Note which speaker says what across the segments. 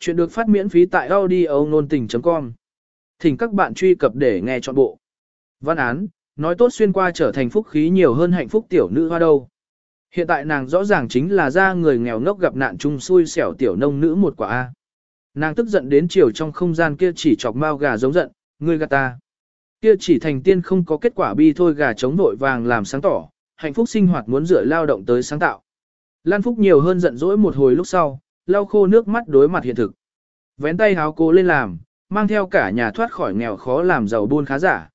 Speaker 1: Chuyện được phát miễn phí tại audio nôn tình.com. Thỉnh các bạn truy cập để nghe trọn bộ. Văn án, nói tốt xuyên qua trở thành phúc khí nhiều hơn hạnh phúc tiểu nữ hoa đâu. Hiện tại nàng rõ ràng chính là ra người nghèo ngốc gặp nạn chung xui xẻo tiểu nông nữ một quả A. Nàng tức giận đến chiều trong không gian kia chỉ chọc mau gà giống giận, ngươi gạt ta. Kia chỉ thành tiên không có kết quả bi thôi gà chống nội vàng làm sáng tỏ, hạnh phúc sinh hoạt muốn dựa lao động tới sáng tạo. Lan Phúc nhiều hơn giận dỗi một hồi lúc sau, lau khô nước mắt đối mặt hiện thực. Vén tay háo cố lên làm, mang theo cả nhà thoát khỏi nghèo khó làm giàu buôn khá giả.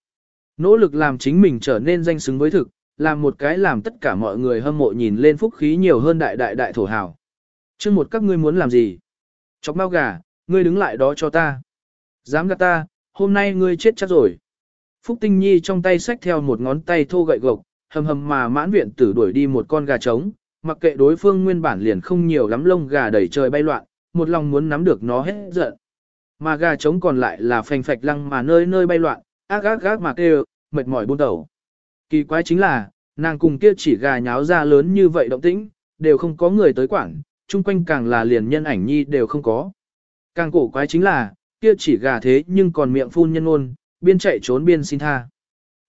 Speaker 1: Nỗ lực làm chính mình trở nên danh xứng với thực, làm một cái làm tất cả mọi người hâm mộ nhìn lên phúc khí nhiều hơn đại đại đại thổ hào. Chứ một các ngươi muốn làm gì? Chọc bao gà, ngươi đứng lại đó cho ta. Dám gạt ta, hôm nay ngươi chết chắc rồi. Phúc Tinh Nhi trong tay xách theo một ngón tay thô gậy gộc, hầm hầm mà mãn viện tử đuổi đi một con gà trống, mặc kệ đối phương nguyên bản liền không nhiều lắm lông gà đầy trời bay loạn, một lòng muốn nắm được nó hết giận. Mà gà trống còn lại là phành phạch lăng mà nơi nơi bay loạn, ác ác ác mà kêu, mệt mỏi buôn tẩu. Kỳ quái chính là, nàng cùng kia chỉ gà nháo ra lớn như vậy động tĩnh, đều không có người tới quảng, chung quanh càng là liền nhân ảnh nhi đều không có. Càng cổ quái chính là, kia chỉ gà thế nhưng còn miệng phun nhân ôn, biên chạy trốn biên xin tha.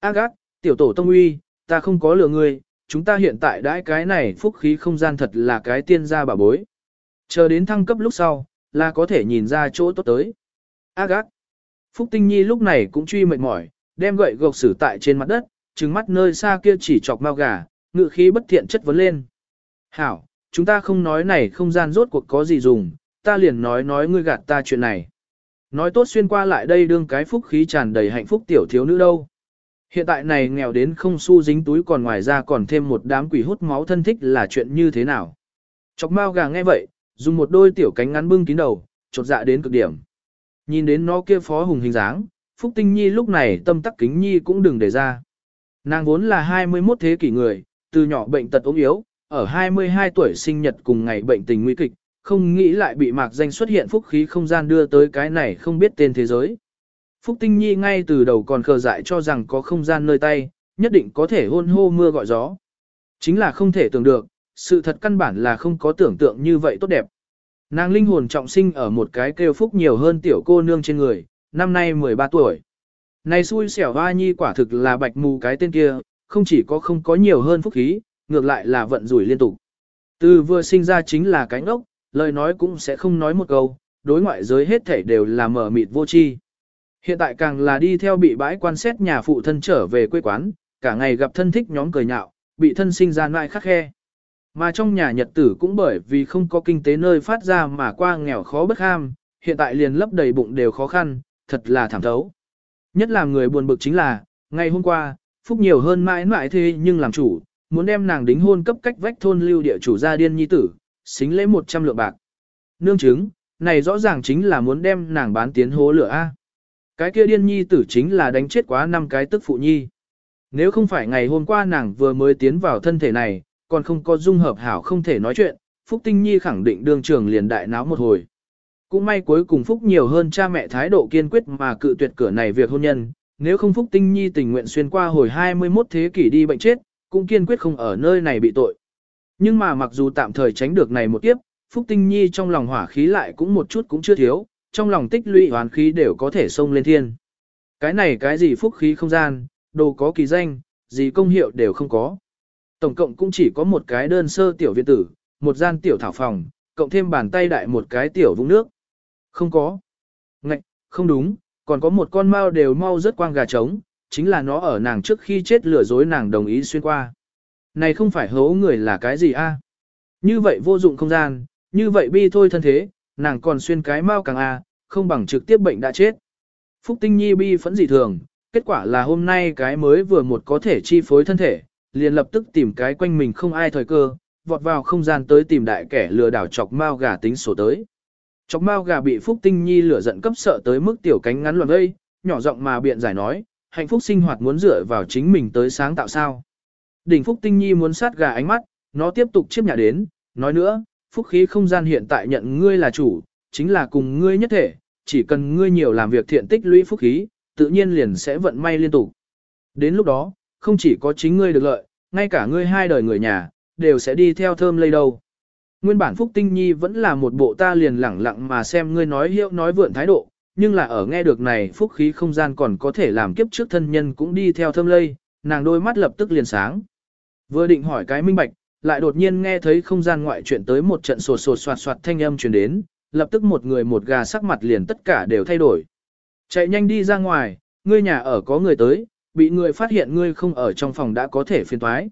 Speaker 1: Ác ác, tiểu tổ tông uy, ta không có lừa ngươi, chúng ta hiện tại đãi cái này phúc khí không gian thật là cái tiên gia bà bối. Chờ đến thăng cấp lúc sau, là có thể nhìn ra chỗ tốt tới. Ác ác. Phúc Tinh Nhi lúc này cũng truy mệt mỏi, đem gậy gộc xử tại trên mặt đất, trừng mắt nơi xa kia chỉ chọc mau gà, ngự khí bất thiện chất vấn lên. Hảo, chúng ta không nói này không gian rốt cuộc có gì dùng, ta liền nói nói ngươi gạt ta chuyện này. Nói tốt xuyên qua lại đây đương cái phúc khí tràn đầy hạnh phúc tiểu thiếu nữ đâu. Hiện tại này nghèo đến không xu dính túi còn ngoài ra còn thêm một đám quỷ hút máu thân thích là chuyện như thế nào. Chọc mau gà nghe vậy, dùng một đôi tiểu cánh ngắn bưng kín đầu, chột dạ đến cực điểm. Nhìn đến nó kia phó hùng hình dáng, Phúc Tinh Nhi lúc này tâm tắc kính Nhi cũng đừng để ra. Nàng vốn là 21 thế kỷ người, từ nhỏ bệnh tật ốm yếu, ở 22 tuổi sinh nhật cùng ngày bệnh tình nguy kịch, không nghĩ lại bị mạc danh xuất hiện phúc khí không gian đưa tới cái này không biết tên thế giới. Phúc Tinh Nhi ngay từ đầu còn khờ dại cho rằng có không gian nơi tay, nhất định có thể hôn hô mưa gọi gió. Chính là không thể tưởng được, sự thật căn bản là không có tưởng tượng như vậy tốt đẹp. Nàng linh hồn trọng sinh ở một cái kêu phúc nhiều hơn tiểu cô nương trên người, năm nay 13 tuổi. Này xui xẻo hoa nhi quả thực là bạch mù cái tên kia, không chỉ có không có nhiều hơn phúc khí, ngược lại là vận rủi liên tục. Từ vừa sinh ra chính là cánh ốc, lời nói cũng sẽ không nói một câu, đối ngoại giới hết thảy đều là mở mịt vô tri. Hiện tại càng là đi theo bị bãi quan xét nhà phụ thân trở về quê quán, cả ngày gặp thân thích nhóm cười nhạo, bị thân sinh ra nại khắc khe. Mà trong nhà nhật tử cũng bởi vì không có kinh tế nơi phát ra mà qua nghèo khó bất ham, hiện tại liền lấp đầy bụng đều khó khăn, thật là thảm thấu. Nhất là người buồn bực chính là, ngày hôm qua, Phúc nhiều hơn mãi mãi thế nhưng làm chủ, muốn đem nàng đính hôn cấp cách vách thôn lưu địa chủ gia điên nhi tử, xính lễ 100 lượng bạc. Nương chứng, này rõ ràng chính là muốn đem nàng bán tiến hố lửa A. Cái kia điên nhi tử chính là đánh chết quá năm cái tức phụ nhi. Nếu không phải ngày hôm qua nàng vừa mới tiến vào thân thể này, còn không có dung hợp hảo không thể nói chuyện, Phúc Tinh Nhi khẳng định đương trường liền đại náo một hồi. Cũng may cuối cùng Phúc nhiều hơn cha mẹ thái độ kiên quyết mà cự tuyệt cửa này việc hôn nhân, nếu không Phúc Tinh Nhi tình nguyện xuyên qua hồi 21 thế kỷ đi bệnh chết, cũng kiên quyết không ở nơi này bị tội. Nhưng mà mặc dù tạm thời tránh được này một kiếp, Phúc Tinh Nhi trong lòng hỏa khí lại cũng một chút cũng chưa thiếu, trong lòng tích lũy hoán khí đều có thể xông lên thiên. Cái này cái gì phúc khí không gian, đồ có kỳ danh, gì công hiệu đều không có. Tổng cộng cũng chỉ có một cái đơn sơ tiểu viện tử, một gian tiểu thảo phòng, cộng thêm bàn tay đại một cái tiểu vũng nước. Không có. Ngạch, không đúng, còn có một con mao đều mau rất quang gà trống, chính là nó ở nàng trước khi chết lừa dối nàng đồng ý xuyên qua. Này không phải hố người là cái gì a? Như vậy vô dụng không gian, như vậy bi thôi thân thế, nàng còn xuyên cái mau càng a, không bằng trực tiếp bệnh đã chết. Phúc Tinh Nhi bi phẫn dị thường, kết quả là hôm nay cái mới vừa một có thể chi phối thân thể, liền lập tức tìm cái quanh mình không ai thời cơ, vọt vào không gian tới tìm đại kẻ lừa đảo chọc mao gà tính sổ tới. Chọc mao gà bị Phúc Tinh Nhi lửa giận cấp sợ tới mức tiểu cánh ngắn loạn gây, nhỏ giọng mà biện giải nói, hạnh phúc sinh hoạt muốn dựa vào chính mình tới sáng tạo sao. Đỉnh Phúc Tinh Nhi muốn sát gà ánh mắt, nó tiếp tục chiếp nhả đến, nói nữa, phúc khí không gian hiện tại nhận ngươi là chủ, chính là cùng ngươi nhất thể, chỉ cần ngươi nhiều làm việc thiện tích lũy phúc khí, tự nhiên liền sẽ vận may liên tục. Đến lúc đó, không chỉ có chính ngươi được lợi, ngay cả ngươi hai đời người nhà, đều sẽ đi theo thơm lây đâu. Nguyên bản Phúc Tinh Nhi vẫn là một bộ ta liền lẳng lặng mà xem ngươi nói hiệu nói vượn thái độ, nhưng là ở nghe được này phúc khí không gian còn có thể làm kiếp trước thân nhân cũng đi theo thơm lây, nàng đôi mắt lập tức liền sáng. Vừa định hỏi cái minh bạch, lại đột nhiên nghe thấy không gian ngoại chuyện tới một trận sột sột soạt soạt thanh âm truyền đến, lập tức một người một gà sắc mặt liền tất cả đều thay đổi. Chạy nhanh đi ra ngoài, ngươi nhà ở có người tới, bị người phát hiện ngươi không ở trong phòng đã có thể phiền toái.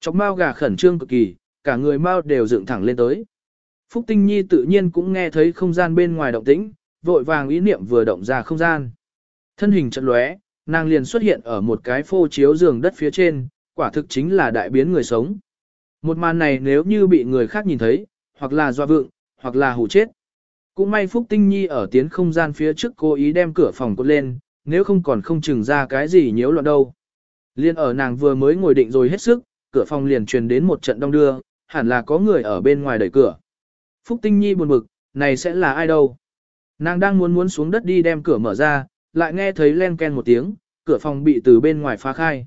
Speaker 1: Chọc mau gà khẩn trương cực kỳ, cả người mau đều dựng thẳng lên tới. Phúc Tinh Nhi tự nhiên cũng nghe thấy không gian bên ngoài động tĩnh, vội vàng ý niệm vừa động ra không gian. Thân hình chợt lóe, nàng liền xuất hiện ở một cái phô chiếu giường đất phía trên, quả thực chính là đại biến người sống. Một màn này nếu như bị người khác nhìn thấy, hoặc là doa vượng, hoặc là hủ chết. Cũng may Phúc Tinh Nhi ở tiến không gian phía trước cố ý đem cửa phòng cốt lên, nếu không còn không chừng ra cái gì nhiễu loạn đâu. Liên ở nàng vừa mới ngồi định rồi hết sức, cửa phòng liền truyền đến một trận đông đưa, hẳn là có người ở bên ngoài đẩy cửa. Phúc Tinh Nhi buồn bực, này sẽ là ai đâu? Nàng đang muốn muốn xuống đất đi đem cửa mở ra, lại nghe thấy len ken một tiếng, cửa phòng bị từ bên ngoài phá khai.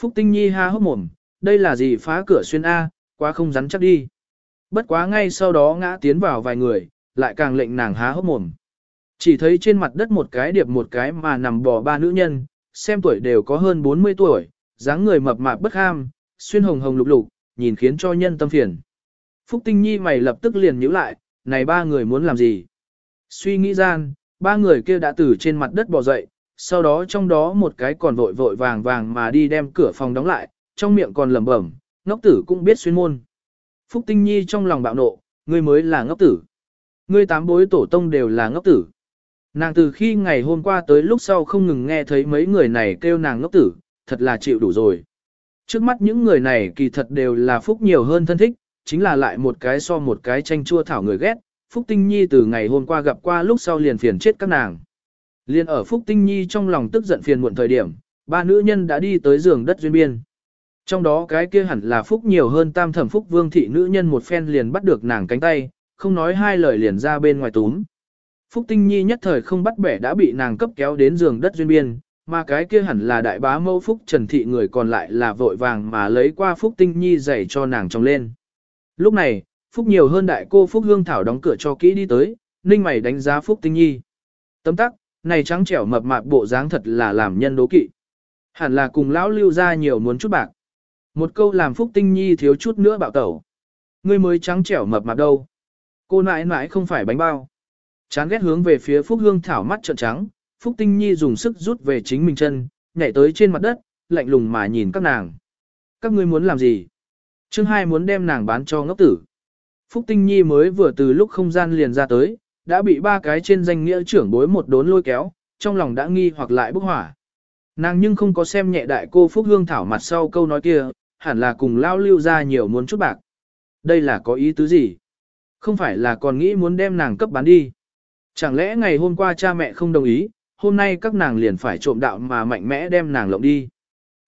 Speaker 1: Phúc Tinh Nhi ha hốc mồm, đây là gì phá cửa xuyên A, quá không rắn chắc đi. Bất quá ngay sau đó ngã tiến vào vài người, lại càng lệnh nàng há hốc mồm. Chỉ thấy trên mặt đất một cái điệp một cái mà nằm bò ba nữ nhân, xem tuổi đều có hơn 40 tuổi, dáng người mập mạp bất ham, xuyên hồng hồng lục lục, nhìn khiến cho nhân tâm phiền. Phúc Tinh Nhi mày lập tức liền nhíu lại, này ba người muốn làm gì? Suy nghĩ gian, ba người kia đã từ trên mặt đất bò dậy, sau đó trong đó một cái còn vội vội vàng vàng mà đi đem cửa phòng đóng lại, trong miệng còn lẩm bẩm, ngốc tử cũng biết xuyên môn. Phúc Tinh Nhi trong lòng bạo nộ, ngươi mới là ngốc tử. Ngươi tám bối tổ tông đều là ngốc tử. Nàng từ khi ngày hôm qua tới lúc sau không ngừng nghe thấy mấy người này kêu nàng ngốc tử, thật là chịu đủ rồi. Trước mắt những người này kỳ thật đều là phúc nhiều hơn thân thích, chính là lại một cái so một cái tranh chua thảo người ghét, Phúc Tinh Nhi từ ngày hôm qua gặp qua lúc sau liền phiền chết các nàng. Liên ở Phúc Tinh Nhi trong lòng tức giận phiền muộn thời điểm, ba nữ nhân đã đi tới giường đất duyên biên. Trong đó cái kia hẳn là Phúc nhiều hơn tam thẩm Phúc Vương thị nữ nhân một phen liền bắt được nàng cánh tay, không nói hai lời liền ra bên ngoài túm. Phúc Tinh Nhi nhất thời không bắt bẻ đã bị nàng cấp kéo đến giường đất duyên biên, mà cái kia hẳn là đại bá mẫu Phúc Trần Thị người còn lại là vội vàng mà lấy qua Phúc Tinh Nhi giày cho nàng trong lên. Lúc này, Phúc nhiều hơn đại cô Phúc Hương Thảo đóng cửa cho kỹ đi tới, ninh mày đánh giá Phúc Tinh Nhi. Tấm tắc, này trắng trẻo mập mạp bộ dáng thật là làm nhân đố kỵ. Hẳn là cùng lão lưu ra nhiều muốn chút bạc. Một câu làm Phúc Tinh Nhi thiếu chút nữa bạo tẩu. Ngươi mới trắng trẻo mập mạp đâu. Cô nãi nãi không phải bánh bao. Chán ghét hướng về phía Phúc Hương Thảo mắt trợn trắng, Phúc Tinh Nhi dùng sức rút về chính mình chân, nhảy tới trên mặt đất, lạnh lùng mà nhìn các nàng. Các ngươi muốn làm gì? trương hai muốn đem nàng bán cho ngốc tử. Phúc Tinh Nhi mới vừa từ lúc không gian liền ra tới, đã bị ba cái trên danh nghĩa trưởng bối một đốn lôi kéo, trong lòng đã nghi hoặc lại bốc hỏa. Nàng nhưng không có xem nhẹ đại cô Phúc Hương Thảo mặt sau câu nói kia, hẳn là cùng lao lưu ra nhiều muốn chút bạc. Đây là có ý tứ gì? Không phải là còn nghĩ muốn đem nàng cấp bán đi. Chẳng lẽ ngày hôm qua cha mẹ không đồng ý, hôm nay các nàng liền phải trộm đạo mà mạnh mẽ đem nàng lộng đi.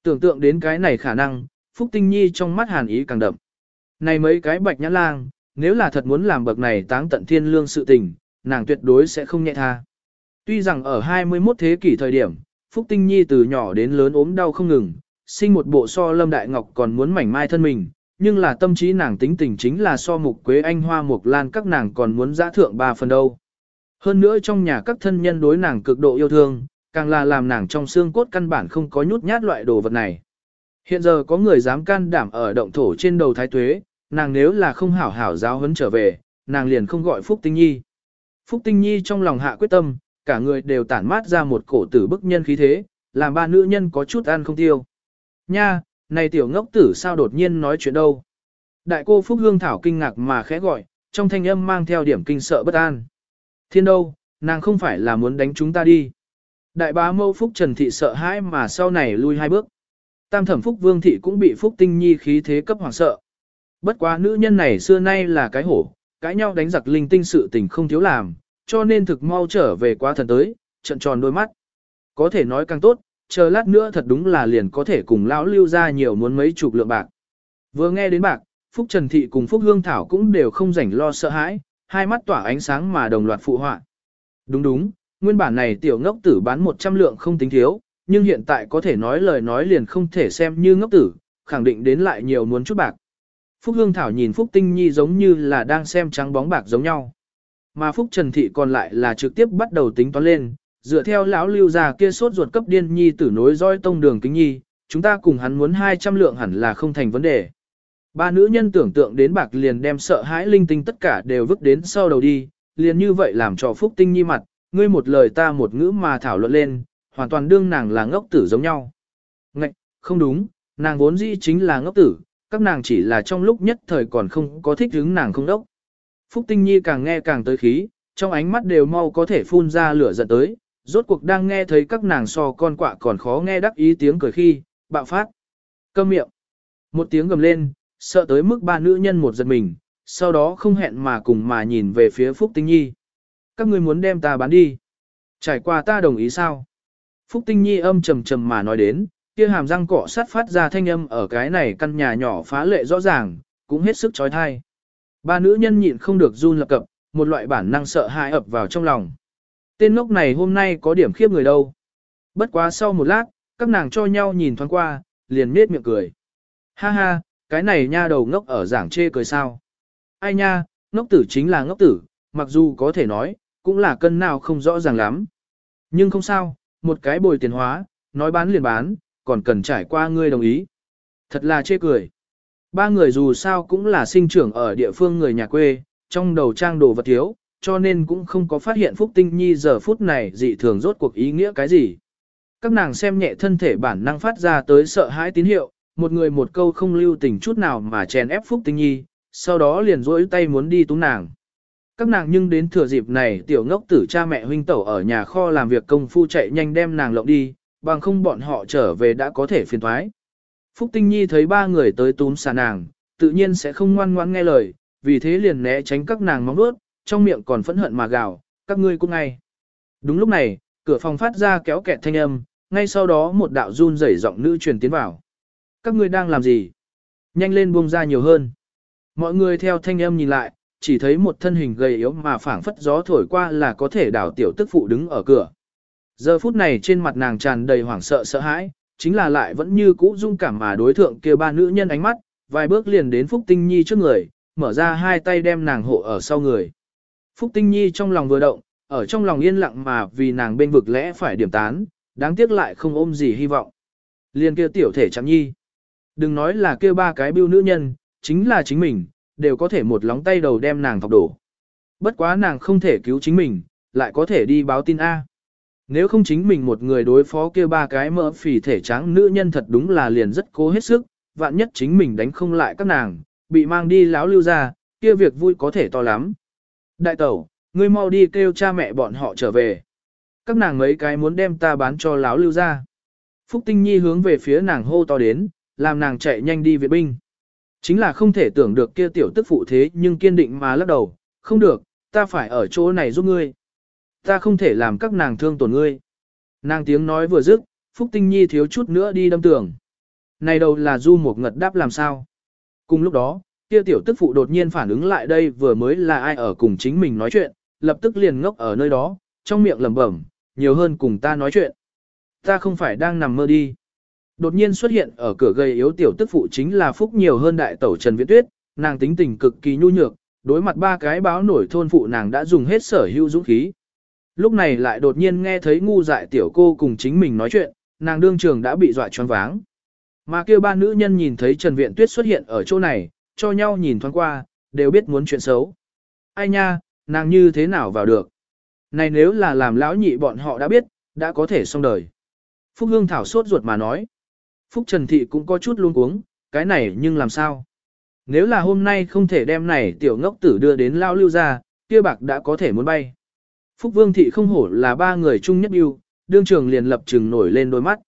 Speaker 1: Tưởng tượng đến cái này khả năng, Phúc Tinh Nhi trong mắt hàn ý càng đậm. Này mấy cái bạch nhãn lang, nếu là thật muốn làm bậc này táng tận thiên lương sự tình, nàng tuyệt đối sẽ không nhẹ tha. Tuy rằng ở 21 thế kỷ thời điểm, Phúc Tinh Nhi từ nhỏ đến lớn ốm đau không ngừng, sinh một bộ so Lâm Đại Ngọc còn muốn mảnh mai thân mình, nhưng là tâm trí nàng tính tình chính là so mục quế anh hoa mục lan các nàng còn muốn giã thượng ba phần đâu. Hơn nữa trong nhà các thân nhân đối nàng cực độ yêu thương, càng là làm nàng trong xương cốt căn bản không có nhút nhát loại đồ vật này. Hiện giờ có người dám can đảm ở động thổ trên đầu thái tuế, nàng nếu là không hảo hảo giáo huấn trở về, nàng liền không gọi Phúc Tinh Nhi. Phúc Tinh Nhi trong lòng hạ quyết tâm, cả người đều tản mát ra một cổ tử bức nhân khí thế, làm ba nữ nhân có chút ăn không tiêu. Nha, này tiểu ngốc tử sao đột nhiên nói chuyện đâu. Đại cô Phúc Hương Thảo kinh ngạc mà khẽ gọi, trong thanh âm mang theo điểm kinh sợ bất an. Thiên đâu, nàng không phải là muốn đánh chúng ta đi. Đại bá mâu Phúc Trần Thị sợ hãi mà sau này lui hai bước. Tam thẩm Phúc Vương Thị cũng bị Phúc Tinh Nhi khí thế cấp hoàng sợ. Bất quá nữ nhân này xưa nay là cái hổ, cãi nhau đánh giặc linh tinh sự tình không thiếu làm, cho nên thực mau trở về quá thần tới, trận tròn đôi mắt. Có thể nói càng tốt, chờ lát nữa thật đúng là liền có thể cùng lão lưu ra nhiều muốn mấy chục lượng bạc. Vừa nghe đến bạc, Phúc Trần Thị cùng Phúc Hương Thảo cũng đều không rảnh lo sợ hãi, hai mắt tỏa ánh sáng mà đồng loạt phụ họa. Đúng đúng, nguyên bản này tiểu ngốc tử bán 100 lượng không tính thiếu, nhưng hiện tại có thể nói lời nói liền không thể xem như ngốc tử, khẳng định đến lại nhiều muốn chút bạc. Phúc Hương Thảo nhìn Phúc Tinh Nhi giống như là đang xem trắng bóng bạc giống nhau. Mà Phúc Trần Thị còn lại là trực tiếp bắt đầu tính toán lên, dựa theo lão lưu già kia sốt ruột cấp điên nhi tử nối roi tông đường kính nhi, chúng ta cùng hắn muốn 200 lượng hẳn là không thành vấn đề. Ba nữ nhân tưởng tượng đến bạc liền đem sợ hãi linh tinh tất cả đều vứt đến sau đầu đi, liền như vậy làm cho Phúc Tinh Nhi mặt, ngươi một lời ta một ngữ mà thảo luận lên, hoàn toàn đương nàng là ngốc tử giống nhau. Ngạch, không đúng, nàng vốn dĩ chính là ngốc tử, các nàng chỉ là trong lúc nhất thời còn không có thích hứng nàng không đốc. Phúc Tinh Nhi càng nghe càng tới khí, trong ánh mắt đều mau có thể phun ra lửa giận tới, rốt cuộc đang nghe thấy các nàng so con quạ còn khó nghe đắc ý tiếng cười khi, bạo phát. Câm miệng. Một tiếng gầm lên, sợ tới mức ba nữ nhân một giật mình, sau đó không hẹn mà cùng mà nhìn về phía Phúc Tinh Nhi. Các ngươi muốn đem ta bán đi. Trải qua ta đồng ý sao? Phúc Tinh Nhi âm trầm trầm mà nói đến, kia hàm răng cọ sát phát ra thanh âm ở cái này căn nhà nhỏ phá lệ rõ ràng, cũng hết sức chói tai. Ba nữ nhân nhịn không được run lập cập, một loại bản năng sợ hãi ập vào trong lòng. Tên ngốc này hôm nay có điểm khiếp người đâu. Bất quá sau một lát, các nàng cho nhau nhìn thoáng qua, liền nết miệng cười. Ha ha, cái này nha đầu ngốc ở giảng chê cười sao. Ai nha, ngốc tử chính là ngốc tử, mặc dù có thể nói, cũng là cân nào không rõ ràng lắm. Nhưng không sao, một cái bồi tiền hóa, nói bán liền bán, còn cần trải qua ngươi đồng ý. Thật là chê cười. Ba người dù sao cũng là sinh trưởng ở địa phương người nhà quê, trong đầu trang đồ vật thiếu, cho nên cũng không có phát hiện Phúc Tinh Nhi giờ phút này dị thường rốt cuộc ý nghĩa cái gì. Các nàng xem nhẹ thân thể bản năng phát ra tới sợ hãi tín hiệu, một người một câu không lưu tình chút nào mà chèn ép Phúc Tinh Nhi, sau đó liền rỗi tay muốn đi túng nàng. Các nàng nhưng đến thừa dịp này tiểu ngốc tử cha mẹ huynh tẩu ở nhà kho làm việc công phu chạy nhanh đem nàng lộng đi, bằng không bọn họ trở về đã có thể phiền thoái. Phúc Tinh Nhi thấy ba người tới túm xà nàng, tự nhiên sẽ không ngoan ngoãn nghe lời, vì thế liền né tránh các nàng móng nuốt, trong miệng còn phẫn hận mà gào, các ngươi cũng ngay. Đúng lúc này, cửa phòng phát ra kéo kẹt thanh âm, ngay sau đó một đạo run rẩy giọng nữ truyền tiến vào. Các ngươi đang làm gì? Nhanh lên buông ra nhiều hơn. Mọi người theo thanh âm nhìn lại, chỉ thấy một thân hình gầy yếu mà phảng phất gió thổi qua là có thể đảo tiểu tức phụ đứng ở cửa. Giờ phút này trên mặt nàng tràn đầy hoảng sợ sợ hãi, chính là lại vẫn như cũ dung cảm mà đối thượng kia ba nữ nhân ánh mắt, vài bước liền đến Phúc Tinh Nhi trước người, mở ra hai tay đem nàng hộ ở sau người. Phúc Tinh Nhi trong lòng vừa động, ở trong lòng yên lặng mà vì nàng bên vực lẽ phải điểm tán, đáng tiếc lại không ôm gì hy vọng. Liên kia tiểu thể chạm nhi. Đừng nói là kia ba cái bưu nữ nhân, chính là chính mình, đều có thể một lóng tay đầu đem nàng thọc đổ. Bất quá nàng không thể cứu chính mình, lại có thể đi báo tin A. Nếu không chính mình một người đối phó kia ba cái mỡ phì thể trắng nữ nhân thật đúng là liền rất cố hết sức, vạn nhất chính mình đánh không lại các nàng, bị mang đi láo lưu ra, kia việc vui có thể to lắm. Đại tẩu, ngươi mau đi kêu cha mẹ bọn họ trở về. Các nàng mấy cái muốn đem ta bán cho láo lưu ra. Phúc Tinh Nhi hướng về phía nàng hô to đến, làm nàng chạy nhanh đi viện binh. Chính là không thể tưởng được kia tiểu tức phụ thế nhưng kiên định mà lắc đầu, không được, ta phải ở chỗ này giúp ngươi. Ta không thể làm các nàng thương tổn ngươi. Nàng tiếng nói vừa dứt, Phúc Tinh Nhi thiếu chút nữa đi đâm tường. Này đâu là du một ngật đáp làm sao? Cùng lúc đó, kia tiểu tức phụ đột nhiên phản ứng lại đây vừa mới là ai ở cùng chính mình nói chuyện, lập tức liền ngốc ở nơi đó, trong miệng lẩm bẩm, nhiều hơn cùng ta nói chuyện. Ta không phải đang nằm mơ đi. Đột nhiên xuất hiện ở cửa gây yếu tiểu tức phụ chính là phúc nhiều hơn đại tẩu Trần Viễn Tuyết, nàng tính tình cực kỳ nhu nhược, đối mặt ba cái báo nổi thôn phụ nàng đã dùng hết sở hữu dũng khí. Lúc này lại đột nhiên nghe thấy ngu dại tiểu cô cùng chính mình nói chuyện, nàng đương trường đã bị dọa choáng váng. Mà kêu ba nữ nhân nhìn thấy Trần Viện Tuyết xuất hiện ở chỗ này, cho nhau nhìn thoáng qua, đều biết muốn chuyện xấu. Ai nha, nàng như thế nào vào được? Này nếu là làm lão nhị bọn họ đã biết, đã có thể xong đời. Phúc Hương Thảo sốt ruột mà nói. Phúc Trần Thị cũng có chút luôn cuống, cái này nhưng làm sao? Nếu là hôm nay không thể đem này tiểu ngốc tử đưa đến lao lưu ra, kia bạc đã có thể muốn bay. Phúc Vương Thị không hổ là ba người chung nhất yêu, đương trường liền lập trừng nổi lên đôi mắt.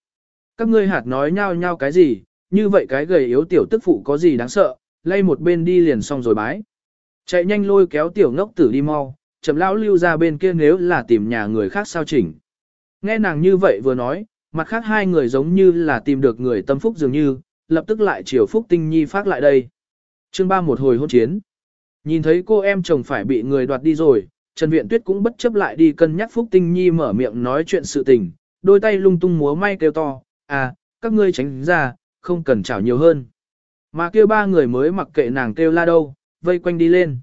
Speaker 1: Các ngươi hạt nói nhau nhau cái gì, như vậy cái gầy yếu tiểu tức phụ có gì đáng sợ, lay một bên đi liền xong rồi bái. Chạy nhanh lôi kéo tiểu ngốc tử đi mau, chậm lão lưu ra bên kia nếu là tìm nhà người khác sao chỉnh. Nghe nàng như vậy vừa nói, mặt khác hai người giống như là tìm được người tâm phúc dường như, lập tức lại chiều phúc tinh nhi phát lại đây. chương ba một hồi hôn chiến. Nhìn thấy cô em chồng phải bị người đoạt đi rồi, Trần Viện Tuyết cũng bất chấp lại đi cân nhắc Phúc Tinh Nhi mở miệng nói chuyện sự tình, đôi tay lung tung múa may kêu to, à, các ngươi tránh ra, không cần chảo nhiều hơn. Mà kia ba người mới mặc kệ nàng kêu la đâu, vây quanh đi lên.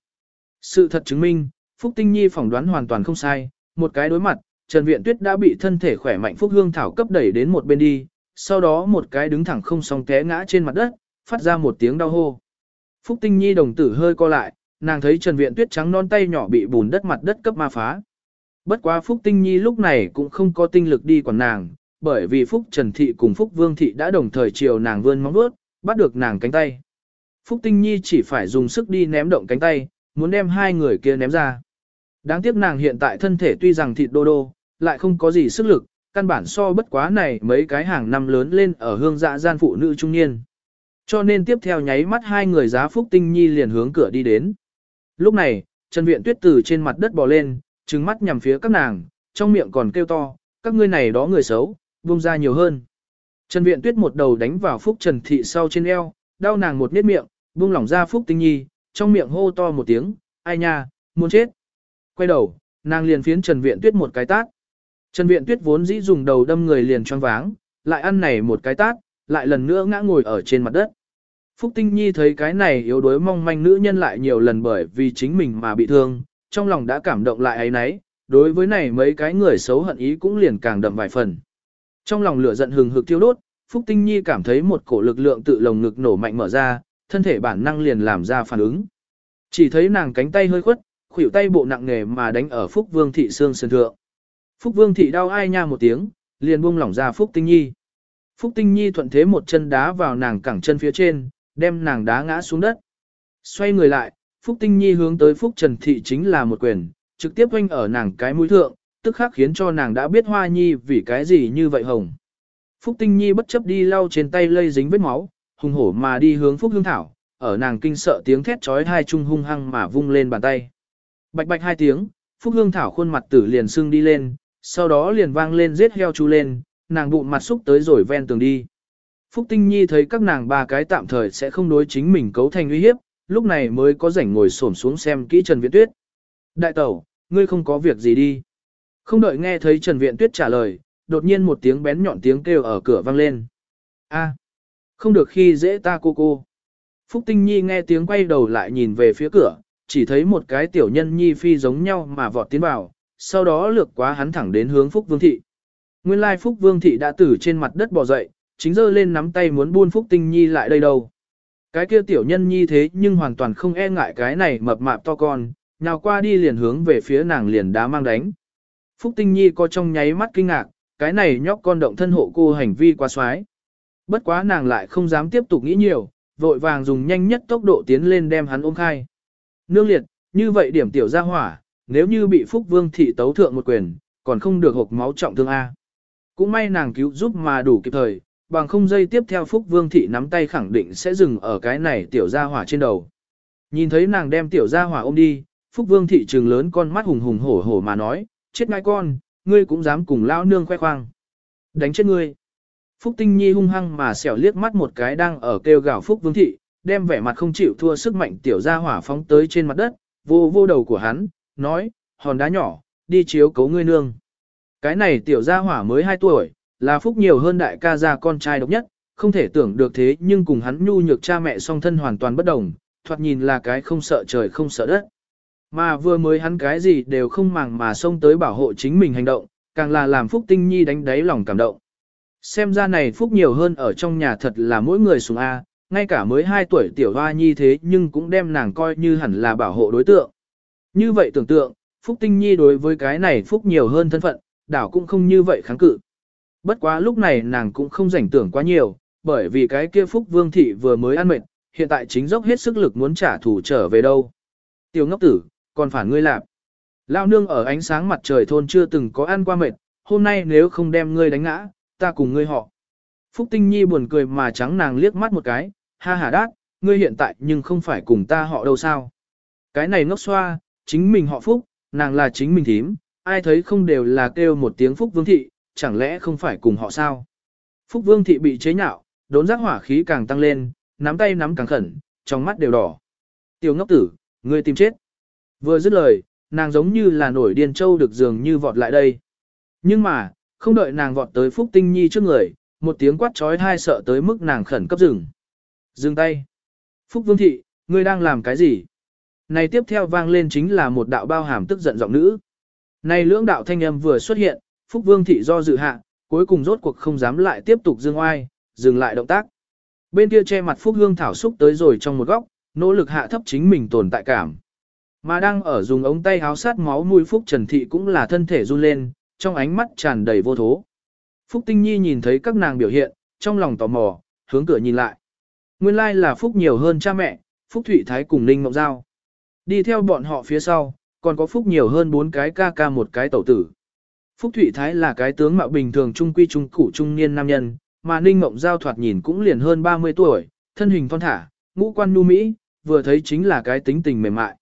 Speaker 1: Sự thật chứng minh, Phúc Tinh Nhi phỏng đoán hoàn toàn không sai, một cái đối mặt, Trần Viện Tuyết đã bị thân thể khỏe mạnh Phúc Hương Thảo cấp đẩy đến một bên đi, sau đó một cái đứng thẳng không song té ngã trên mặt đất, phát ra một tiếng đau hô. Phúc Tinh Nhi đồng tử hơi co lại, nàng thấy Trần Viện Tuyết trắng non tay nhỏ bị bùn đất mặt đất cấp ma phá. Bất quá Phúc Tinh Nhi lúc này cũng không có tinh lực đi quản nàng, bởi vì Phúc Trần Thị cùng Phúc Vương Thị đã đồng thời chiều nàng vươn móng vuốt, bắt được nàng cánh tay. Phúc Tinh Nhi chỉ phải dùng sức đi ném động cánh tay, muốn đem hai người kia ném ra. Đáng tiếc nàng hiện tại thân thể tuy rằng thịt đô đô, lại không có gì sức lực, căn bản so bất quá này mấy cái hàng năm lớn lên ở hương dạ gian phụ nữ trung niên. Cho nên tiếp theo nháy mắt hai người giá Phúc Tinh Nhi liền hướng cửa đi đến. Lúc này, Trần Viện Tuyết từ trên mặt đất bò lên, trừng mắt nhằm phía các nàng, trong miệng còn kêu to, các ngươi này đó người xấu, buông ra nhiều hơn. Trần Viện Tuyết một đầu đánh vào Phúc Trần Thị sau trên eo, đau nàng một miết miệng, buông lỏng ra Phúc Tinh Nhi, trong miệng hô to một tiếng, ai nha, muốn chết. Quay đầu, nàng liền phiến Trần Viện Tuyết một cái tát. Trần Viện Tuyết vốn dĩ dùng đầu đâm người liền choáng váng, lại ăn này một cái tát, lại lần nữa ngã ngồi ở trên mặt đất. Phúc Tinh Nhi thấy cái này yếu đuối mong manh nữ nhân lại nhiều lần bởi vì chính mình mà bị thương, trong lòng đã cảm động lại ấy nấy, đối với này mấy cái người xấu hận ý cũng liền càng đậm vài phần. Trong lòng lửa giận hừng hực thiêu đốt, Phúc Tinh Nhi cảm thấy một cổ lực lượng tự lồng ngực nổ mạnh mở ra, thân thể bản năng liền làm ra phản ứng. Chỉ thấy nàng cánh tay hơi khuất, khuỷu tay bộ nặng nghề mà đánh ở Phúc Vương thị xương sườn thượng. Phúc Vương thị đau ai nha một tiếng, liền buông lỏng ra Phúc Tinh Nhi. Phúc Tinh Nhi thuận thế một chân đá vào nàng cẳng chân phía trên, đem nàng đá ngã xuống đất. Xoay người lại, Phúc Tinh Nhi hướng tới Phúc Trần Thị chính là một quyền, trực tiếp quanh ở nàng cái mũi thượng, tức khắc khiến cho nàng đã biết Hoa Nhi vì cái gì như vậy hồng. Phúc Tinh Nhi bất chấp đi lau trên tay lây dính vết máu, hùng hổ mà đi hướng Phúc Hương Thảo, ở nàng kinh sợ tiếng thét trói hai trung hung hăng mà vung lên bàn tay. Bạch bạch hai tiếng, Phúc Hương Thảo khuôn mặt tử liền sưng đi lên, sau đó liền vang lên giết heo chú lên, nàng bụng mặt xúc tới rồi ven tường đi. Phúc Tinh Nhi thấy các nàng ba cái tạm thời sẽ không đối chính mình cấu thành uy hiếp, lúc này mới có rảnh ngồi xổm xuống xem kỹ Trần Viễn Tuyết. Đại tẩu, ngươi không có việc gì đi. Không đợi nghe thấy Trần Viễn Tuyết trả lời, đột nhiên một tiếng bén nhọn tiếng kêu ở cửa vang lên. A, không được khi dễ ta cô cô. Phúc Tinh Nhi nghe tiếng quay đầu lại nhìn về phía cửa, chỉ thấy một cái tiểu nhân Nhi phi giống nhau mà vọt tiến vào, sau đó lược quá hắn thẳng đến hướng Phúc Vương Thị. Nguyên lai Phúc Vương Thị đã từ trên mặt đất bò dậy, chính giơ lên nắm tay muốn buôn Phúc Tinh Nhi lại đây đâu. Cái kia tiểu nhân nhi thế nhưng hoàn toàn không e ngại cái này mập mạp to con, nào qua đi liền hướng về phía nàng liền đá mang đánh. Phúc Tinh Nhi có trong nháy mắt kinh ngạc, cái này nhóc con động thân hộ cô hành vi quá xoái. Bất quá nàng lại không dám tiếp tục nghĩ nhiều, vội vàng dùng nhanh nhất tốc độ tiến lên đem hắn ôm khai. Nương liệt, như vậy điểm tiểu ra hỏa, nếu như bị Phúc Vương thị tấu thượng một quyền, còn không được hộp máu trọng thương A. Cũng may nàng cứu giúp mà đủ kịp thời, bằng không dây tiếp theo Phúc Vương Thị nắm tay khẳng định sẽ dừng ở cái này tiểu gia hỏa trên đầu. Nhìn thấy nàng đem tiểu gia hỏa ôm đi, Phúc Vương Thị trừng lớn con mắt hùng hùng hổ hổ mà nói, chết ngai con, ngươi cũng dám cùng lao nương khoe khoang. Đánh chết ngươi. Phúc Tinh Nhi hung hăng mà xẻo liếc mắt một cái đang ở kêu gào Phúc Vương Thị, đem vẻ mặt không chịu thua sức mạnh tiểu gia hỏa phóng tới trên mặt đất, vô vô đầu của hắn, nói, hòn đá nhỏ, đi chiếu cấu ngươi nương. Cái này tiểu gia hỏa mới 2 tuổi, là phúc nhiều hơn đại ca gia con trai độc nhất, không thể tưởng được thế nhưng cùng hắn nhu nhược cha mẹ song thân hoàn toàn bất đồng, thoạt nhìn là cái không sợ trời không sợ đất. Mà vừa mới hắn cái gì đều không màng mà xông tới bảo hộ chính mình hành động, càng là làm Phúc Tinh Nhi đánh đáy lòng cảm động. Xem ra này Phúc nhiều hơn ở trong nhà thật là mỗi người xuống A, ngay cả mới 2 tuổi tiểu hoa nhi thế nhưng cũng đem nàng coi như hẳn là bảo hộ đối tượng. Như vậy tưởng tượng, Phúc Tinh Nhi đối với cái này Phúc nhiều hơn thân phận, đảo cũng không như vậy kháng cự. Bất quá lúc này nàng cũng không rảnh tưởng quá nhiều, bởi vì cái kia Phúc Vương Thị vừa mới ăn mệt, hiện tại chính dốc hết sức lực muốn trả thù trở về đâu. Tiểu ngốc tử, còn phản ngươi lạp. Lao nương ở ánh sáng mặt trời thôn chưa từng có ăn qua mệt, hôm nay nếu không đem ngươi đánh ngã, ta cùng ngươi họ. Phúc Tinh Nhi buồn cười mà trắng nàng liếc mắt một cái, ha ha đát, ngươi hiện tại nhưng không phải cùng ta họ đâu sao. Cái này ngốc xoa, chính mình họ Phúc, nàng là chính mình thím, ai thấy không đều là kêu một tiếng Phúc Vương Thị, chẳng lẽ không phải cùng họ sao? Phúc Vương thị bị chế nhạo, đốn giác hỏa khí càng tăng lên, nắm tay nắm càng khẩn, trong mắt đều đỏ. Tiểu ngốc tử, ngươi tìm chết. Vừa dứt lời, nàng giống như là nổi điên châu được dường như vọt lại đây. Nhưng mà, không đợi nàng vọt tới Phúc Tinh Nhi trước người, một tiếng quát trói hai sợ tới mức nàng khẩn cấp dừng. Dừng tay. Phúc Vương Thị, ngươi đang làm cái gì? Này tiếp theo vang lên chính là một đạo bao hàm tức giận giọng nữ. Này lưỡng đạo thanh âm vừa xuất hiện, Phúc Vương Thị do dự hạ, cuối cùng rốt cuộc không dám lại tiếp tục dương oai, dừng lại động tác. Bên kia che mặt Phúc Hương Thảo xúc tới rồi trong một góc, nỗ lực hạ thấp chính mình tồn tại cảm. Mà đang ở dùng ống tay háo sát máu mùi Phúc Trần Thị cũng là thân thể run lên, trong ánh mắt tràn đầy vô thố. Phúc Tinh Nhi nhìn thấy các nàng biểu hiện, trong lòng tò mò, hướng cửa nhìn lại. Nguyên lai là Phúc nhiều hơn cha mẹ, Phúc Thụy Thái cùng Ninh Ngọc Giao. Đi theo bọn họ phía sau, còn có Phúc nhiều hơn bốn cái ca ca một cái tẩu tử. Phúc Thụy Thái là cái tướng mạo bình thường trung quy trung củ trung niên nam nhân, mà Ninh Ngọc Giao thoạt nhìn cũng liền hơn 30 tuổi, thân hình thon thả, ngũ quan nu mỹ, vừa thấy chính là cái tính tình mềm mại.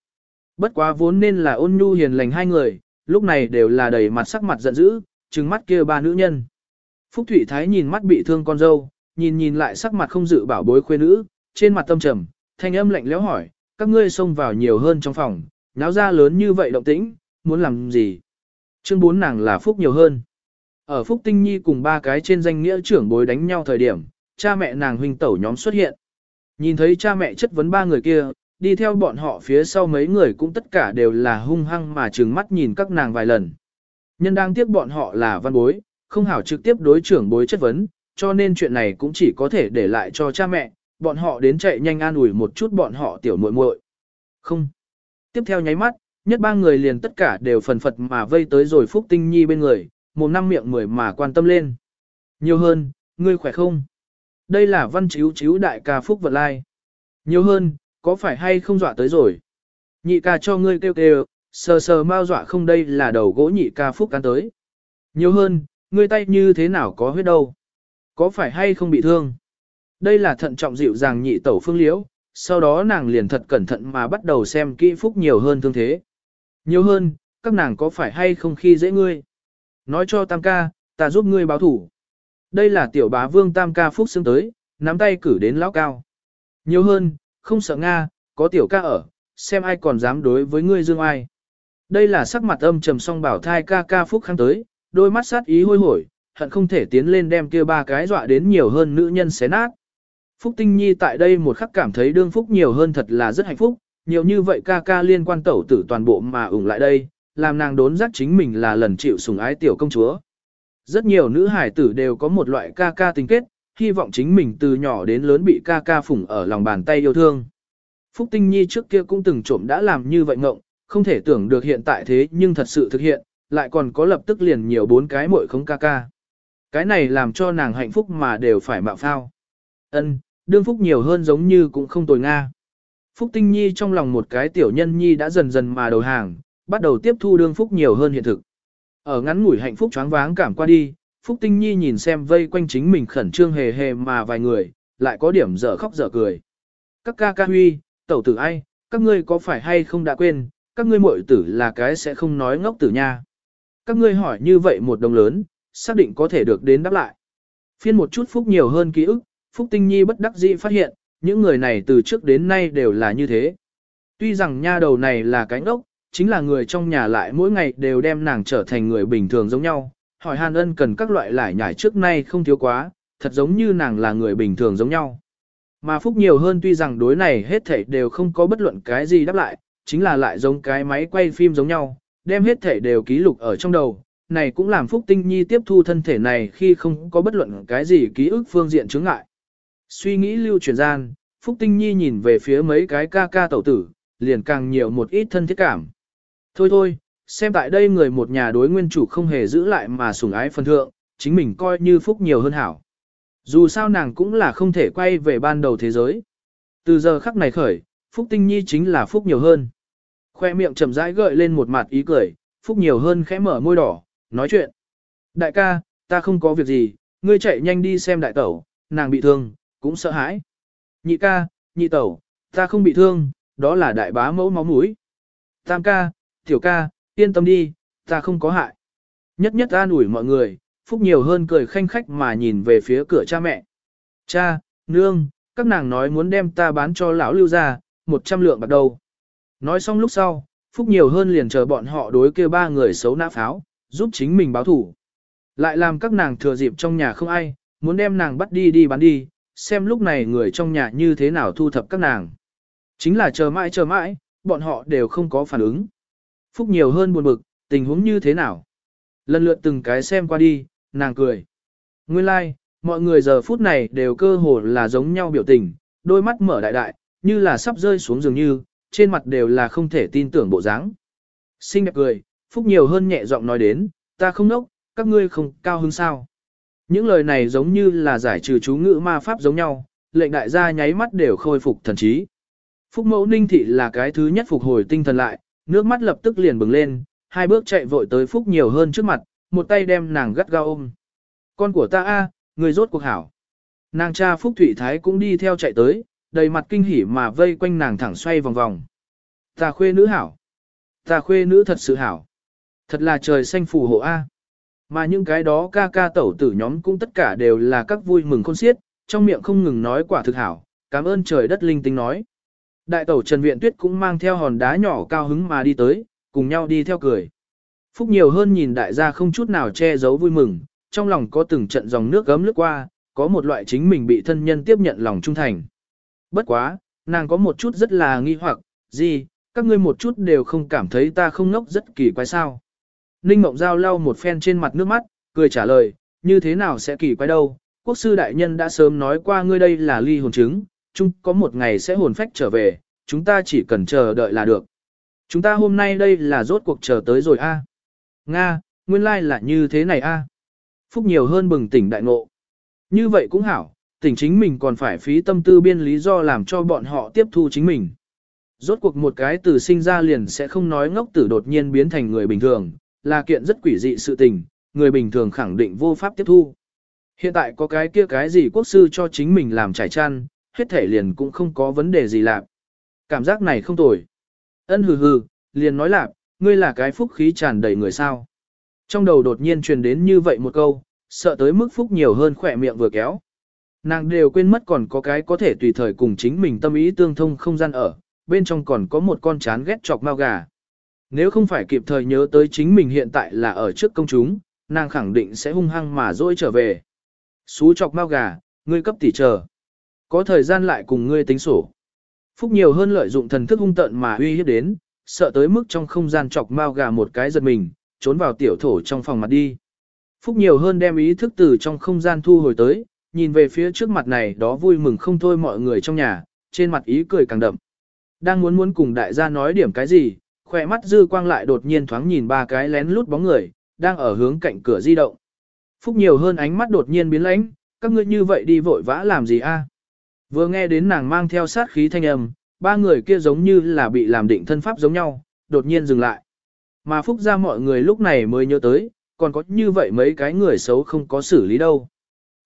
Speaker 1: Bất quá vốn nên là ôn nhu hiền lành hai người, lúc này đều là đầy mặt sắc mặt giận dữ, trừng mắt kia ba nữ nhân. Phúc Thụy Thái nhìn mắt bị thương con dâu, nhìn nhìn lại sắc mặt không dự bảo bối khuê nữ, trên mặt tâm trầm, thanh âm lạnh lẽo hỏi, các ngươi xông vào nhiều hơn trong phòng, náo ra lớn như vậy động tĩnh, muốn làm gì? Chương bốn nàng là Phúc nhiều hơn. Ở Phúc Tinh Nhi cùng ba cái trên danh nghĩa trưởng bối đánh nhau thời điểm, cha mẹ nàng huynh tẩu nhóm xuất hiện. Nhìn thấy cha mẹ chất vấn ba người kia, đi theo bọn họ phía sau mấy người cũng tất cả đều là hung hăng mà trừng mắt nhìn các nàng vài lần. Nhân đang tiếc bọn họ là văn bối, không hảo trực tiếp đối trưởng bối chất vấn, cho nên chuyện này cũng chỉ có thể để lại cho cha mẹ, bọn họ đến chạy nhanh an ủi một chút bọn họ tiểu muội muội. Không. Tiếp theo nháy mắt, nhất ba người liền tất cả đều phần phật mà vây tới rồi Phúc Tinh Nhi bên người, một năm miệng mười mà quan tâm lên. Nhiều hơn, ngươi khỏe không? Đây là văn chiếu chiếu đại ca Phúc Vật Lai. Nhiều hơn, có phải hay không dọa tới rồi? Nhị ca cho ngươi kêu kêu, sờ sờ mau dọa không đây là đầu gỗ nhị ca Phúc cán tới. Nhiều hơn, ngươi tay như thế nào có huyết đâu? Có phải hay không bị thương? Đây là thận trọng dịu dàng nhị tẩu phương liễu, sau đó nàng liền thật cẩn thận mà bắt đầu xem kỹ Phúc nhiều hơn thương thế. Nhiều hơn, các nàng có phải hay không khi dễ ngươi? Nói cho tam ca, ta giúp ngươi báo thủ. Đây là tiểu bá vương tam ca Phúc xương tới, nắm tay cử đến lão cao. Nhiều hơn, không sợ Nga, có tiểu ca ở, xem ai còn dám đối với ngươi dương ai. Đây là sắc mặt âm trầm song bảo thai ca ca Phúc kháng tới, đôi mắt sát ý hôi hổi, hận không thể tiến lên đem kia ba cái dọa đến nhiều hơn nữ nhân xé nát. Phúc Tinh Nhi tại đây một khắc cảm thấy đương Phúc nhiều hơn thật là rất hạnh phúc, nhiều như vậy ca ca liên quan tẩu tử toàn bộ mà ủng lại đây, làm nàng đốn giác chính mình là lần chịu sủng ái tiểu công chúa. Rất nhiều nữ hải tử đều có một loại ca ca tình kết, hy vọng chính mình từ nhỏ đến lớn bị ca ca phủng ở lòng bàn tay yêu thương. Phúc Tinh Nhi trước kia cũng từng trộm đã làm như vậy ngộng, không thể tưởng được hiện tại thế nhưng thật sự thực hiện, lại còn có lập tức liền nhiều bốn cái muội không ca ca. Cái này làm cho nàng hạnh phúc mà đều phải mạo phao. Ân, đương phúc nhiều hơn giống như cũng không tồi nga. Phúc Tinh Nhi trong lòng một cái tiểu nhân nhi đã dần dần mà đầu hàng, bắt đầu tiếp thu đương phúc nhiều hơn hiện thực. Ở ngắn ngủi hạnh phúc choáng váng cảm qua đi, Phúc Tinh Nhi nhìn xem vây quanh chính mình khẩn trương hề hề mà vài người, lại có điểm dở khóc dở cười. Các ca ca huy, tẩu tử ai, các ngươi có phải hay không đã quên, các ngươi muội tử là cái sẽ không nói ngốc tử nha. Các ngươi hỏi như vậy một đồng lớn, xác định có thể được đến đáp lại. Phiên một chút phúc nhiều hơn ký ức, Phúc Tinh Nhi bất đắc dĩ phát hiện, những người này từ trước đến nay đều là như thế. Tuy rằng nha đầu này là cái ngốc, chính là người trong nhà lại mỗi ngày đều đem nàng trở thành người bình thường giống nhau, hỏi Hàn Ân cần các loại lải nhải trước nay không thiếu quá, thật giống như nàng là người bình thường giống nhau. Mà Phúc nhiều hơn tuy rằng đối này hết thảy đều không có bất luận cái gì đáp lại, chính là lại giống cái máy quay phim giống nhau, đem hết thảy đều ký lục ở trong đầu. Này cũng làm Phúc Tinh Nhi tiếp thu thân thể này khi không có bất luận cái gì ký ức phương diện chứng ngại. Suy nghĩ lưu truyền gian, Phúc Tinh Nhi nhìn về phía mấy cái ca ca tẩu tử, liền càng nhiều một ít thân thiết cảm. Thôi thôi, xem tại đây người một nhà đối nguyên chủ không hề giữ lại mà sủng ái phân thượng, chính mình coi như Phúc nhiều hơn hảo. Dù sao nàng cũng là không thể quay về ban đầu thế giới. Từ giờ khắc này khởi, Phúc Tinh Nhi chính là Phúc nhiều hơn. Khoe miệng chậm rãi gợi lên một mặt ý cười, Phúc nhiều hơn khẽ mở môi đỏ, nói chuyện. Đại ca, ta không có việc gì, ngươi chạy nhanh đi xem đại tẩu, nàng bị thương, cũng sợ hãi. Nhị ca, nhị tẩu, ta không bị thương, đó là đại bá mẫu máu mũi. Tam ca, tiểu ca, yên tâm đi, ta không có hại. Nhất nhất an ủi mọi người, Phúc nhiều hơn cười khanh khách mà nhìn về phía cửa cha mẹ. Cha, nương, các nàng nói muốn đem ta bán cho lão lưu ra, một trăm lượng bạc đầu. Nói xong lúc sau, Phúc nhiều hơn liền chờ bọn họ đối kêu ba người xấu nã pháo, giúp chính mình báo thủ. Lại làm các nàng thừa dịp trong nhà không ai, muốn đem nàng bắt đi đi bán đi, xem lúc này người trong nhà như thế nào thu thập các nàng. Chính là chờ mãi chờ mãi, bọn họ đều không có phản ứng. Phúc nhiều hơn buồn bực, tình huống như thế nào? Lần lượt từng cái xem qua đi, nàng cười. Nguyên lai, like, mọi người giờ phút này đều cơ hồ là giống nhau biểu tình, đôi mắt mở đại đại, như là sắp rơi xuống dường như, trên mặt đều là không thể tin tưởng bộ dáng. Xinh đẹp cười, Phúc nhiều hơn nhẹ giọng nói đến, ta không nốc, các ngươi không cao hứng sao. Những lời này giống như là giải trừ chú ngữ ma pháp giống nhau, lệnh đại gia nháy mắt đều khôi phục thần trí. Phúc mẫu ninh thị là cái thứ nhất phục hồi tinh thần lại, nước mắt lập tức liền bừng lên, hai bước chạy vội tới Phúc nhiều hơn trước mặt, một tay đem nàng gắt gao ôm. Con của ta a, người rốt cuộc hảo. Nàng cha Phúc Thụy Thái cũng đi theo chạy tới, đầy mặt kinh hỉ mà vây quanh nàng thẳng xoay vòng vòng. Ta khuê nữ hảo. Ta khuê nữ thật sự hảo. Thật là trời xanh phù hộ A. Mà những cái đó ca ca tẩu tử nhóm cũng tất cả đều là các vui mừng khôn xiết, trong miệng không ngừng nói quả thực hảo, cảm ơn trời đất linh tinh nói. Đại tẩu Trần Viện Tuyết cũng mang theo hòn đá nhỏ cao hứng mà đi tới, cùng nhau đi theo cười. Phúc nhiều hơn nhìn đại gia không chút nào che giấu vui mừng, trong lòng có từng trận dòng nước gấm lướt qua, có một loại chính mình bị thân nhân tiếp nhận lòng trung thành. Bất quá, nàng có một chút rất là nghi hoặc, gì, các ngươi một chút đều không cảm thấy ta không ngốc rất kỳ quái sao. Ninh Mộng Giao lau một phen trên mặt nước mắt, cười trả lời, như thế nào sẽ kỳ quái đâu, quốc sư đại nhân đã sớm nói qua ngươi đây là ly hồn chứng, chung có một ngày sẽ hồn phách trở về, chúng ta chỉ cần chờ đợi là được. Chúng ta hôm nay đây là rốt cuộc chờ tới rồi a. Nga, nguyên lai like là như thế này a. Phúc nhiều hơn bừng tỉnh đại ngộ. Như vậy cũng hảo, tỉnh chính mình còn phải phí tâm tư biên lý do làm cho bọn họ tiếp thu chính mình. Rốt cuộc một cái từ sinh ra liền sẽ không nói ngốc tử đột nhiên biến thành người bình thường, là kiện rất quỷ dị sự tình, người bình thường khẳng định vô pháp tiếp thu. Hiện tại có cái kia cái gì quốc sư cho chính mình làm trải chăn, hết thể liền cũng không có vấn đề gì lạc. Cảm giác này không tồi. Ân hừ hừ, liền nói lạc, ngươi là cái phúc khí tràn đầy người sao. Trong đầu đột nhiên truyền đến như vậy một câu, sợ tới mức phúc nhiều hơn khỏe miệng vừa kéo. Nàng đều quên mất còn có cái có thể tùy thời cùng chính mình tâm ý tương thông không gian ở, bên trong còn có một con chán ghét chọc mau gà. Nếu không phải kịp thời nhớ tới chính mình hiện tại là ở trước công chúng, nàng khẳng định sẽ hung hăng mà dỗi trở về. Xú chọc mau gà, ngươi cấp tỷ chờ. Có thời gian lại cùng ngươi tính sổ. Phúc nhiều hơn lợi dụng thần thức hung tận mà uy hiếp đến, sợ tới mức trong không gian chọc mau gà một cái giật mình, trốn vào tiểu thổ trong phòng mặt đi. Phúc nhiều hơn đem ý thức từ trong không gian thu hồi tới, nhìn về phía trước mặt này đó vui mừng không thôi mọi người trong nhà, trên mặt ý cười càng đậm. Đang muốn muốn cùng đại gia nói điểm cái gì, khỏe mắt dư quang lại đột nhiên thoáng nhìn ba cái lén lút bóng người, đang ở hướng cạnh cửa di động. Phúc nhiều hơn ánh mắt đột nhiên biến lãnh, các ngươi như vậy đi vội vã làm gì a? Vừa nghe đến nàng mang theo sát khí thanh âm, ba người kia giống như là bị làm định thân pháp giống nhau, đột nhiên dừng lại. Mà Phúc ra mọi người lúc này mới nhớ tới, còn có như vậy mấy cái người xấu không có xử lý đâu.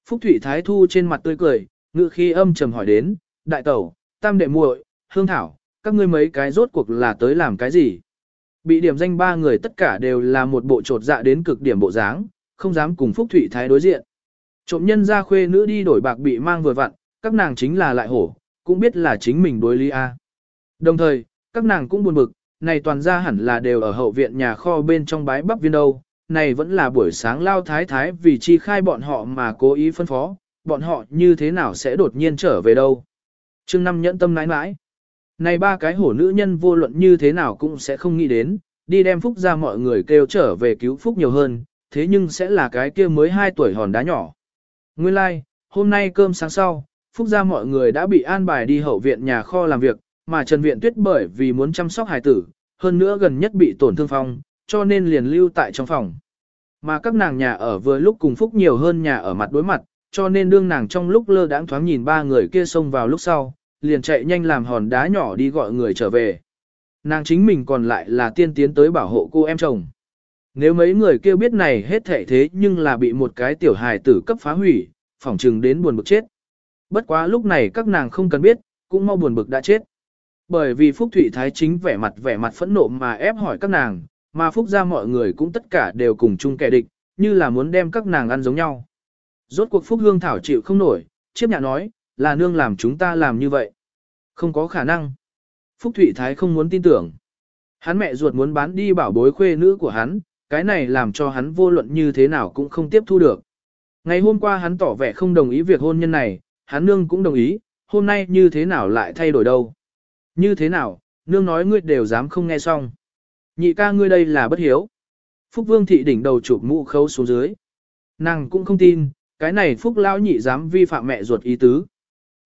Speaker 1: Phúc Thụy Thái Thu trên mặt tươi cười, ngự khi âm trầm hỏi đến, đại tẩu, tam đệ muội, hương thảo, các ngươi mấy cái rốt cuộc là tới làm cái gì? Bị điểm danh ba người tất cả đều là một bộ trột dạ đến cực điểm bộ dáng, không dám cùng Phúc Thụy Thái đối diện. Trộm nhân ra khuê nữ đi đổi bạc bị mang vừa vặn, các nàng chính là lại hổ, cũng biết là chính mình đối lý A. Đồng thời, các nàng cũng buồn bực, này toàn ra hẳn là đều ở hậu viện nhà kho bên trong bái bắp viên đâu, này vẫn là buổi sáng lao thái thái vì chi khai bọn họ mà cố ý phân phó, bọn họ như thế nào sẽ đột nhiên trở về đâu. trương năm nhẫn tâm nãi nãi. Này ba cái hổ nữ nhân vô luận như thế nào cũng sẽ không nghĩ đến, đi đem phúc ra mọi người kêu trở về cứu phúc nhiều hơn, thế nhưng sẽ là cái kia mới 2 tuổi hòn đá nhỏ. Nguyên lai, like, hôm nay cơm sáng sau, phúc gia mọi người đã bị an bài đi hậu viện nhà kho làm việc, mà Trần Viện Tuyết bởi vì muốn chăm sóc hài tử, hơn nữa gần nhất bị tổn thương phong, cho nên liền lưu tại trong phòng. Mà các nàng nhà ở vừa lúc cùng phúc nhiều hơn nhà ở mặt đối mặt, cho nên đương nàng trong lúc lơ đãng thoáng nhìn ba người kia xông vào lúc sau, liền chạy nhanh làm hòn đá nhỏ đi gọi người trở về. Nàng chính mình còn lại là tiên tiến tới bảo hộ cô em chồng. Nếu mấy người kêu biết này hết thảy thế nhưng là bị một cái tiểu hài tử cấp phá hủy, phỏng trừng đến buồn bực chết. Bất quá lúc này các nàng không cần biết, cũng mau buồn bực đã chết. Bởi vì Phúc Thụy Thái chính vẻ mặt vẻ mặt phẫn nộ mà ép hỏi các nàng, mà Phúc ra mọi người cũng tất cả đều cùng chung kẻ địch, như là muốn đem các nàng ăn giống nhau. Rốt cuộc Phúc Hương Thảo chịu không nổi, chiếp nhạ nói, là nương làm chúng ta làm như vậy. Không có khả năng. Phúc Thụy Thái không muốn tin tưởng. Hắn mẹ ruột muốn bán đi bảo bối khuê nữ của hắn, cái này làm cho hắn vô luận như thế nào cũng không tiếp thu được. Ngày hôm qua hắn tỏ vẻ không đồng ý việc hôn nhân này, hắn nương cũng đồng ý, hôm nay như thế nào lại thay đổi đâu. Như thế nào, nương nói ngươi đều dám không nghe xong. Nhị ca ngươi đây là bất hiếu. Phúc Vương thị đỉnh đầu chụp mũ khấu xuống dưới. Nàng cũng không tin, cái này Phúc Lão nhị dám vi phạm mẹ ruột ý tứ.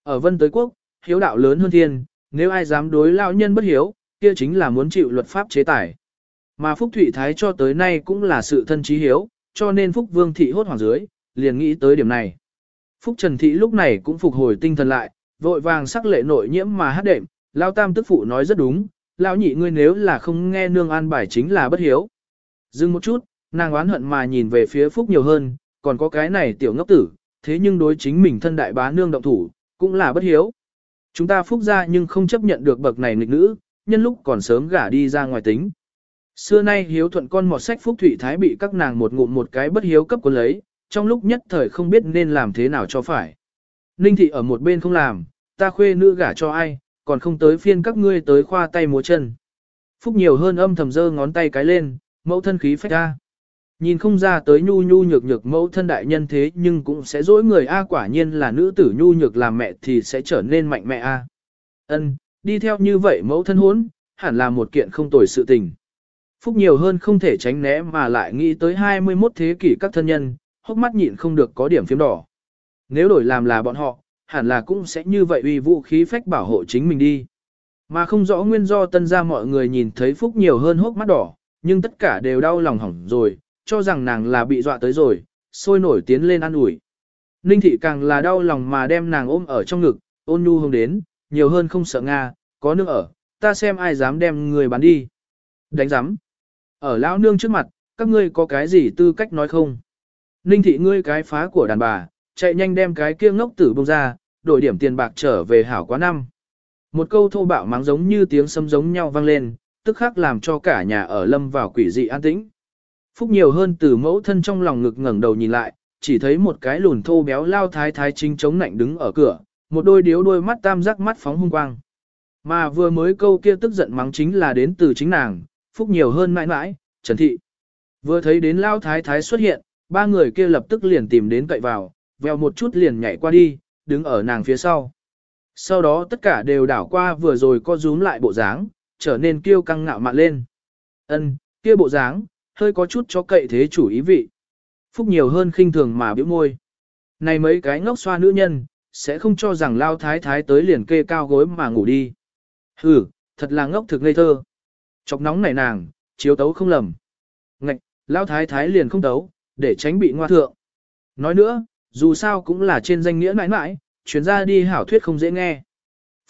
Speaker 1: Ở Vân Tới Quốc, hiếu đạo lớn hơn thiên, nếu ai dám đối lão nhân bất hiếu, kia chính là muốn chịu luật pháp chế tài. Mà Phúc Thụy Thái cho tới nay cũng là sự thân trí hiếu, cho nên Phúc Vương thị hốt hoảng dưới, liền nghĩ tới điểm này. Phúc Trần thị lúc này cũng phục hồi tinh thần lại, vội vàng sắc lệ nội nhiễm mà hát đệm, Lão Tam tức phụ nói rất đúng, lão nhị ngươi nếu là không nghe nương an bài chính là bất hiếu. Dừng một chút, nàng oán hận mà nhìn về phía Phúc nhiều hơn, còn có cái này tiểu ngốc tử, thế nhưng đối chính mình thân đại bá nương động thủ, cũng là bất hiếu. Chúng ta Phúc ra nhưng không chấp nhận được bậc này nghịch nữ, nhân lúc còn sớm gả đi ra ngoài tính. Xưa nay hiếu thuận con mọt sách Phúc Thụy Thái bị các nàng một ngụm một cái bất hiếu cấp quân lấy, trong lúc nhất thời không biết nên làm thế nào cho phải. Ninh thị ở một bên không làm, ta khuê nữ gả cho ai, còn không tới phiên các ngươi tới khoa tay múa chân. Phúc nhiều hơn âm thầm dơ ngón tay cái lên, mẫu thân khí phách ra. Nhìn không ra tới nhu nhu nhược nhược mẫu thân đại nhân thế nhưng cũng sẽ dỗi người A quả nhiên là nữ tử nhu nhược làm mẹ thì sẽ trở nên mạnh mẽ A. Ân, đi theo như vậy mẫu thân hốn, hẳn là một kiện không tồi sự tình. Phúc nhiều hơn không thể tránh né mà lại nghĩ tới 21 thế kỷ các thân nhân, hốc mắt nhịn không được có điểm phím đỏ. Nếu đổi làm là bọn họ, hẳn là cũng sẽ như vậy uy vũ khí phách bảo hộ chính mình đi. Mà không rõ nguyên do tân ra mọi người nhìn thấy Phúc nhiều hơn hốc mắt đỏ, nhưng tất cả đều đau lòng hỏng rồi, cho rằng nàng là bị dọa tới rồi, sôi nổi tiến lên ăn ủi. Ninh thị càng là đau lòng mà đem nàng ôm ở trong ngực, ôn nhu hông đến, nhiều hơn không sợ Nga, có nước ở, ta xem ai dám đem người bán đi. Đánh giám. Ở lão nương trước mặt, các ngươi có cái gì tư cách nói không? Ninh thị ngươi cái phá của đàn bà, chạy nhanh đem cái kia ngốc tử bông ra, đổi điểm tiền bạc trở về hảo quá năm. Một câu thô bạo mắng giống như tiếng sấm giống nhau vang lên, tức khắc làm cho cả nhà ở lâm vào quỷ dị an tĩnh. Phúc nhiều hơn từ mẫu thân trong lòng ngực ngẩng đầu nhìn lại, chỉ thấy một cái lùn thô béo lao thái thái chính chống nạnh đứng ở cửa, một đôi điếu đôi mắt tam giác mắt phóng hung quang. Mà vừa mới câu kia tức giận mắng chính là đến từ chính nàng, Phúc nhiều hơn mãi mãi, Trần Thị. Vừa thấy đến lao thái thái xuất hiện, ba người kia lập tức liền tìm đến cậy vào, veo một chút liền nhảy qua đi, đứng ở nàng phía sau. Sau đó tất cả đều đảo qua vừa rồi co rúm lại bộ dáng, trở nên kiêu căng ngạo mạn lên. Ân, kia bộ dáng, hơi có chút cho cậy thế chủ ý vị. Phúc nhiều hơn khinh thường mà biểu môi. Này mấy cái ngốc xoa nữ nhân, sẽ không cho rằng lao thái thái tới liền kê cao gối mà ngủ đi. Hừ, thật là ngốc thực ngây thơ. Chọc nóng này nàng, chiếu tấu không lầm. Ngạch, lao thái thái liền không tấu, để tránh bị ngoa thượng. Nói nữa, dù sao cũng là trên danh nghĩa mãi mãi, chuyến ra đi hảo thuyết không dễ nghe.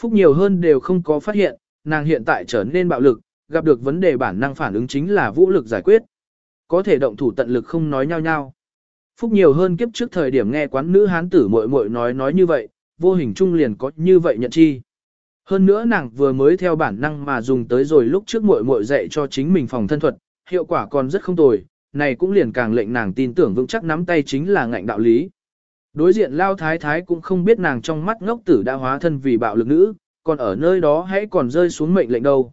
Speaker 1: Phúc nhiều hơn đều không có phát hiện, nàng hiện tại trở nên bạo lực, gặp được vấn đề bản năng phản ứng chính là vũ lực giải quyết. Có thể động thủ tận lực không nói nhau nhau. Phúc nhiều hơn kiếp trước thời điểm nghe quán nữ hán tử muội muội nói nói như vậy, vô hình trung liền có như vậy nhận chi. Hơn nữa nàng vừa mới theo bản năng mà dùng tới rồi lúc trước muội muội dạy cho chính mình phòng thân thuật, hiệu quả còn rất không tồi, này cũng liền càng lệnh nàng tin tưởng vững chắc nắm tay chính là ngạnh đạo lý. Đối diện lao thái thái cũng không biết nàng trong mắt ngốc tử đã hóa thân vì bạo lực nữ, còn ở nơi đó hãy còn rơi xuống mệnh lệnh đâu.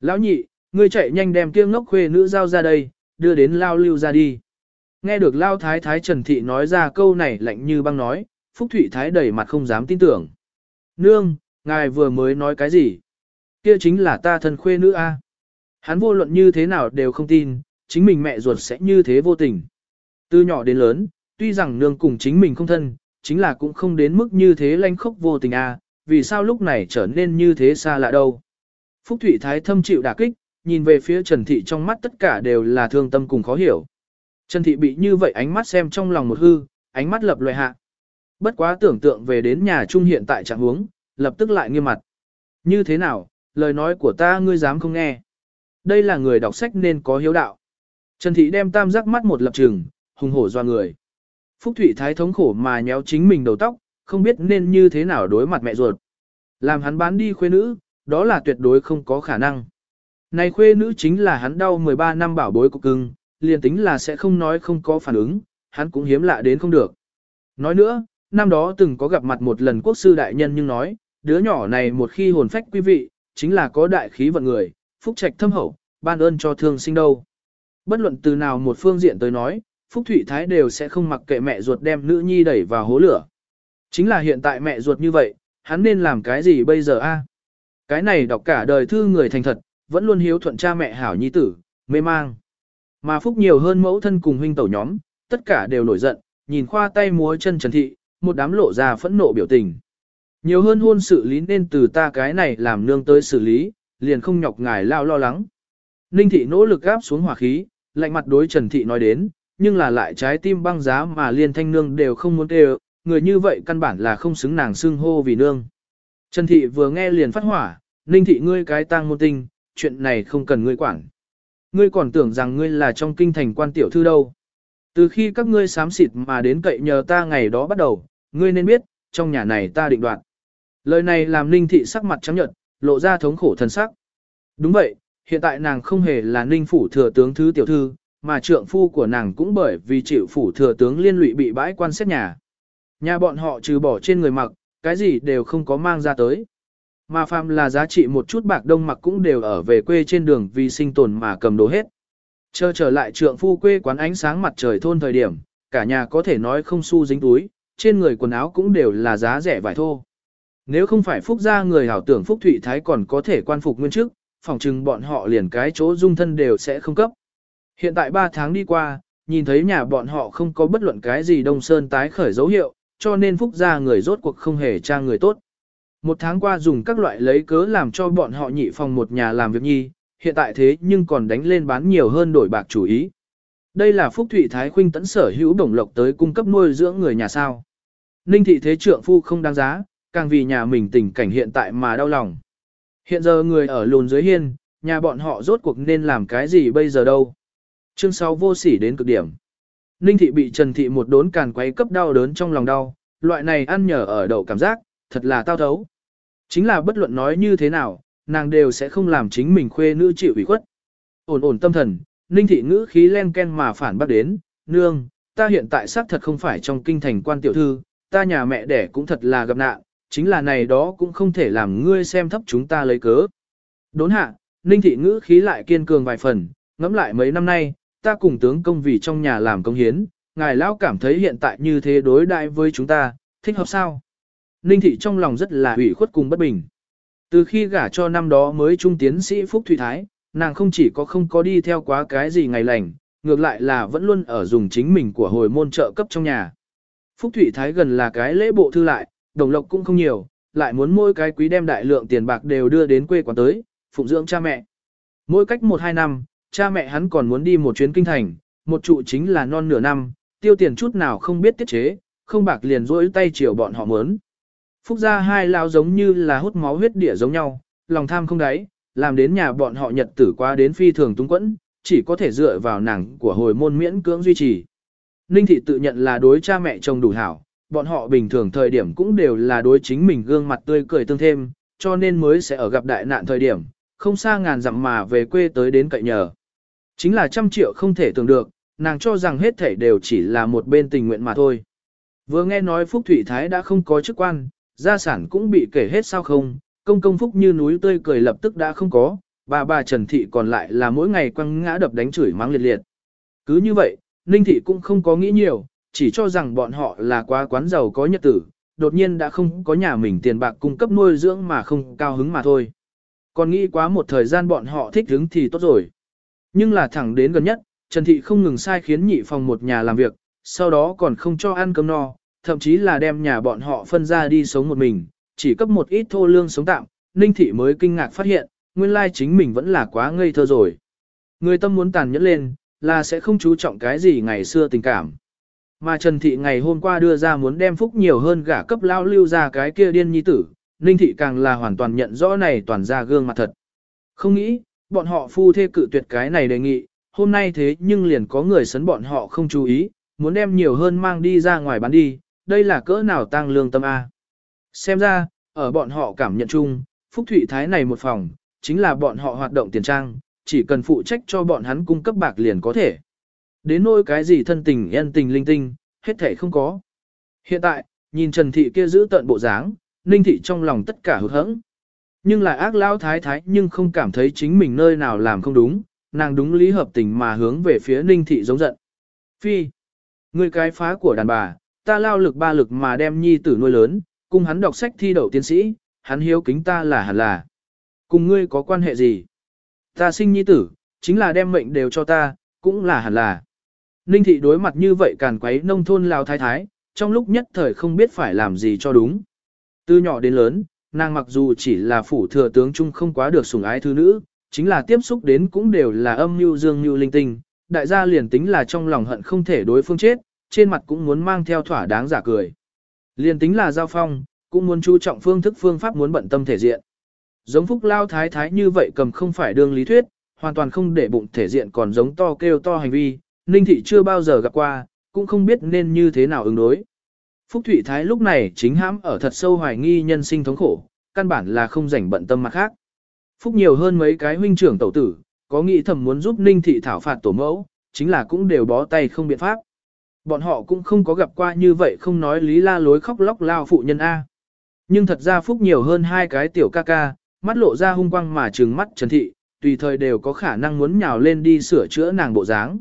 Speaker 1: Lão nhị, ngươi chạy nhanh đem kia ngốc khuê nữ giao ra đây, đưa đến lao lưu ra đi. Nghe được lao thái thái Trần Thị nói ra câu này lạnh như băng nói, Phúc Thụy Thái đầy mặt không dám tin tưởng. Nương, ngài vừa mới nói cái gì? Kia chính là ta thân khuê nữ a. Hắn vô luận như thế nào đều không tin, chính mình mẹ ruột sẽ như thế vô tình. Từ nhỏ đến lớn, tuy rằng nương cùng chính mình không thân, chính là cũng không đến mức như thế lanh khốc vô tình a. vì sao lúc này trở nên như thế xa lạ đâu. Phúc Thụy Thái thâm chịu đả kích, nhìn về phía Trần Thị trong mắt tất cả đều là thương tâm cùng khó hiểu. Trần Thị bị như vậy ánh mắt xem trong lòng một hư, ánh mắt lập loại hạ. Bất quá tưởng tượng về đến nhà trung hiện tại trạng huống, lập tức lại nghiêm mặt. Như thế nào, lời nói của ta ngươi dám không nghe. Đây là người đọc sách nên có hiếu đạo. Trần Thị đem tam giác mắt một lập trường, hùng hổ doa người. Phúc Thụy Thái thống khổ mà nhéo chính mình đầu tóc, không biết nên như thế nào đối mặt mẹ ruột. Làm hắn bán đi khuê nữ, đó là tuyệt đối không có khả năng. Này khuê nữ chính là hắn đau 13 năm bảo bối của cưng, liền tính là sẽ không nói không có phản ứng, hắn cũng hiếm lạ đến không được. Nói nữa, năm đó từng có gặp mặt một lần quốc sư đại nhân nhưng nói, đứa nhỏ này một khi hồn phách quý vị, chính là có đại khí vận người, phúc trạch thâm hậu, ban ơn cho thương sinh đâu. Bất luận từ nào một phương diện tới nói, Phúc Thụy Thái đều sẽ không mặc kệ mẹ ruột đem nữ nhi đẩy vào hố lửa. Chính là hiện tại mẹ ruột như vậy, hắn nên làm cái gì bây giờ a? Cái này đọc cả đời thư người thành thật, vẫn luôn hiếu thuận cha mẹ hảo nhi tử, mê mang. Mà phúc nhiều hơn mẫu thân cùng huynh tẩu nhóm, tất cả đều nổi giận, nhìn khoa tay múa chân Trần Thị, một đám lộ ra phẫn nộ biểu tình. Nhiều hơn hôn sự lý nên từ ta cái này làm nương tới xử lý, liền không nhọc ngài lao lo lắng. Ninh Thị nỗ lực gáp xuống hỏa khí, lạnh mặt đối Trần Thị nói đến, nhưng là lại trái tim băng giá mà liên thanh nương đều không muốn đều, người như vậy căn bản là không xứng nàng xưng hô vì nương. Trần Thị vừa nghe liền phát hỏa, Ninh Thị ngươi cái tang môn tinh, chuyện này không cần ngươi quản. Ngươi còn tưởng rằng ngươi là trong kinh thành quan tiểu thư đâu. Từ khi các ngươi xám xịt mà đến cậy nhờ ta ngày đó bắt đầu, ngươi nên biết, trong nhà này ta định đoạt. Lời này làm Ninh Thị sắc mặt trắng nhợt, lộ ra thống khổ thần sắc. Đúng vậy, hiện tại nàng không hề là Ninh phủ thừa tướng thứ tiểu thư, mà trượng phu của nàng cũng bởi vì chịu phủ thừa tướng liên lụy bị bãi quan xét nhà. Nhà bọn họ trừ bỏ trên người mặc, cái gì đều không có mang ra tới. Mà phàm là giá trị một chút bạc đông mặc cũng đều ở về quê trên đường vì sinh tồn mà cầm đồ hết. Chờ trở lại trượng phu quê quán ánh sáng mặt trời thôn thời điểm, cả nhà có thể nói không xu dính túi, trên người quần áo cũng đều là giá rẻ vải thô. Nếu không phải phúc gia người hảo tưởng phúc thụy thái còn có thể quan phục nguyên chức, phỏng chừng bọn họ liền cái chỗ dung thân đều sẽ không cấp. Hiện tại 3 tháng đi qua, nhìn thấy nhà bọn họ không có bất luận cái gì đông sơn tái khởi dấu hiệu, cho nên phúc gia người rốt cuộc không hề tra người tốt. Một tháng qua dùng các loại lấy cớ làm cho bọn họ nhị phòng một nhà làm việc nhi, hiện tại thế nhưng còn đánh lên bán nhiều hơn đổi bạc chủ ý. Đây là Phúc Thụy Thái Khuynh tẫn sở hữu đồng lộc tới cung cấp nuôi dưỡng người nhà sao. Ninh thị thế trượng phu không đáng giá, càng vì nhà mình tình cảnh hiện tại mà đau lòng. Hiện giờ người ở lùn dưới hiên, nhà bọn họ rốt cuộc nên làm cái gì bây giờ đâu. Chương 6 vô sỉ đến cực điểm. Ninh thị bị Trần thị một đốn càn quấy cấp đau đớn trong lòng đau, loại này ăn nhờ ở đậu cảm giác, thật là tao thấu. Chính là bất luận nói như thế nào, nàng đều sẽ không làm chính mình khuê nữ chịu ủy khuất. Ổn ổn tâm thần, Ninh thị ngữ khí len ken mà phản bác đến, nương, ta hiện tại xác thật không phải trong kinh thành quan tiểu thư, ta nhà mẹ đẻ cũng thật là gặp nạn, chính là này đó cũng không thể làm ngươi xem thấp chúng ta lấy cớ. Đốn hạ, Ninh thị ngữ khí lại kiên cường vài phần, ngẫm lại mấy năm nay, ta cùng tướng công vì trong nhà làm công hiến, ngài lão cảm thấy hiện tại như thế đối đại với chúng ta, thích hợp sao? Ninh thị trong lòng rất là ủy khuất cùng bất bình. Từ khi gả cho năm đó mới trung tiến sĩ Phúc Thủy Thái, nàng không chỉ có không có đi theo quá cái gì ngày lành, ngược lại là vẫn luôn ở dùng chính mình của hồi môn trợ cấp trong nhà. Phúc Thủy Thái gần là cái lễ bộ thư lại, đồng lộc cũng không nhiều, lại muốn mỗi cái quý đem đại lượng tiền bạc đều đưa đến quê quán tới, phụng dưỡng cha mẹ. Mỗi cách một hai năm, cha mẹ hắn còn muốn đi một chuyến kinh thành, một trụ chính là non nửa năm, tiêu tiền chút nào không biết tiết chế, không bạc liền rỗi tay chiều bọn họ muốn. Phúc gia hai lao giống như là hút máu huyết địa giống nhau, lòng tham không đáy, làm đến nhà bọn họ nhật tử qua đến phi thường túng quẫn, chỉ có thể dựa vào nàng của hồi môn miễn cưỡng duy trì. Ninh thị tự nhận là đối cha mẹ chồng đủ hảo, bọn họ bình thường thời điểm cũng đều là đối chính mình gương mặt tươi cười tương thêm, cho nên mới sẽ ở gặp đại nạn thời điểm, không xa ngàn dặm mà về quê tới đến cậy nhờ. Chính là trăm triệu không thể tưởng được, nàng cho rằng hết thảy đều chỉ là một bên tình nguyện mà thôi. Vừa nghe nói Phúc Thủy Thái đã không có chức quan, gia sản cũng bị kể hết sao không, công công Phúc như núi tươi cười lập tức đã không có, bà bà Trần Thị còn lại là mỗi ngày quăng ngã đập đánh chửi mắng liệt liệt. Cứ như vậy, Ninh Thị cũng không có nghĩ nhiều, chỉ cho rằng bọn họ là quá quán giàu có nhật tử, đột nhiên đã không có nhà mình tiền bạc cung cấp nuôi dưỡng mà không cao hứng mà thôi. Còn nghĩ quá một thời gian bọn họ thích hứng thì tốt rồi. Nhưng là thẳng đến gần nhất, Trần Thị không ngừng sai khiến nhị phòng một nhà làm việc, sau đó còn không cho ăn cơm no, thậm chí là đem nhà bọn họ phân ra đi sống một mình, chỉ cấp một ít thô lương sống tạm, Ninh Thị mới kinh ngạc phát hiện, nguyên lai chính mình vẫn là quá ngây thơ rồi. Người tâm muốn tàn nhẫn lên, là sẽ không chú trọng cái gì ngày xưa tình cảm. Mà Trần Thị ngày hôm qua đưa ra muốn đem phúc nhiều hơn gả cấp lao lưu ra cái kia điên nhi tử, Ninh Thị càng là hoàn toàn nhận rõ này toàn ra gương mặt thật. Không nghĩ, bọn họ phu thê cự tuyệt cái này đề nghị, hôm nay thế nhưng liền có người sấn bọn họ không chú ý, muốn đem nhiều hơn mang đi ra ngoài bán đi, đây là cỡ nào tăng lương tâm A. Xem ra, ở bọn họ cảm nhận chung, Phúc Thụy Thái này một phòng, chính là bọn họ hoạt động tiền trang, chỉ cần phụ trách cho bọn hắn cung cấp bạc liền có thể. Đến nỗi cái gì thân tình nhân tình linh tinh, hết thể không có. Hiện tại, nhìn Trần Thị kia giữ tận bộ dáng, Ninh Thị trong lòng tất cả hụt hẫng. Nhưng lại ác lao thái thái nhưng không cảm thấy chính mình nơi nào làm không đúng, nàng đúng lý hợp tình mà hướng về phía Ninh Thị giống giận. Phi, người cái phá của đàn bà, ta lao lực ba lực mà đem nhi tử nuôi lớn, cùng hắn đọc sách thi đậu tiến sĩ, hắn hiếu kính ta là hẳn là. Cùng ngươi có quan hệ gì? Ta sinh nhi tử, chính là đem mệnh đều cho ta, cũng là hẳn là. Ninh thị đối mặt như vậy càn quấy nông thôn lao thái thái, trong lúc nhất thời không biết phải làm gì cho đúng. Từ nhỏ đến lớn, nàng mặc dù chỉ là phủ thừa tướng trung không quá được sủng ái thứ nữ, chính là tiếp xúc đến cũng đều là âm mưu dương mưu linh tinh, đại gia liền tính là trong lòng hận không thể đối phương chết, trên mặt cũng muốn mang theo thỏa đáng giả cười. Liền tính là giao phong, cũng muốn chú trọng phương thức phương pháp muốn bận tâm thể diện. Giống phúc lao thái thái như vậy cầm không phải đương lý thuyết, hoàn toàn không để bụng thể diện còn giống to kêu to hành vi, Ninh Thị chưa bao giờ gặp qua, cũng không biết nên như thế nào ứng đối. Phúc Thụy Thái lúc này chính hãm ở thật sâu hoài nghi nhân sinh thống khổ, căn bản là không rảnh bận tâm mặt khác. Phúc nhiều hơn mấy cái huynh trưởng tẩu tử, có nghĩ thầm muốn giúp Ninh Thị thảo phạt tổ mẫu, chính là cũng đều bó tay không biện pháp. Bọn họ cũng không có gặp qua như vậy không nói lý la lối khóc lóc lao phụ nhân A. Nhưng thật ra Phúc nhiều hơn hai cái tiểu ca ca, mắt lộ ra hung quang mà trừng mắt Trần Thị, tùy thời đều có khả năng muốn nhào lên đi sửa chữa nàng bộ dáng.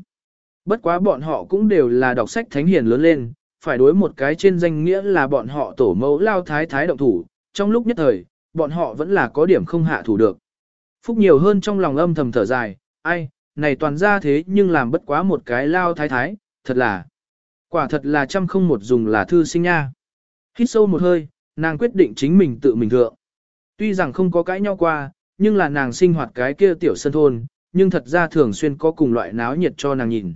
Speaker 1: Bất quá bọn họ cũng đều là đọc sách thánh hiền lớn lên, phải đối một cái trên danh nghĩa là bọn họ tổ mẫu lao thái thái động thủ, trong lúc nhất thời, bọn họ vẫn là có điểm không hạ thủ được. Phúc nhiều hơn trong lòng âm thầm thở dài, ai, này toàn ra thế nhưng làm bất quá một cái lao thái thái, thật là, quả thật là trăm không một dùng là thư sinh nha. Hít sâu một hơi, nàng quyết định chính mình tự mình thượng. Tuy rằng không có cãi nhau qua, nhưng là nàng sinh hoạt cái kia tiểu sân thôn, nhưng thật ra thường xuyên có cùng loại náo nhiệt cho nàng nhìn.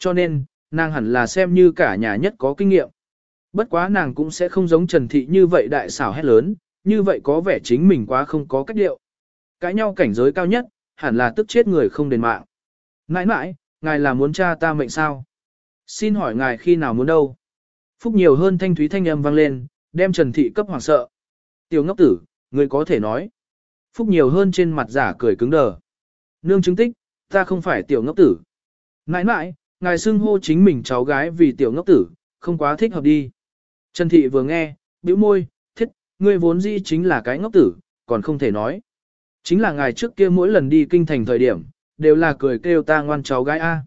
Speaker 1: Cho nên, nàng hẳn là xem như cả nhà nhất có kinh nghiệm. Bất quá nàng cũng sẽ không giống Trần Thị như vậy đại xảo hét lớn, như vậy có vẻ chính mình quá không có cách điệu. Cãi nhau cảnh giới cao nhất, hẳn là tức chết người không đền mạng. Nãi nãi, ngài là muốn cha ta mệnh sao? Xin hỏi ngài khi nào muốn đâu? Phúc nhiều hơn thanh thúy thanh âm vang lên, đem Trần Thị cấp hoàng sợ. Tiểu ngốc tử, người có thể nói. Phúc nhiều hơn trên mặt giả cười cứng đờ. Nương chứng tích, ta không phải tiểu ngốc tử. Nãi nãi, ngài xưng hô chính mình cháu gái vì tiểu ngốc tử, không quá thích hợp đi. Trần Thị vừa nghe, bĩu môi, thiết, ngươi vốn dĩ chính là cái ngốc tử, còn không thể nói. Chính là ngài trước kia mỗi lần đi kinh thành thời điểm, đều là cười kêu ta ngoan cháu gái A.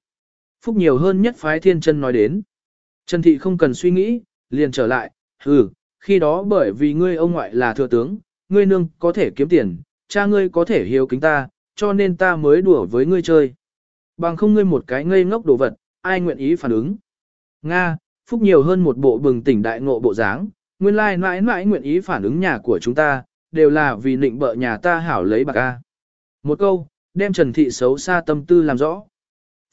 Speaker 1: Phúc nhiều hơn nhất phái thiên chân nói đến. Trần Thị không cần suy nghĩ, liền trở lại, ừ, khi đó bởi vì ngươi ông ngoại là thừa tướng, ngươi nương có thể kiếm tiền, cha ngươi có thể hiếu kính ta, cho nên ta mới đùa với ngươi chơi. Bằng không ngươi một cái ngây ngốc đồ vật, ai nguyện ý phản ứng. Nga, Phúc nhiều hơn một bộ bừng tỉnh đại ngộ bộ dáng, nguyên lai mãi mãi nguyện ý phản ứng nhà của chúng ta, đều là vì nịnh bợ nhà ta hảo lấy bạc A. Một câu, đem Trần Thị xấu xa tâm tư làm rõ.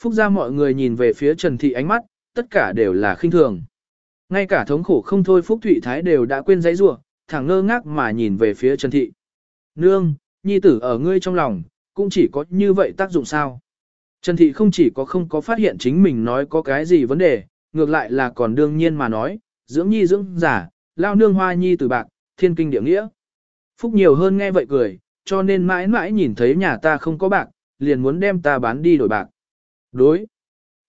Speaker 1: Phúc ra mọi người nhìn về phía Trần Thị ánh mắt, tất cả đều là khinh thường. Ngay cả thống khổ không thôi Phúc Thụy Thái đều đã quên giấy rủa thẳng ngơ ngác mà nhìn về phía Trần Thị. Nương, nhi tử ở ngươi trong lòng, cũng chỉ có như vậy tác dụng sao. Trần Thị không chỉ có không có phát hiện chính mình nói có cái gì vấn đề, ngược lại là còn đương nhiên mà nói, dưỡng nhi dưỡng giả, lao nương hoa nhi từ bạc, thiên kinh địa nghĩa. Phúc nhiều hơn nghe vậy cười, cho nên mãi mãi nhìn thấy nhà ta không có bạc, liền muốn đem ta bán đi đổi bạc. Đối.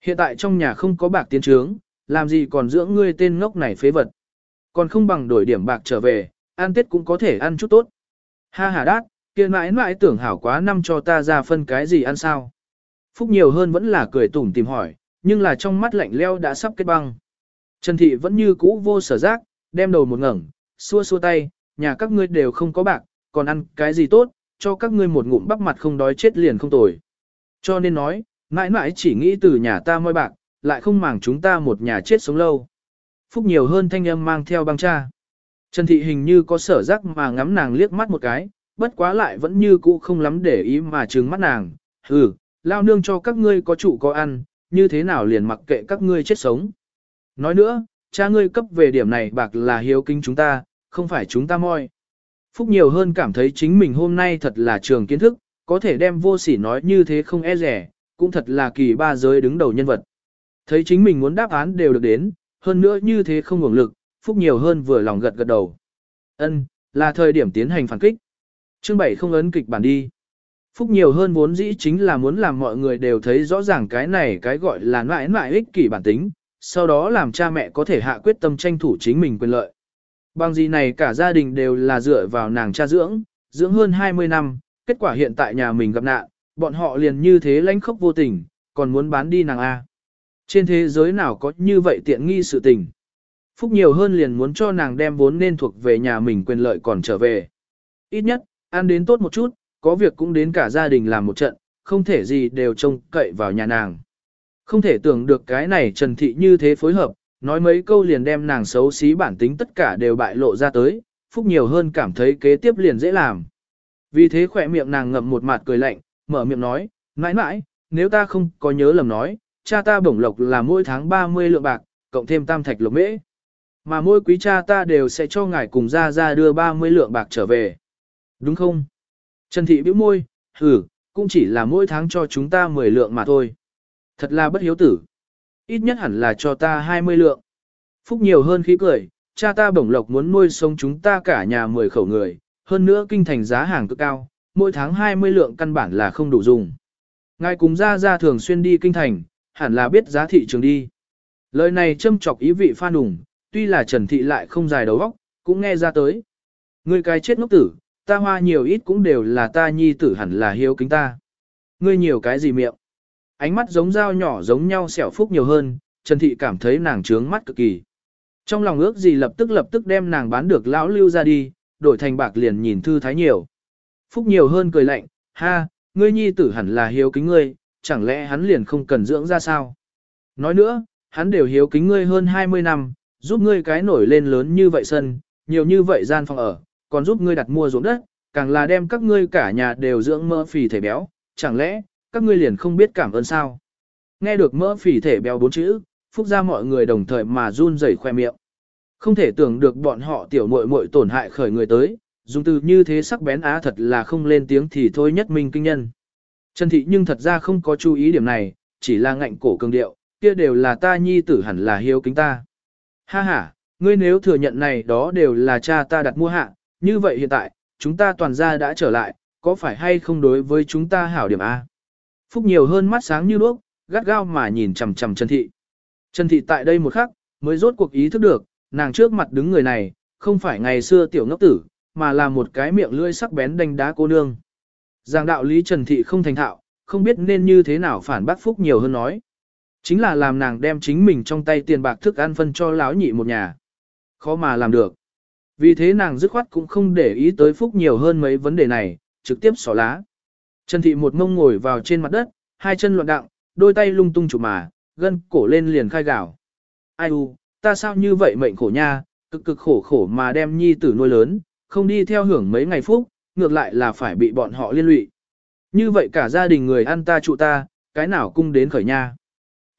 Speaker 1: Hiện tại trong nhà không có bạc tiến trướng, làm gì còn dưỡng ngươi tên ngốc này phế vật. Còn không bằng đổi điểm bạc trở về, ăn tết cũng có thể ăn chút tốt. Ha ha đát, kia mãi mãi tưởng hảo quá năm cho ta ra phân cái gì ăn sao. Phúc nhiều hơn vẫn là cười tủm tìm hỏi, nhưng là trong mắt lạnh leo đã sắp kết băng. Trần Thị vẫn như cũ vô sở giác, đem đầu một ngẩng, xua xua tay, nhà các ngươi đều không có bạc, còn ăn cái gì tốt, cho các ngươi một ngụm bắp mặt không đói chết liền không tồi. Cho nên nói, mãi mãi chỉ nghĩ từ nhà ta moi bạc, lại không màng chúng ta một nhà chết sống lâu. Phúc nhiều hơn thanh âm mang theo băng cha. Trần Thị hình như có sở giác mà ngắm nàng liếc mắt một cái, bất quá lại vẫn như cũ không lắm để ý mà trừng mắt nàng. Ừ, lao nương cho các ngươi có trụ có ăn, như thế nào liền mặc kệ các ngươi chết sống. Nói nữa, cha ngươi cấp về điểm này bạc là hiếu kính chúng ta, không phải chúng ta moi. Phúc nhiều hơn cảm thấy chính mình hôm nay thật là trường kiến thức, có thể đem vô sỉ nói như thế không e rẻ, cũng thật là kỳ ba giới đứng đầu nhân vật. Thấy chính mình muốn đáp án đều được đến, hơn nữa như thế không nguồn lực, Phúc nhiều hơn vừa lòng gật gật đầu. Ân, là thời điểm tiến hành phản kích. Chương 7 không ấn kịch bản đi. Phúc nhiều hơn vốn dĩ chính là muốn làm mọi người đều thấy rõ ràng cái này cái gọi là mãi mãi ích kỷ bản tính, sau đó làm cha mẹ có thể hạ quyết tâm tranh thủ chính mình quyền lợi. Bằng gì này cả gia đình đều là dựa vào nàng cha dưỡng, dưỡng hơn 20 năm, kết quả hiện tại nhà mình gặp nạn, bọn họ liền như thế lãnh khốc vô tình, còn muốn bán đi nàng A. Trên thế giới nào có như vậy tiện nghi sự tình. Phúc nhiều hơn liền muốn cho nàng đem vốn nên thuộc về nhà mình quyền lợi còn trở về. Ít nhất, ăn đến tốt một chút, có việc cũng đến cả gia đình làm một trận, không thể gì đều trông cậy vào nhà nàng. Không thể tưởng được cái này Trần Thị như thế phối hợp, nói mấy câu liền đem nàng xấu xí bản tính tất cả đều bại lộ ra tới, Phúc nhiều hơn cảm thấy kế tiếp liền dễ làm. Vì thế khỏe miệng nàng ngậm một mặt cười lạnh, mở miệng nói, mãi mãi, nếu ta không có nhớ lầm nói, cha ta bổng lộc là mỗi tháng 30 lượng bạc, cộng thêm tam thạch lộc mễ. Mà mỗi quý cha ta đều sẽ cho ngài cùng ra ra đưa 30 lượng bạc trở về. Đúng không? Trần Thị bĩu môi, hử, cũng chỉ là mỗi tháng cho chúng ta 10 lượng mà thôi. Thật là bất hiếu tử. Ít nhất hẳn là cho ta 20 lượng. Phúc nhiều hơn khí cười, cha ta bổng lộc muốn nuôi sống chúng ta cả nhà 10 khẩu người, hơn nữa kinh thành giá hàng cực cao, mỗi tháng 20 lượng căn bản là không đủ dùng. Ngài cùng ra ra thường xuyên đi kinh thành, hẳn là biết giá thị trường đi. Lời này châm chọc ý vị pha nùng, tuy là Trần Thị lại không dài đầu óc, cũng nghe ra tới. Ngươi cái chết ngốc tử, ta hoa nhiều ít cũng đều là ta nhi tử hẳn là hiếu kính ta. Ngươi nhiều cái gì miệng? Ánh mắt giống dao nhỏ giống nhau xẻo phúc nhiều hơn, Trần Thị cảm thấy nàng trướng mắt cực kỳ. Trong lòng ước gì lập tức lập tức đem nàng bán được lão lưu ra đi, đổi thành bạc liền nhìn thư thái nhiều. Phúc nhiều hơn cười lạnh, ha, ngươi nhi tử hẳn là hiếu kính ngươi, chẳng lẽ hắn liền không cần dưỡng ra sao? Nói nữa, hắn đều hiếu kính ngươi hơn 20 năm, giúp ngươi cái nổi lên lớn như vậy sân, nhiều như vậy gian phòng ở, còn giúp ngươi đặt mua ruộng đất, càng là đem các ngươi cả nhà đều dưỡng mỡ phì thể béo, chẳng lẽ, các ngươi liền không biết cảm ơn sao? Nghe được mỡ phì thể béo bốn chữ, phúc ra mọi người đồng thời mà run rẩy khoe miệng. Không thể tưởng được bọn họ tiểu muội muội tổn hại khởi người tới, dùng từ như thế sắc bén á thật là không lên tiếng thì thôi nhất minh kinh nhân. Trần Thị nhưng thật ra không có chú ý điểm này, chỉ là ngạnh cổ cường điệu, kia đều là ta nhi tử hẳn là hiếu kính ta. Ha ha, ngươi nếu thừa nhận này đó đều là cha ta đặt mua hạ, như vậy hiện tại, chúng ta toàn gia đã trở lại, có phải hay không đối với chúng ta hảo điểm A? Phúc nhiều hơn mắt sáng như đuốc, gắt gao mà nhìn chằm chằm Trần Thị. Trần Thị tại đây một khắc, mới rốt cuộc ý thức được, nàng trước mặt đứng người này, không phải ngày xưa tiểu ngốc tử, mà là một cái miệng lưỡi sắc bén đánh đá cô nương. Giang đạo lý Trần Thị không thành thạo, không biết nên như thế nào phản bác Phúc nhiều hơn nói. Chính là làm nàng đem chính mình trong tay tiền bạc thức ăn phân cho lão nhị một nhà. Khó mà làm được. Vì thế nàng dứt khoát cũng không để ý tới Phúc nhiều hơn mấy vấn đề này, trực tiếp xỏ lá. Trần Thị một mông ngồi vào trên mặt đất, hai chân loạn đặng, đôi tay lung tung chụp mà, gân cổ lên liền khai gạo. Ai u, ta sao như vậy mệnh khổ nha, cực cực khổ khổ mà đem nhi tử nuôi lớn, không đi theo hưởng mấy ngày phúc, ngược lại là phải bị bọn họ liên lụy. Như vậy cả gia đình người ăn ta trụ ta, cái nào cung đến khởi nha.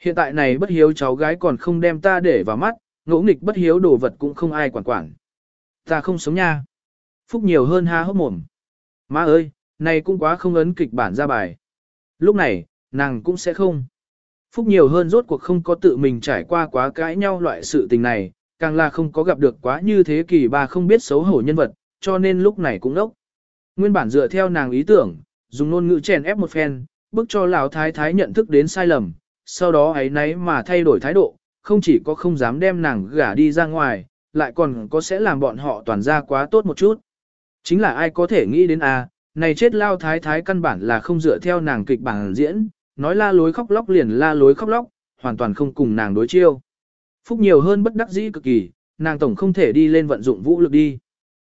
Speaker 1: Hiện tại này bất hiếu cháu gái còn không đem ta để vào mắt, ngỗ nghịch bất hiếu đồ vật cũng không ai quản quản. Ta không sống nha. Phúc nhiều hơn ha hốc mồm. Má ơi, này cũng quá không ấn kịch bản ra bài. Lúc này, nàng cũng sẽ không. Phúc nhiều hơn rốt cuộc không có tự mình trải qua quá cãi nhau loại sự tình này, càng là không có gặp được quá như thế kỷ bà không biết xấu hổ nhân vật, cho nên lúc này cũng đốc. Nguyên bản dựa theo nàng ý tưởng, dùng ngôn ngữ chèn ép một phen, bức cho lão thái thái nhận thức đến sai lầm, sau đó ấy nấy mà thay đổi thái độ, không chỉ có không dám đem nàng gả đi ra ngoài, lại còn có sẽ làm bọn họ toàn ra quá tốt một chút. Chính là ai có thể nghĩ đến à, này chết lao thái thái căn bản là không dựa theo nàng kịch bản diễn, nói la lối khóc lóc liền la lối khóc lóc, hoàn toàn không cùng nàng đối chiêu. Phúc nhiều hơn bất đắc dĩ cực kỳ, nàng tổng không thể đi lên vận dụng vũ lực đi.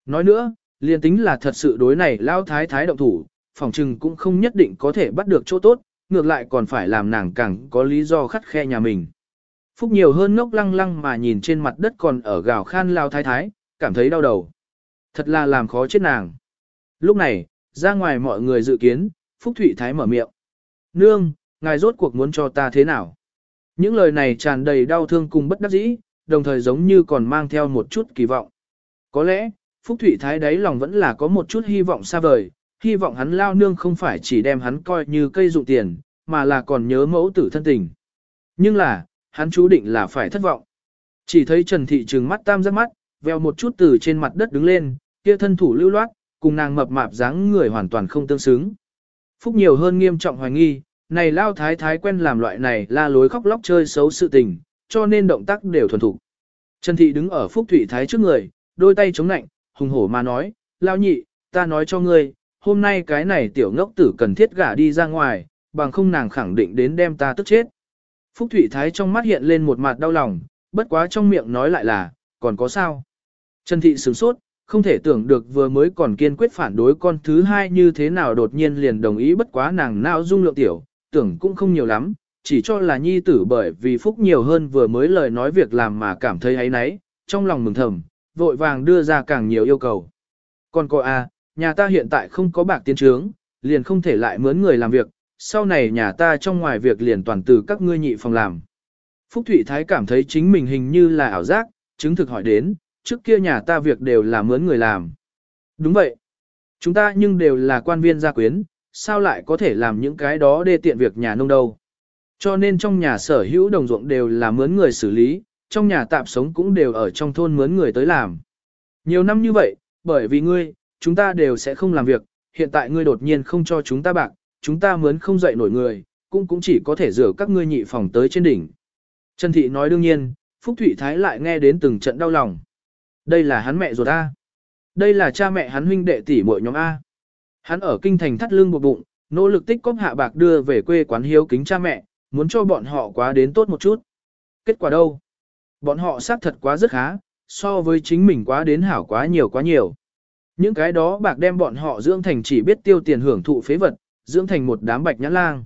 Speaker 1: Nói nữa, liền tính là thật sự đối này lao thái thái động thủ, phòng trừng cũng không nhất định có thể bắt được chỗ tốt, ngược lại còn phải làm nàng càng có lý do khắt khe nhà mình. Phúc nhiều hơn ngốc lăng lăng mà nhìn trên mặt đất còn ở gào khan lao thái thái, cảm thấy đau đầu. Thật là làm khó chết nàng. Lúc này, ra ngoài mọi người dự kiến, Phúc Thụy Thái mở miệng. Nương, ngài rốt cuộc muốn cho ta thế nào? Những lời này tràn đầy đau thương cùng bất đắc dĩ, đồng thời giống như còn mang theo một chút kỳ vọng. Có lẽ, Phúc Thụy Thái đáy lòng vẫn là có một chút hy vọng xa vời, hy vọng hắn lao nương không phải chỉ đem hắn coi như cây dụng tiền, mà là còn nhớ mẫu tử thân tình. Nhưng là, hắn chú định là phải thất vọng. Chỉ thấy Trần Thị trừng mắt tam giác mắt, veo một chút từ trên mặt đất đứng lên, kia thân thủ lưu loát, cùng nàng mập mạp dáng người hoàn toàn không tương xứng. Phúc nhiều hơn nghiêm trọng hoài nghi, này lao thái thái quen làm loại này la lối khóc lóc chơi xấu sự tình, cho nên động tác đều thuần thục. Trần Thị đứng ở Phúc Thủy Thái trước người, đôi tay chống nạnh, hùng hổ mà nói, lao nhị, ta nói cho ngươi, hôm nay cái này tiểu ngốc tử cần thiết gả đi ra ngoài, bằng không nàng khẳng định đến đem ta tức chết. Phúc Thụy Thái trong mắt hiện lên một mặt đau lòng, bất quá trong miệng nói lại là, còn có sao? Trần Thị sửng sốt, không thể tưởng được vừa mới còn kiên quyết phản đối con thứ hai như thế nào đột nhiên liền đồng ý bất quá nàng nao dung lượng tiểu, tưởng cũng không nhiều lắm, chỉ cho là nhi tử bởi vì phúc nhiều hơn vừa mới lời nói việc làm mà cảm thấy ấy nấy, trong lòng mừng thầm, vội vàng đưa ra càng nhiều yêu cầu. Còn cô A, à, nhà ta hiện tại không có bạc tiến trướng, liền không thể lại mướn người làm việc, sau này nhà ta trong ngoài việc liền toàn từ các ngươi nhị phòng làm. Phúc Thụy Thái cảm thấy chính mình hình như là ảo giác, chứng thực hỏi đến, trước kia nhà ta việc đều là mướn người làm. Đúng vậy. Chúng ta nhưng đều là quan viên gia quyến, sao lại có thể làm những cái đó đê tiện việc nhà nông đâu. Cho nên trong nhà sở hữu đồng ruộng đều là mướn người xử lý, trong nhà tạm sống cũng đều ở trong thôn mướn người tới làm. Nhiều năm như vậy, bởi vì ngươi, chúng ta đều sẽ không làm việc, hiện tại ngươi đột nhiên không cho chúng ta bạc, chúng ta mướn không dậy nổi người, cũng cũng chỉ có thể rửa các ngươi nhị phòng tới trên đỉnh. Trần Thị nói đương nhiên, Phúc Thụy Thái lại nghe đến từng trận đau lòng. Đây là hắn mẹ ruột A. Đây là cha mẹ hắn huynh đệ tỷ muội nhóm A. Hắn ở kinh thành thắt lưng buộc bụng, nỗ lực tích cóp hạ bạc đưa về quê quán hiếu kính cha mẹ, muốn cho bọn họ quá đến tốt một chút. Kết quả đâu? Bọn họ xác thật quá rất khá, so với chính mình quá đến hảo quá nhiều quá nhiều. Những cái đó bạc đem bọn họ dưỡng thành chỉ biết tiêu tiền hưởng thụ phế vật, dưỡng thành một đám bạch nhãn lang.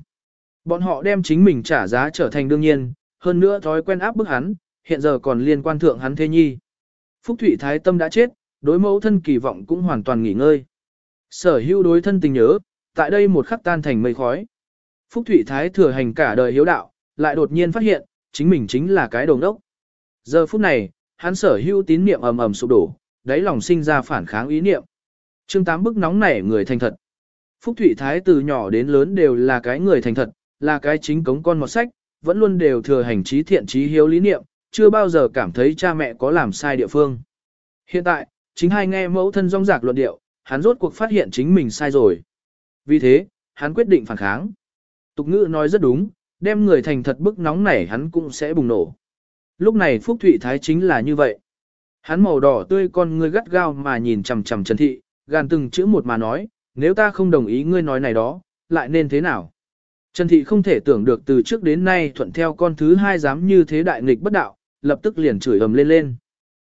Speaker 1: Bọn họ đem chính mình trả giá trở thành đương nhiên, hơn nữa thói quen áp bức hắn, hiện giờ còn liên quan thượng hắn thế nhi. Phúc Thụy Thái Tâm đã chết, đối mẫu thân kỳ vọng cũng hoàn toàn nghỉ ngơi. Sở hữu đối thân tình nhớ, tại đây một khắc tan thành mây khói. Phúc Thụy Thái thừa hành cả đời hiếu đạo, lại đột nhiên phát hiện, chính mình chính là cái đồng đốc. Giờ phút này, hắn sở hữu tín niệm ầm ầm sụp đổ, đáy lòng sinh ra phản kháng ý niệm. Chương 8 bức nóng nảy người thành thật. Phúc Thụy Thái từ nhỏ đến lớn đều là cái người thành thật, là cái chính cống con một sách, vẫn luôn đều thừa hành trí thiện trí hiếu lý niệm, chưa bao giờ cảm thấy cha mẹ có làm sai địa phương. Hiện tại, chính hai nghe mẫu thân rong rạc luận điệu, hắn rốt cuộc phát hiện chính mình sai rồi. Vì thế, hắn quyết định phản kháng. Tục ngữ nói rất đúng, đem người thành thật bức nóng nảy hắn cũng sẽ bùng nổ. Lúc này Phúc Thụy Thái chính là như vậy. Hắn màu đỏ tươi con ngươi gắt gao mà nhìn chằm chằm Trần Thị, gàn từng chữ một mà nói, nếu ta không đồng ý ngươi nói này đó, lại nên thế nào? Trần Thị không thể tưởng được từ trước đến nay thuận theo con thứ hai dám như thế đại nghịch bất đạo, lập tức liền chửi ầm lên lên.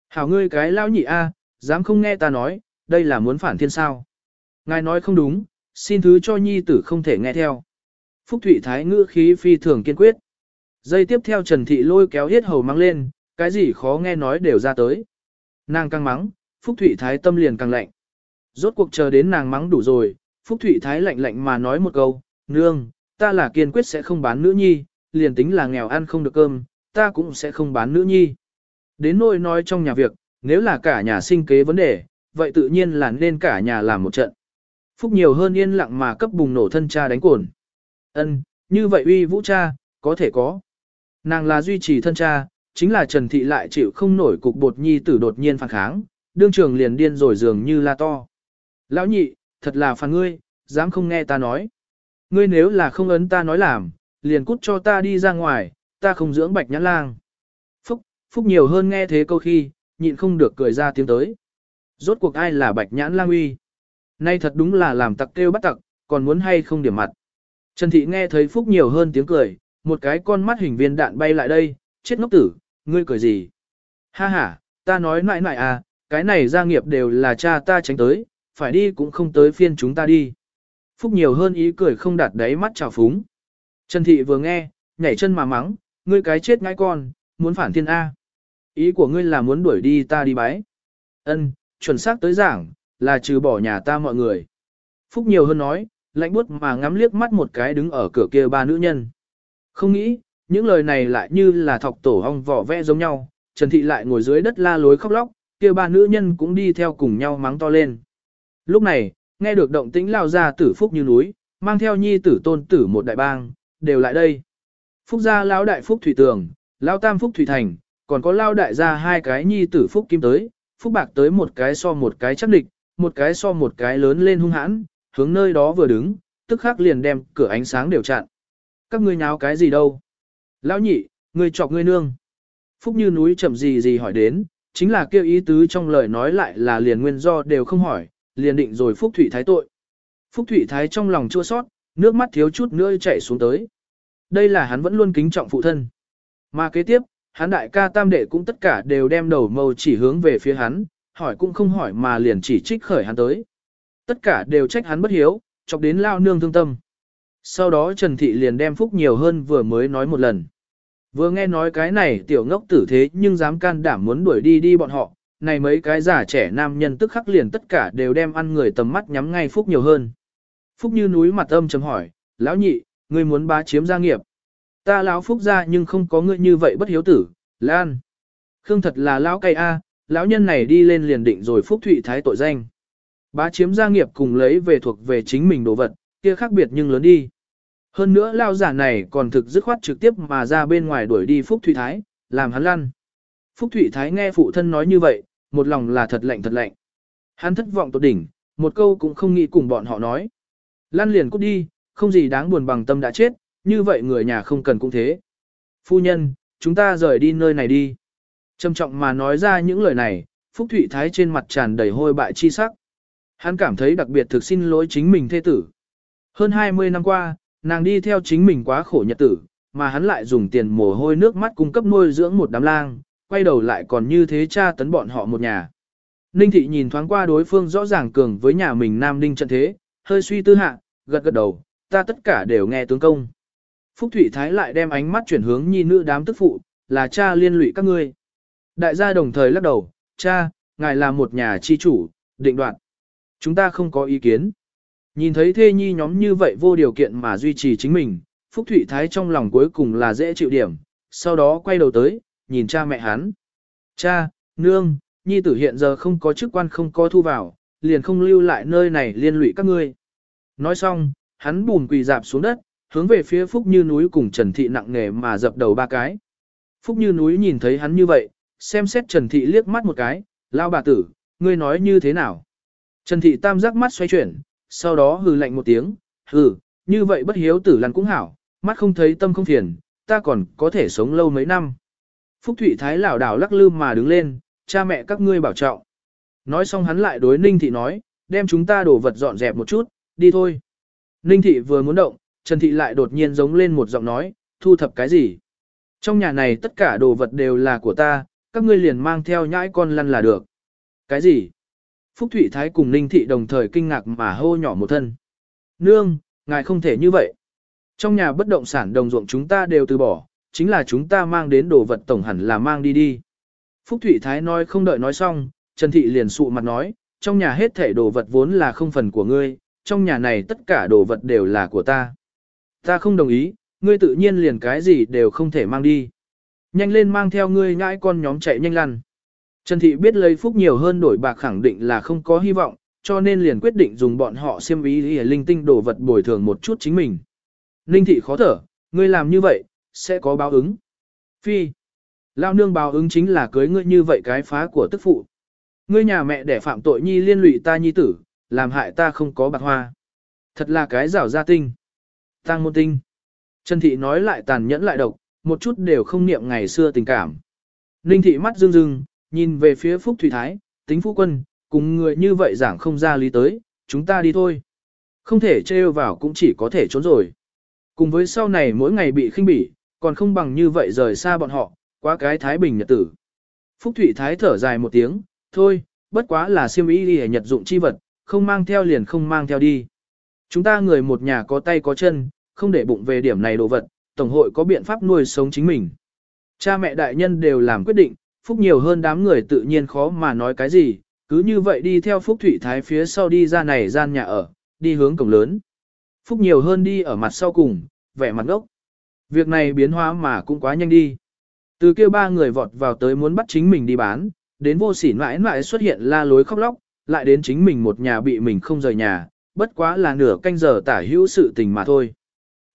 Speaker 1: Hảo ngươi cái lao nhị a, dám không nghe ta nói, đây là muốn phản thiên sao. Ngài nói không đúng, xin thứ cho nhi tử không thể nghe theo. Phúc Thụy Thái ngữ khí phi thường kiên quyết. Giây tiếp theo Trần Thị lôi kéo hết hầu mang lên, cái gì khó nghe nói đều ra tới. Nàng căng mắng, Phúc Thụy Thái tâm liền càng lạnh. Rốt cuộc chờ đến nàng mắng đủ rồi, Phúc Thụy Thái lạnh lạnh mà nói một câu, nương, ta là kiên quyết sẽ không bán nữ nhi, liền tính là nghèo ăn không được cơm, ta cũng sẽ không bán nữ nhi. Đến nỗi nói trong nhà việc, nếu là cả nhà sinh kế vấn đề, vậy tự nhiên là nên cả nhà làm một trận. Phúc nhiều hơn yên lặng mà cấp bùng nổ thân cha đánh cồn. Ân, như vậy uy vũ cha, có thể có. Nàng là duy trì thân cha, chính là Trần Thị lại chịu không nổi cục bột nhi tử đột nhiên phản kháng, đương trường liền điên rồi dường như la to. Lão nhị, thật là phản ngươi, dám không nghe ta nói. Ngươi nếu là không ấn ta nói làm, liền cút cho ta đi ra ngoài, ta không dưỡng bạch nhãn lang. Phúc, Phúc nhiều hơn nghe thế câu khi, nhịn không được cười ra tiếng tới. Rốt cuộc ai là bạch nhãn lang uy? Nay thật đúng là làm tặc kêu bắt tặc, còn muốn hay không điểm mặt. Trần Thị nghe thấy Phúc nhiều hơn tiếng cười, một cái con mắt hình viên đạn bay lại đây, chết ngốc tử, ngươi cười gì? Ha ha, ta nói nại nại à, cái này gia nghiệp đều là cha ta tránh tới, phải đi cũng không tới phiên chúng ta đi. Phúc nhiều hơn ý cười không đạt đáy mắt trào phúng. Trần Thị vừa nghe, nhảy chân mà mắng, ngươi cái chết ngãi con, muốn phản thiên A. Ý của ngươi là muốn đuổi đi ta đi bái. Ân, chuẩn xác tới giảng, là trừ bỏ nhà ta mọi người. Phúc nhiều hơn nói, lạnh buốt mà ngắm liếc mắt một cái đứng ở cửa kia ba nữ nhân. Không nghĩ, những lời này lại như là thọc tổ hong vỏ vẽ giống nhau, Trần Thị lại ngồi dưới đất la lối khóc lóc, kia ba nữ nhân cũng đi theo cùng nhau mắng to lên. Lúc này, nghe được động tĩnh lao ra tử phúc như núi, mang theo nhi tử tôn tử một đại bang, đều lại đây. Phúc gia lão đại phúc thủy tường, lão tam phúc thủy thành, còn có lao đại gia hai cái nhi tử phúc kim tới, phúc bạc tới một cái so một cái chắc địch, một cái so một cái lớn lên hung hãn, hướng nơi đó vừa đứng, tức khắc liền đem cửa ánh sáng đều chặn. Các ngươi nháo cái gì đâu? Lão nhị, ngươi chọc ngươi nương. Phúc như núi chậm gì gì hỏi đến, chính là kêu ý tứ trong lời nói lại là liền nguyên do đều không hỏi, liền định rồi Phúc thủy Thái tội. Phúc thủy Thái trong lòng chua sót, nước mắt thiếu chút nữa chảy xuống tới. Đây là hắn vẫn luôn kính trọng phụ thân. Mà kế tiếp, hắn đại ca tam đệ cũng tất cả đều đem đầu mâu chỉ hướng về phía hắn, hỏi cũng không hỏi mà liền chỉ trích khởi hắn tới. Tất cả đều trách hắn bất hiếu, chọc đến lao nương thương tâm. Sau đó Trần Thị liền đem phúc nhiều hơn vừa mới nói một lần. Vừa nghe nói cái này tiểu ngốc tử thế nhưng dám can đảm muốn đuổi đi đi bọn họ, này mấy cái giả trẻ nam nhân tức khắc liền tất cả đều đem ăn người tầm mắt nhắm ngay phúc nhiều hơn. Phúc như núi mặt âm chấm hỏi, lão nhị, ngươi muốn bá chiếm gia nghiệp. Ta lão phúc ra nhưng không có ngươi như vậy bất hiếu tử, Lan. Khương thật là lão cay a, lão nhân này đi lên liền định rồi phúc thụy thái tội danh. Bá chiếm gia nghiệp cùng lấy về thuộc về chính mình đồ vật, kia khác biệt nhưng lớn đi. Hơn nữa lao giả này còn thực dứt khoát trực tiếp mà ra bên ngoài đuổi đi Phúc Thụy Thái, làm hắn lăn. Phúc Thụy Thái nghe phụ thân nói như vậy, một lòng là thật lạnh thật lạnh. Hắn thất vọng tột đỉnh, một câu cũng không nghĩ cùng bọn họ nói. Lăn liền cút đi, không gì đáng buồn bằng tâm đã chết, như vậy người nhà không cần cũng thế. Phu nhân, chúng ta rời đi nơi này đi. Trầm trọng mà nói ra những lời này, Phúc Thụy Thái trên mặt tràn đầy hôi bại chi sắc. Hắn cảm thấy đặc biệt thực xin lỗi chính mình thê tử. Hơn 20 năm qua, nàng đi theo chính mình quá khổ nhật tử, mà hắn lại dùng tiền mồ hôi nước mắt cung cấp nuôi dưỡng một đám lang, quay đầu lại còn như thế cha tấn bọn họ một nhà. Ninh thị nhìn thoáng qua đối phương rõ ràng cường với nhà mình nam ninh trận thế, hơi suy tư hạ, gật gật đầu, ta tất cả đều nghe tướng công. Phúc Thụy Thái lại đem ánh mắt chuyển hướng nhi nữ đám tức phụ, là cha liên lụy các ngươi. Đại gia đồng thời lắc đầu, cha, ngài là một nhà chi chủ, định đoạt. Chúng ta không có ý kiến. Nhìn thấy thê nhi nhóm như vậy vô điều kiện mà duy trì chính mình, Phúc Thụy Thái trong lòng cuối cùng là dễ chịu điểm, sau đó quay đầu tới, nhìn cha mẹ hắn. Cha, nương, nhi tử hiện giờ không có chức quan không có thu vào, liền không lưu lại nơi này liên lụy các ngươi. Nói xong, hắn bùn quỳ dạp xuống đất, hướng về phía Phúc Như núi cùng Trần Thị nặng nề mà dập đầu ba cái. Phúc Như núi nhìn thấy hắn như vậy, xem xét Trần Thị liếc mắt một cái, lao bà tử, ngươi nói như thế nào? Trần Thị tam giác mắt xoay chuyển, sau đó hừ lạnh một tiếng, hừ, như vậy bất hiếu tử lăn cũng hảo, mắt không thấy tâm không phiền, ta còn có thể sống lâu mấy năm. Phúc Thụy Thái lảo đảo lắc lư mà đứng lên, cha mẹ các ngươi bảo trọng. Nói xong hắn lại đối Ninh Thị nói, đem chúng ta đổ vật dọn dẹp một chút, đi thôi. Ninh Thị vừa muốn động, Trần Thị lại đột nhiên giống lên một giọng nói, thu thập cái gì? Trong nhà này tất cả đồ vật đều là của ta, các ngươi liền mang theo nhãi con lăn là được. Cái gì? Phúc Thụy Thái cùng Ninh Thị đồng thời kinh ngạc mà hô nhỏ một thân. Nương, ngài không thể như vậy. Trong nhà bất động sản đồng ruộng chúng ta đều từ bỏ, chính là chúng ta mang đến đồ vật tổng hẳn là mang đi đi. Phúc Thụy Thái nói không đợi nói xong, Trần Thị liền sụ mặt nói, trong nhà hết thể đồ vật vốn là không phần của ngươi, trong nhà này tất cả đồ vật đều là của ta. Ta không đồng ý, ngươi tự nhiên liền cái gì đều không thể mang đi. Nhanh lên mang theo ngươi ngãi con nhóm chạy nhanh lăn. Trần Thị biết lấy phúc nhiều hơn đổi bạc khẳng định là không có hy vọng, cho nên liền quyết định dùng bọn họ xiêm ý để linh tinh đồ vật bồi thường một chút chính mình. Ninh Thị khó thở, ngươi làm như vậy, sẽ có báo ứng. Phi, lao nương báo ứng chính là cưới ngươi như vậy cái phá của tức phụ. Ngươi nhà mẹ để phạm tội nhi liên lụy ta nhi tử, làm hại ta không có bạc hoa. Thật là cái rảo gia tinh. Tăng môn tinh. Trần Thị nói lại tàn nhẫn lại độc, một chút đều không niệm ngày xưa tình cảm. Ninh Thị mắt rưng rưng, nhìn về phía Phúc Thủy Thái, tính phu quân, cùng người như vậy giảng không ra lý tới, chúng ta đi thôi. Không thể trêu vào cũng chỉ có thể trốn rồi. Cùng với sau này mỗi ngày bị khinh bỉ, còn không bằng như vậy rời xa bọn họ, qua cái Thái Bình nhật tử. Phúc Thủy Thái thở dài một tiếng, thôi, bất quá là siêm ý đi nhật dụng chi vật, không mang theo liền không mang theo đi. Chúng ta người một nhà có tay có chân, không để bụng về điểm này đồ vật, Tổng hội có biện pháp nuôi sống chính mình. Cha mẹ đại nhân đều làm quyết định, Phúc nhiều hơn đám người tự nhiên khó mà nói cái gì, cứ như vậy đi theo Phúc Thụy Thái phía sau đi ra này gian nhà ở, đi hướng cổng lớn. Phúc nhiều hơn đi ở mặt sau cùng, vẻ mặt ngốc. Việc này biến hóa mà cũng quá nhanh đi. Từ kia ba người vọt vào tới muốn bắt chính mình đi bán, đến vô sỉ mãi mãi xuất hiện la lối khóc lóc, lại đến chính mình một nhà bị mình không rời nhà, bất quá là nửa canh giờ tả hữu sự tình mà thôi.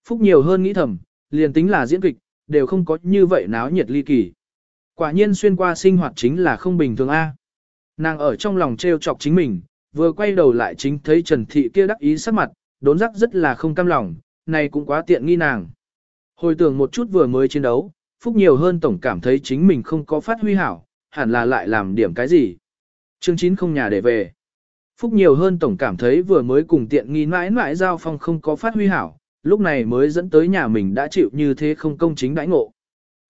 Speaker 1: Phúc nhiều hơn nghĩ thầm, liền tính là diễn kịch, đều không có như vậy náo nhiệt ly kỳ. Quả nhiên xuyên qua sinh hoạt chính là không bình thường a. Nàng ở trong lòng trêu chọc chính mình, vừa quay đầu lại chính thấy Trần Thị kia đắc ý sắc mặt, đốn rắc rất là không cam lòng, này cũng quá tiện nghi nàng. Hồi tưởng một chút vừa mới chiến đấu, Phúc nhiều hơn tổng cảm thấy chính mình không có phát huy hảo, hẳn là lại làm điểm cái gì. Chương 9 không nhà để về. Phúc nhiều hơn tổng cảm thấy vừa mới cùng tiện nghi mãi mãi giao phong không có phát huy hảo, lúc này mới dẫn tới nhà mình đã chịu như thế không công chính đãi ngộ.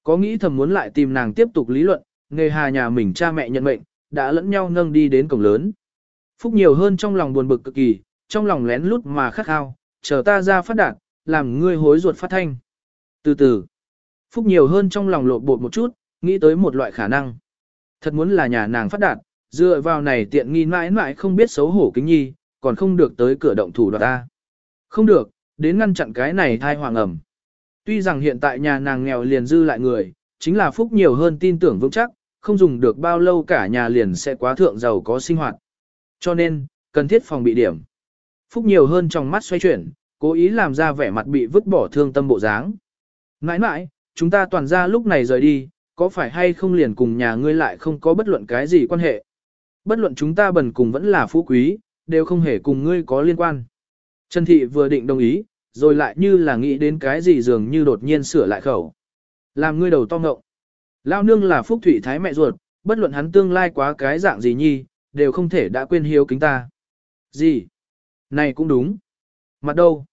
Speaker 1: Có nghĩ thầm muốn lại tìm nàng tiếp tục lý luận, nghề hà nhà mình cha mẹ nhận mệnh, đã lẫn nhau nâng đi đến cổng lớn. Phúc nhiều hơn trong lòng buồn bực cực kỳ, trong lòng lén lút mà khắc khao, chờ ta ra phát đạt, làm ngươi hối ruột phát thanh. Từ từ, Phúc nhiều hơn trong lòng lộn bột một chút, nghĩ tới một loại khả năng. Thật muốn là nhà nàng phát đạt, dựa vào này tiện nghi mãi mãi không biết xấu hổ kính nhi, còn không được tới cửa động thủ đoạt ta. Không được, đến ngăn chặn cái này thai hoàng ẩm. Tuy rằng hiện tại nhà nàng nghèo liền dư lại người, chính là Phúc nhiều hơn tin tưởng vững chắc, không dùng được bao lâu cả nhà liền sẽ quá thượng giàu có sinh hoạt. Cho nên, cần thiết phòng bị điểm. Phúc nhiều hơn trong mắt xoay chuyển, cố ý làm ra vẻ mặt bị vứt bỏ thương tâm bộ dáng. Nãi nãi, chúng ta toàn ra lúc này rời đi, có phải hay không liền cùng nhà ngươi lại không có bất luận cái gì quan hệ. Bất luận chúng ta bần cùng vẫn là phú quý, đều không hề cùng ngươi có liên quan. Trần Thị vừa định đồng ý, rồi lại như là nghĩ đến cái gì dường như đột nhiên sửa lại khẩu. Làm ngươi đầu to ngộng. Lao nương là phúc thủy thái mẹ ruột, bất luận hắn tương lai quá cái dạng gì nhi, đều không thể đã quên hiếu kính ta. Gì? Này cũng đúng. Mặt đâu?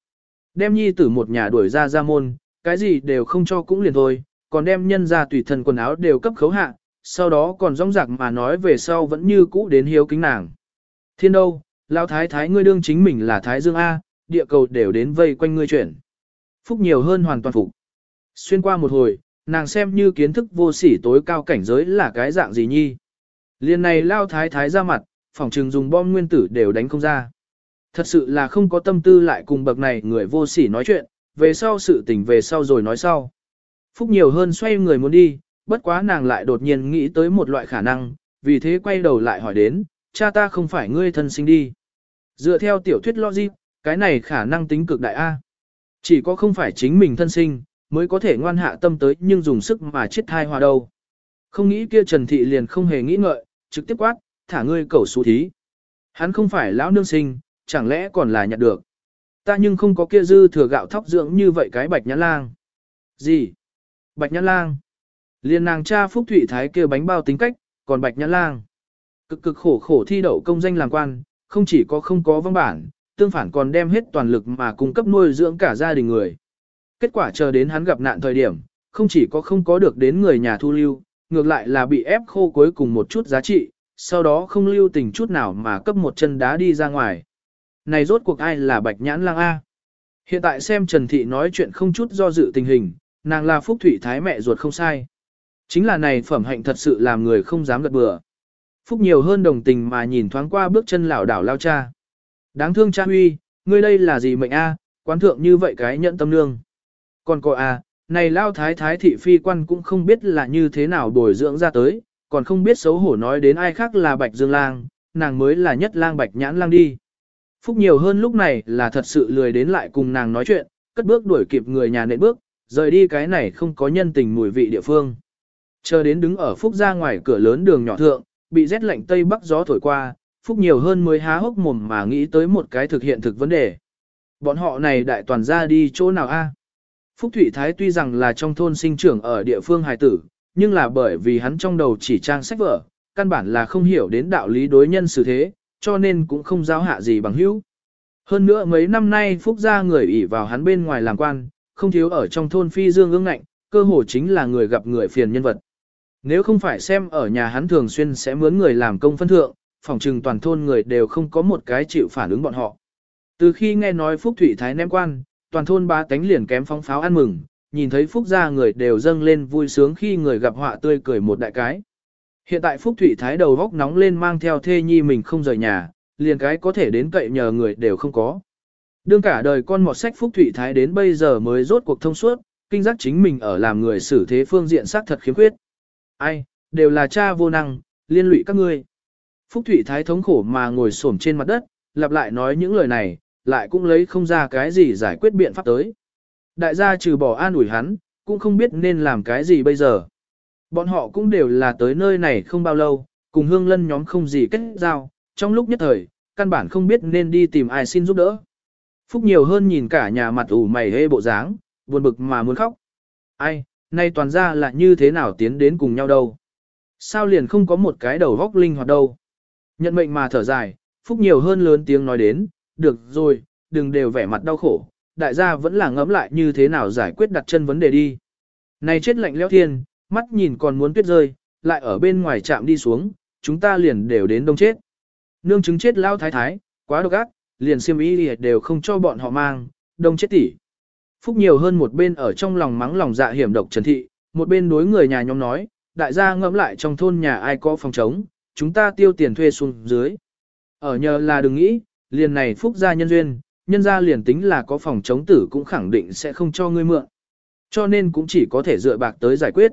Speaker 1: Đem nhi tử một nhà đuổi ra ra môn, cái gì đều không cho cũng liền thôi, còn đem nhân ra tùy thần quần áo đều cấp khấu hạ, sau đó còn rong rạc mà nói về sau vẫn như cũ đến hiếu kính nàng. Thiên đâu, lao thái thái ngươi đương chính mình là thái dương A, địa cầu đều đến vây quanh ngươi chuyển. Phúc nhiều hơn hoàn toàn phục. Xuyên qua một hồi, nàng xem như kiến thức vô sỉ tối cao cảnh giới là cái dạng gì nhi. Liên này lao thái thái ra mặt, phòng trừng dùng bom nguyên tử đều đánh không ra. Thật sự là không có tâm tư lại cùng bậc này người vô sỉ nói chuyện, về sau sự tình về sau rồi nói sau. Phúc nhiều hơn xoay người muốn đi, bất quá nàng lại đột nhiên nghĩ tới một loại khả năng, vì thế quay đầu lại hỏi đến, cha ta không phải ngươi thân sinh đi. Dựa theo tiểu thuyết logic, cái này khả năng tính cực đại A. Chỉ có không phải chính mình thân sinh, mới có thể ngoan hạ tâm tới nhưng dùng sức mà chết thai hòa đâu. Không nghĩ kia Trần Thị liền không hề nghĩ ngợi, trực tiếp quát, thả ngươi cẩu xú thí. Hắn không phải lão nương sinh, chẳng lẽ còn là nhặt được. Ta nhưng không có kia dư thừa gạo thóc dưỡng như vậy cái bạch nhãn lang. Gì? Bạch nhãn lang. Liên nàng cha Phúc Thụy Thái kia bánh bao tính cách, còn bạch nhãn lang. Cực cực khổ khổ thi đậu công danh làm quan, không chỉ có không có văn bản, tương phản còn đem hết toàn lực mà cung cấp nuôi dưỡng cả gia đình người. Kết quả chờ đến hắn gặp nạn thời điểm, không chỉ có không có được đến người nhà thu lưu, ngược lại là bị ép khô cuối cùng một chút giá trị, sau đó không lưu tình chút nào mà cấp một chân đá đi ra ngoài. Này rốt cuộc ai là bạch nhãn lang A? Hiện tại xem Trần Thị nói chuyện không chút do dự tình hình, nàng là Phúc Thủy Thái mẹ ruột không sai. Chính là này phẩm hạnh thật sự làm người không dám gật bừa. Phúc nhiều hơn đồng tình mà nhìn thoáng qua bước chân lảo đảo lao cha. Đáng thương cha huy, ngươi đây là gì mệnh a? quán thượng như vậy cái nhận tâm nương. Còn cô a, này lao thái thái thị phi quan cũng không biết là như thế nào bồi dưỡng ra tới, còn không biết xấu hổ nói đến ai khác là bạch dương lang, nàng mới là nhất lang bạch nhãn lang đi. Phúc nhiều hơn lúc này là thật sự lười đến lại cùng nàng nói chuyện, cất bước đuổi kịp người nhà nện bước, rời đi cái này không có nhân tình mùi vị địa phương. Chờ đến đứng ở Phúc ra ngoài cửa lớn đường nhỏ thượng, bị rét lạnh tây bắc gió thổi qua, Phúc nhiều hơn mới há hốc mồm mà nghĩ tới một cái thực hiện thực vấn đề. Bọn họ này đại toàn ra đi chỗ nào a? Phúc Thụy Thái tuy rằng là trong thôn sinh trưởng ở địa phương hài tử, nhưng là bởi vì hắn trong đầu chỉ trang sách vở, căn bản là không hiểu đến đạo lý đối nhân xử thế, cho nên cũng không giáo hạ gì bằng hữu. Hơn nữa mấy năm nay Phúc gia người ỷ vào hắn bên ngoài làm quan, không thiếu ở trong thôn phi dương ương ngạnh, cơ hồ chính là người gặp người phiền nhân vật. Nếu không phải xem ở nhà hắn thường xuyên sẽ mướn người làm công phân thượng, phòng trừng toàn thôn người đều không có một cái chịu phản ứng bọn họ. Từ khi nghe nói Phúc Thủy Thái ném quan, toàn thôn ba tánh liền kém phóng pháo ăn mừng, nhìn thấy Phúc gia người đều dâng lên vui sướng khi người gặp họa tươi cười một đại cái. Hiện tại Phúc Thủy Thái đầu góc nóng lên mang theo thê nhi mình không rời nhà, liền cái có thể đến cậy nhờ người đều không có. Đương cả đời con mọt sách Phúc Thủy Thái đến bây giờ mới rốt cuộc thông suốt, kinh giác chính mình ở làm người xử thế phương diện xác thật khiếm khuyết. Ai, đều là cha vô năng, liên lụy các ngươi. Phúc Thủy Thái thống khổ mà ngồi xổm trên mặt đất, lặp lại nói những lời này, lại cũng lấy không ra cái gì giải quyết biện pháp tới. Đại gia trừ bỏ an ủi hắn, cũng không biết nên làm cái gì bây giờ. Bọn họ cũng đều là tới nơi này không bao lâu, cùng hương lân nhóm không gì kết giao, trong lúc nhất thời, căn bản không biết nên đi tìm ai xin giúp đỡ. Phúc nhiều hơn nhìn cả nhà mặt ủ mày hê bộ dáng, buồn bực mà muốn khóc. Ai, nay toàn ra là như thế nào tiến đến cùng nhau đâu. Sao liền không có một cái đầu góc linh hoạt đâu. Nhận mệnh mà thở dài, Phúc nhiều hơn lớn tiếng nói đến, được rồi, đừng đều vẻ mặt đau khổ, đại gia vẫn là ngẫm lại như thế nào giải quyết đặt chân vấn đề đi. Này chết lạnh leo thiên, mắt nhìn còn muốn tuyết rơi, lại ở bên ngoài chạm đi xuống, chúng ta liền đều đến đông chết. Nương chứng chết lao thái thái, quá độc ác, liền xiêm y đều không cho bọn họ mang, đông chết tỷ. Phúc nhiều hơn một bên ở trong lòng mắng lòng dạ hiểm độc Trần Thị, một bên đối người nhà nhóm nói, đại gia ngẫm lại trong thôn nhà ai có phòng trống, chúng ta tiêu tiền thuê xuống dưới. Ở nhờ là đừng nghĩ, liền này Phúc gia nhân duyên, nhân gia liền tính là có phòng chống tử cũng khẳng định sẽ không cho ngươi mượn. Cho nên cũng chỉ có thể dựa bạc tới giải quyết.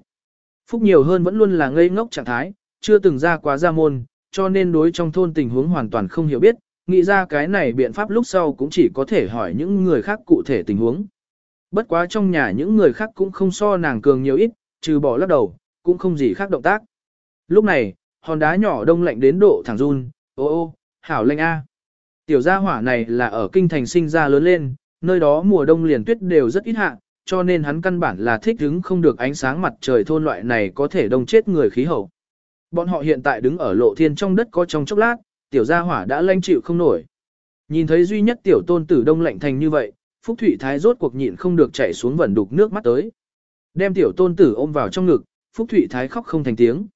Speaker 1: Phúc nhiều hơn vẫn luôn là ngây ngốc trạng thái, chưa từng ra quá gia môn, cho nên đối trong thôn tình huống hoàn toàn không hiểu biết, nghĩ ra cái này biện pháp lúc sau cũng chỉ có thể hỏi những người khác cụ thể tình huống. Bất quá trong nhà những người khác cũng không so nàng cường nhiều ít, trừ bỏ lắc đầu, cũng không gì khác động tác. Lúc này, hòn đá nhỏ đông lạnh đến độ thẳng run, ô ô, hảo lệnh A. Tiểu gia hỏa này là ở kinh thành sinh ra lớn lên, nơi đó mùa đông liền tuyết đều rất ít hạ, cho nên hắn căn bản là thích đứng không được ánh sáng mặt trời thôn loại này có thể đông chết người khí hậu. Bọn họ hiện tại đứng ở lộ thiên trong đất có trong chốc lát, tiểu gia hỏa đã lanh chịu không nổi. Nhìn thấy duy nhất tiểu tôn tử đông lạnh thành như vậy, Phúc Thụy Thái rốt cuộc nhịn không được chảy xuống vẩn đục nước mắt tới. Đem tiểu tôn tử ôm vào trong ngực, Phúc Thụy Thái khóc không thành tiếng.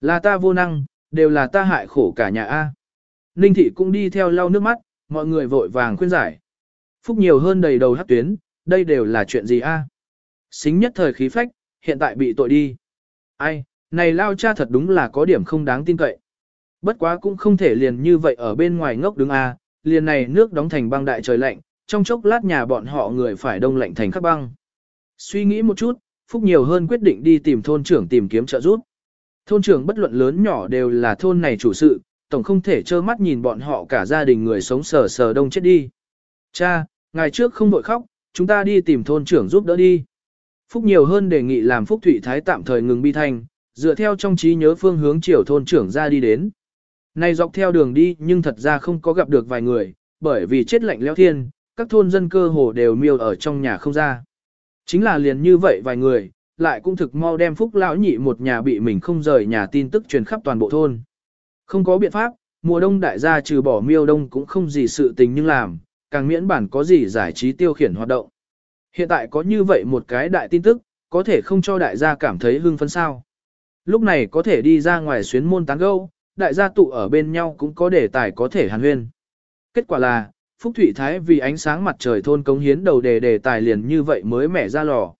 Speaker 1: Là ta vô năng, đều là ta hại khổ cả nhà A. Ninh Thị cũng đi theo lau nước mắt, mọi người vội vàng khuyên giải. Phúc nhiều hơn đầy đầu hát tuyến, đây đều là chuyện gì A. Xính nhất thời khí phách, hiện tại bị tội đi. Ai, này lao cha thật đúng là có điểm không đáng tin cậy. Bất quá cũng không thể liền như vậy ở bên ngoài ngốc đứng A, liền này nước đóng thành băng đại trời lạnh, trong chốc lát nhà bọn họ người phải đông lạnh thành khắc băng. Suy nghĩ một chút, Phúc nhiều hơn quyết định đi tìm thôn trưởng tìm kiếm trợ giúp. Thôn trưởng bất luận lớn nhỏ đều là thôn này chủ sự, tổng không thể trơ mắt nhìn bọn họ cả gia đình người sống sờ sờ đông chết đi. Cha, ngày trước không vội khóc, chúng ta đi tìm thôn trưởng giúp đỡ đi. Phúc nhiều hơn đề nghị làm Phúc Thụy Thái tạm thời ngừng bi thanh, dựa theo trong trí nhớ phương hướng chiều thôn trưởng ra đi đến. Này dọc theo đường đi nhưng thật ra không có gặp được vài người, bởi vì chết lạnh leo thiên, các thôn dân cơ hồ đều miêu ở trong nhà không ra. Chính là liền như vậy vài người, lại cũng thực mau đem phúc lão nhị một nhà bị mình không rời nhà tin tức truyền khắp toàn bộ thôn. Không có biện pháp, mùa đông đại gia trừ bỏ miêu đông cũng không gì sự tình nhưng làm, càng miễn bản có gì giải trí tiêu khiển hoạt động. Hiện tại có như vậy một cái đại tin tức, có thể không cho đại gia cảm thấy hưng phấn sao. Lúc này có thể đi ra ngoài xuyến môn tán gâu, đại gia tụ ở bên nhau cũng có đề tài có thể hàn huyên. Kết quả là, Phúc Thụy Thái vì ánh sáng mặt trời thôn cống hiến đầu đề đề tài liền như vậy mới mẻ ra lò.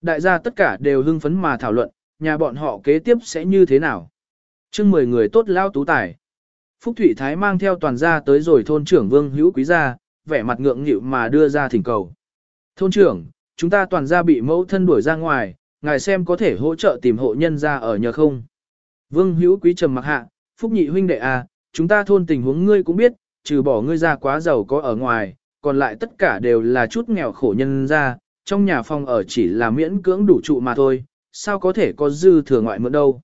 Speaker 1: Đại gia tất cả đều hưng phấn mà thảo luận, nhà bọn họ kế tiếp sẽ như thế nào. chương 10 người tốt lao tú tài. Phúc Thụy Thái mang theo toàn gia tới rồi thôn trưởng Vương Hữu Quý gia, vẻ mặt ngượng nghịu mà đưa ra thỉnh cầu. Thôn trưởng, chúng ta toàn gia bị mẫu thân đuổi ra ngoài, ngài xem có thể hỗ trợ tìm hộ nhân ra ở nhờ không. Vương Hữu Quý trầm mặc hạ, Phúc Nhị huynh đệ à, chúng ta thôn tình huống ngươi cũng biết, trừ bỏ ngươi ra quá giàu có ở ngoài, còn lại tất cả đều là chút nghèo khổ nhân ra, trong nhà phòng ở chỉ là miễn cưỡng đủ trụ mà thôi, sao có thể có dư thừa ngoại mượn đâu.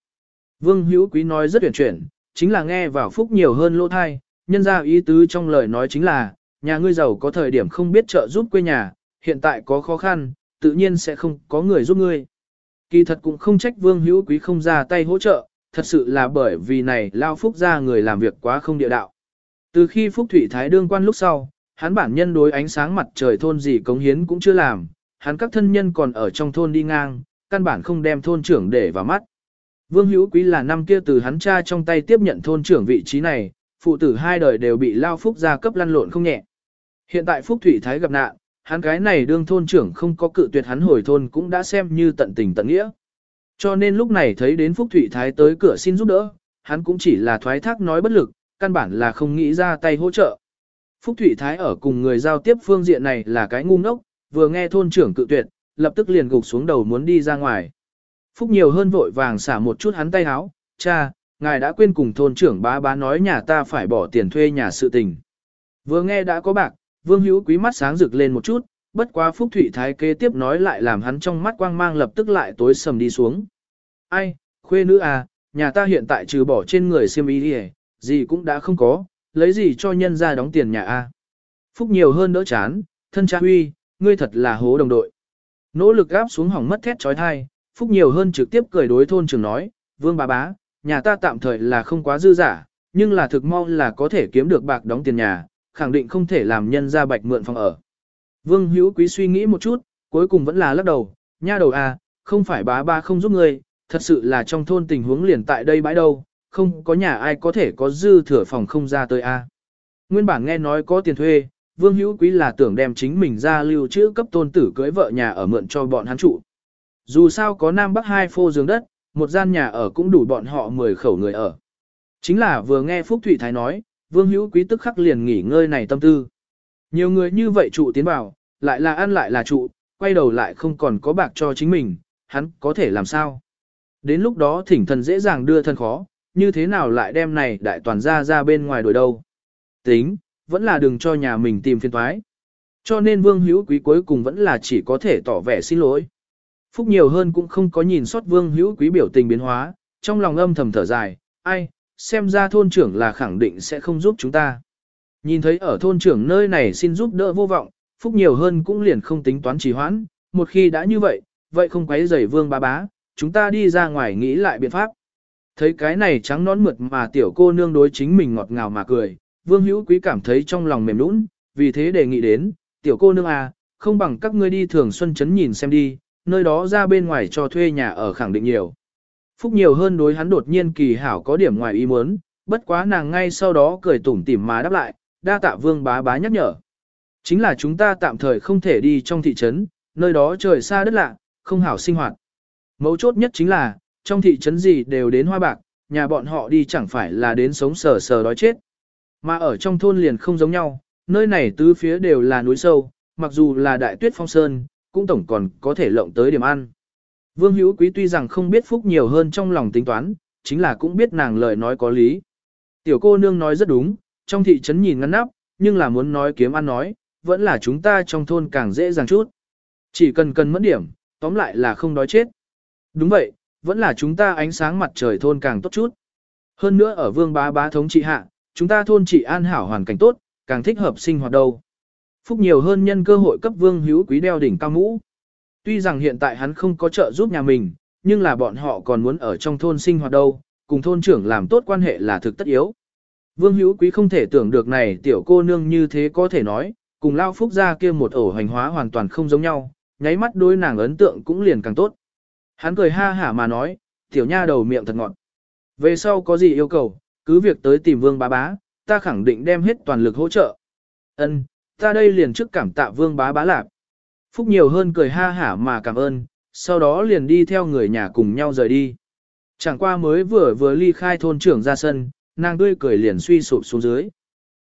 Speaker 1: Vương Hữu Quý nói rất tuyển chuyển, chính là nghe vào phúc nhiều hơn lỗ thai, nhân ra ý tứ trong lời nói chính là, nhà ngươi giàu có thời điểm không biết trợ giúp quê nhà, hiện tại có khó khăn, tự nhiên sẽ không có người giúp ngươi. Kỳ thật cũng không trách Vương Hữu Quý không ra tay hỗ trợ, thật sự là bởi vì này lao phúc ra người làm việc quá không địa đạo. Từ khi Phúc Thủy Thái đương quan lúc sau, hắn bản nhân đối ánh sáng mặt trời thôn gì cống hiến cũng chưa làm, hắn các thân nhân còn ở trong thôn đi ngang, căn bản không đem thôn trưởng để vào mắt. Vương Hữu Quý là năm kia từ hắn cha trong tay tiếp nhận thôn trưởng vị trí này, phụ tử hai đời đều bị lao phúc gia cấp lăn lộn không nhẹ. Hiện tại Phúc Thủy Thái gặp nạn, hắn cái này đương thôn trưởng không có cự tuyệt hắn hồi thôn cũng đã xem như tận tình tận nghĩa. Cho nên lúc này thấy đến Phúc Thủy Thái tới cửa xin giúp đỡ, hắn cũng chỉ là thoái thác nói bất lực, căn bản là không nghĩ ra tay hỗ trợ. Phúc Thủy Thái ở cùng người giao tiếp phương diện này là cái ngu ngốc, vừa nghe thôn trưởng cự tuyệt, lập tức liền gục xuống đầu muốn đi ra ngoài. Phúc nhiều hơn vội vàng xả một chút hắn tay háo, cha, ngài đã quên cùng thôn trưởng bá bá nói nhà ta phải bỏ tiền thuê nhà sự tình. Vừa nghe đã có bạc, vương hữu quý mắt sáng rực lên một chút, bất quá Phúc Thụy Thái kế tiếp nói lại làm hắn trong mắt quang mang lập tức lại tối sầm đi xuống. Ai, khuê nữ à, nhà ta hiện tại trừ bỏ trên người siêm ý đi gì cũng đã không có, lấy gì cho nhân ra đóng tiền nhà A. Phúc nhiều hơn đỡ chán, thân cha huy, ngươi thật là hố đồng đội. Nỗ lực gáp xuống hỏng mất thét trói thai, Phúc nhiều hơn trực tiếp cười đối thôn trưởng nói, vương bà bá, nhà ta tạm thời là không quá dư giả, nhưng là thực mong là có thể kiếm được bạc đóng tiền nhà, khẳng định không thể làm nhân ra bạch mượn phòng ở. Vương hữu quý suy nghĩ một chút, cuối cùng vẫn là lắc đầu, nha đầu à, không phải bá ba không giúp ngươi, thật sự là trong thôn tình huống liền tại đây bãi đâu, không có nhà ai có thể có dư thừa phòng không ra tới a. Nguyên bản nghe nói có tiền thuê, Vương Hữu Quý là tưởng đem chính mình ra lưu trữ cấp tôn tử cưới vợ nhà ở mượn cho bọn hắn trụ. Dù sao có Nam Bắc hai phô giường đất, một gian nhà ở cũng đủ bọn họ 10 khẩu người ở. Chính là vừa nghe Phúc Thụy Thái nói, Vương Hữu Quý tức khắc liền nghỉ ngơi này tâm tư. Nhiều người như vậy trụ tiến vào, lại là ăn lại là trụ, quay đầu lại không còn có bạc cho chính mình, hắn có thể làm sao? Đến lúc đó thỉnh thần dễ dàng đưa thân khó, như thế nào lại đem này đại toàn ra ra bên ngoài đổi đâu? Tính, vẫn là đừng cho nhà mình tìm phiên toái. Cho nên Vương Hữu Quý cuối cùng vẫn là chỉ có thể tỏ vẻ xin lỗi. Phúc nhiều hơn cũng không có nhìn sót Vương Hữu Quý biểu tình biến hóa, trong lòng âm thầm thở dài, ai, xem ra thôn trưởng là khẳng định sẽ không giúp chúng ta. Nhìn thấy ở thôn trưởng nơi này xin giúp đỡ vô vọng, Phúc nhiều hơn cũng liền không tính toán trì hoãn, một khi đã như vậy, vậy không quấy rầy Vương bá bá, chúng ta đi ra ngoài nghĩ lại biện pháp. Thấy cái này trắng nón mượt mà tiểu cô nương đối chính mình ngọt ngào mà cười, Vương Hữu Quý cảm thấy trong lòng mềm nũng, vì thế đề nghị đến, tiểu cô nương à, không bằng các ngươi đi thường xuân chấn nhìn xem đi, nơi đó ra bên ngoài cho thuê nhà ở khẳng định nhiều. Phúc nhiều hơn đối hắn đột nhiên kỳ hảo có điểm ngoài ý muốn, bất quá nàng ngay sau đó cười tủm tỉm mà đáp lại, đa tạ vương bá bá nhắc nhở. Chính là chúng ta tạm thời không thể đi trong thị trấn, nơi đó trời xa đất lạ, không hảo sinh hoạt. Mấu chốt nhất chính là, trong thị trấn gì đều đến hoa bạc, nhà bọn họ đi chẳng phải là đến sống sờ sờ đói chết. Mà ở trong thôn liền không giống nhau, nơi này tứ phía đều là núi sâu, mặc dù là đại tuyết phong sơn, cũng tổng còn có thể lộng tới điểm ăn. Vương Hữu Quý tuy rằng không biết Phúc nhiều hơn trong lòng tính toán, chính là cũng biết nàng lời nói có lý. Tiểu cô nương nói rất đúng, trong thị trấn nhìn ngăn nắp, nhưng là muốn nói kiếm ăn nói, vẫn là chúng ta trong thôn càng dễ dàng chút. Chỉ cần cần mất điểm, tóm lại là không đói chết. Đúng vậy, vẫn là chúng ta ánh sáng mặt trời thôn càng tốt chút. Hơn nữa ở vương bá bá thống trị hạ, chúng ta thôn trị an hảo hoàn cảnh tốt, càng thích hợp sinh hoạt đâu. Phúc nhiều hơn nhân cơ hội cấp vương hữu quý đeo đỉnh cao mũ. Tuy rằng hiện tại hắn không có trợ giúp nhà mình, nhưng là bọn họ còn muốn ở trong thôn sinh hoạt đâu, cùng thôn trưởng làm tốt quan hệ là thực tất yếu. Vương hữu quý không thể tưởng được này tiểu cô nương như thế có thể nói, cùng lao phúc ra kia một ổ hành hóa hoàn toàn không giống nhau, nháy mắt đôi nàng ấn tượng cũng liền càng tốt. Hắn cười ha hả mà nói, tiểu nha đầu miệng thật ngọt. Về sau có gì yêu cầu, cứ việc tới tìm vương bá bá, ta khẳng định đem hết toàn lực hỗ trợ. Ân, ta đây liền trước cảm tạ vương bá bá lạc. Phúc nhiều hơn cười ha hả mà cảm ơn, sau đó liền đi theo người nhà cùng nhau rời đi. Chẳng qua mới vừa vừa ly khai thôn trưởng ra sân, nàng tươi cười liền suy sụp xuống dưới.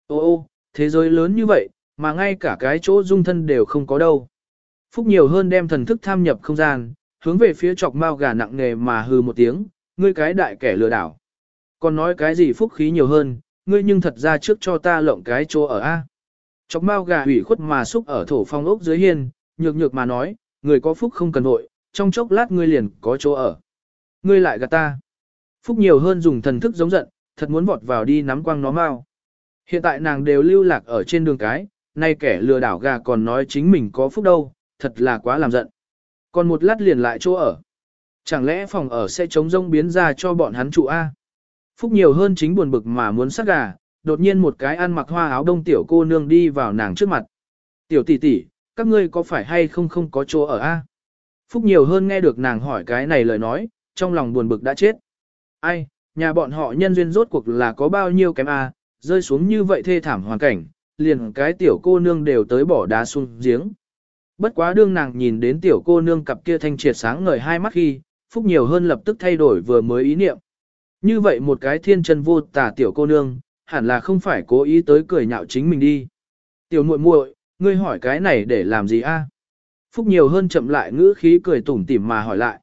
Speaker 1: Ô ô, thế giới lớn như vậy, mà ngay cả cái chỗ dung thân đều không có đâu. Phúc nhiều hơn đem thần thức tham nhập không gian, hướng về phía chọc mao gà nặng nề mà hừ một tiếng, ngươi cái đại kẻ lừa đảo. Còn nói cái gì phúc khí nhiều hơn, ngươi nhưng thật ra trước cho ta lộng cái chỗ ở A. Chọc mao gà hủy khuất mà xúc ở thổ phong ốc dưới hiên, nhược nhược mà nói, người có phúc không cần nội, trong chốc lát ngươi liền có chỗ ở. Ngươi lại gạt ta. Phúc nhiều hơn dùng thần thức giống giận, thật muốn vọt vào đi nắm quăng nó mau. Hiện tại nàng đều lưu lạc ở trên đường cái, nay kẻ lừa đảo gà còn nói chính mình có phúc đâu, thật là quá làm giận. Còn một lát liền lại chỗ ở. Chẳng lẽ phòng ở sẽ chống rông biến ra cho bọn hắn trụ A? Phúc nhiều hơn chính buồn bực mà muốn sát gà, đột nhiên một cái ăn mặc hoa áo đông tiểu cô nương đi vào nàng trước mặt. Tiểu tỷ tỷ, các ngươi có phải hay không không có chỗ ở A? Phúc nhiều hơn nghe được nàng hỏi cái này lời nói, trong lòng buồn bực đã chết. Ai, nhà bọn họ nhân duyên rốt cuộc là có bao nhiêu kém A, rơi xuống như vậy thê thảm hoàn cảnh, liền cái tiểu cô nương đều tới bỏ đá xuống giếng. Bất quá đương nàng nhìn đến tiểu cô nương cặp kia thanh triệt sáng ngời hai mắt khi, Phúc nhiều hơn lập tức thay đổi vừa mới ý niệm. Như vậy một cái thiên chân vô tà tiểu cô nương, hẳn là không phải cố ý tới cười nhạo chính mình đi. Tiểu muội muội, ngươi hỏi cái này để làm gì a? À? Phúc nhiều hơn chậm lại ngữ khí cười tủm tỉm mà hỏi lại.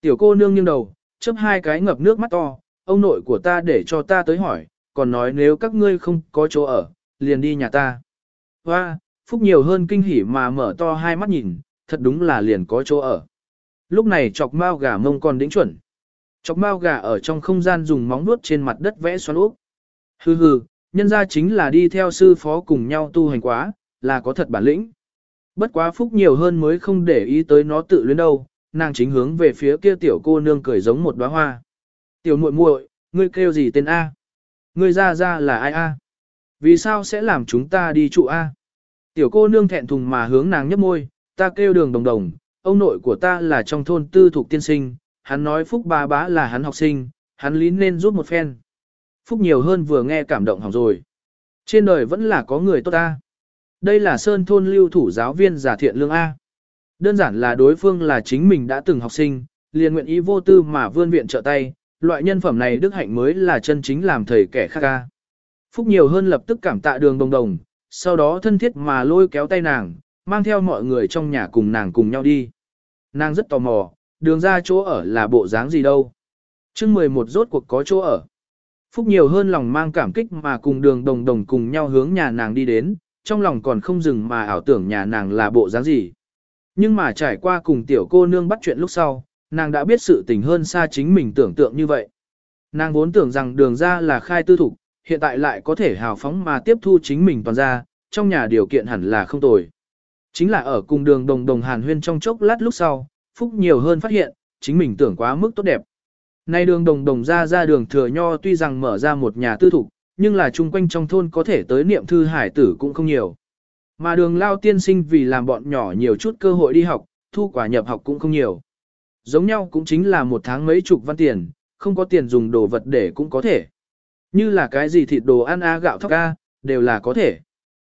Speaker 1: Tiểu cô nương nghiêng đầu, chấp hai cái ngập nước mắt to, ông nội của ta để cho ta tới hỏi, còn nói nếu các ngươi không có chỗ ở, liền đi nhà ta. Hoa, Phúc nhiều hơn kinh hỉ mà mở to hai mắt nhìn, thật đúng là liền có chỗ ở. Lúc này chọc mao gà mông còn đỉnh chuẩn. Chọc mao gà ở trong không gian dùng móng vuốt trên mặt đất vẽ xoắn úp. Hừ hừ, nhân ra chính là đi theo sư phó cùng nhau tu hành quá, là có thật bản lĩnh. Bất quá phúc nhiều hơn mới không để ý tới nó tự luyến đâu, nàng chính hướng về phía kia tiểu cô nương cười giống một đóa hoa. Tiểu muội muội, ngươi kêu gì tên A? Ngươi ra ra là ai A? Vì sao sẽ làm chúng ta đi trụ A? Tiểu cô nương thẹn thùng mà hướng nàng nhấp môi, ta kêu đường đồng đồng, ông nội của ta là trong thôn tư thuộc tiên sinh, hắn nói phúc ba bá là hắn học sinh, hắn lý nên rút một phen. Phúc nhiều hơn vừa nghe cảm động hỏng rồi. Trên đời vẫn là có người tốt ta. Đây là Sơn Thôn lưu thủ giáo viên giả thiện lương A. Đơn giản là đối phương là chính mình đã từng học sinh, liền nguyện ý vô tư mà vươn viện trợ tay, loại nhân phẩm này đức hạnh mới là chân chính làm thầy kẻ khác ca. Phúc nhiều hơn lập tức cảm tạ đường đồng đồng, sau đó thân thiết mà lôi kéo tay nàng, mang theo mọi người trong nhà cùng nàng cùng nhau đi. Nàng rất tò mò, đường ra chỗ ở là bộ dáng gì đâu. chương 11 rốt cuộc có chỗ ở. Phúc nhiều hơn lòng mang cảm kích mà cùng đường đồng đồng cùng nhau hướng nhà nàng đi đến, trong lòng còn không dừng mà ảo tưởng nhà nàng là bộ dáng gì. Nhưng mà trải qua cùng tiểu cô nương bắt chuyện lúc sau, nàng đã biết sự tình hơn xa chính mình tưởng tượng như vậy. Nàng vốn tưởng rằng đường ra là khai tư thục, hiện tại lại có thể hào phóng mà tiếp thu chính mình toàn ra, trong nhà điều kiện hẳn là không tồi. Chính là ở cùng đường đồng đồng hàn huyên trong chốc lát lúc sau, Phúc nhiều hơn phát hiện, chính mình tưởng quá mức tốt đẹp. Nay đường đồng đồng ra ra đường thừa nho tuy rằng mở ra một nhà tư thục, nhưng là chung quanh trong thôn có thể tới niệm thư hải tử cũng không nhiều. Mà đường lao tiên sinh vì làm bọn nhỏ nhiều chút cơ hội đi học, thu quả nhập học cũng không nhiều. Giống nhau cũng chính là một tháng mấy chục văn tiền, không có tiền dùng đồ vật để cũng có thể. Như là cái gì thịt đồ ăn a gạo thóc a, đều là có thể.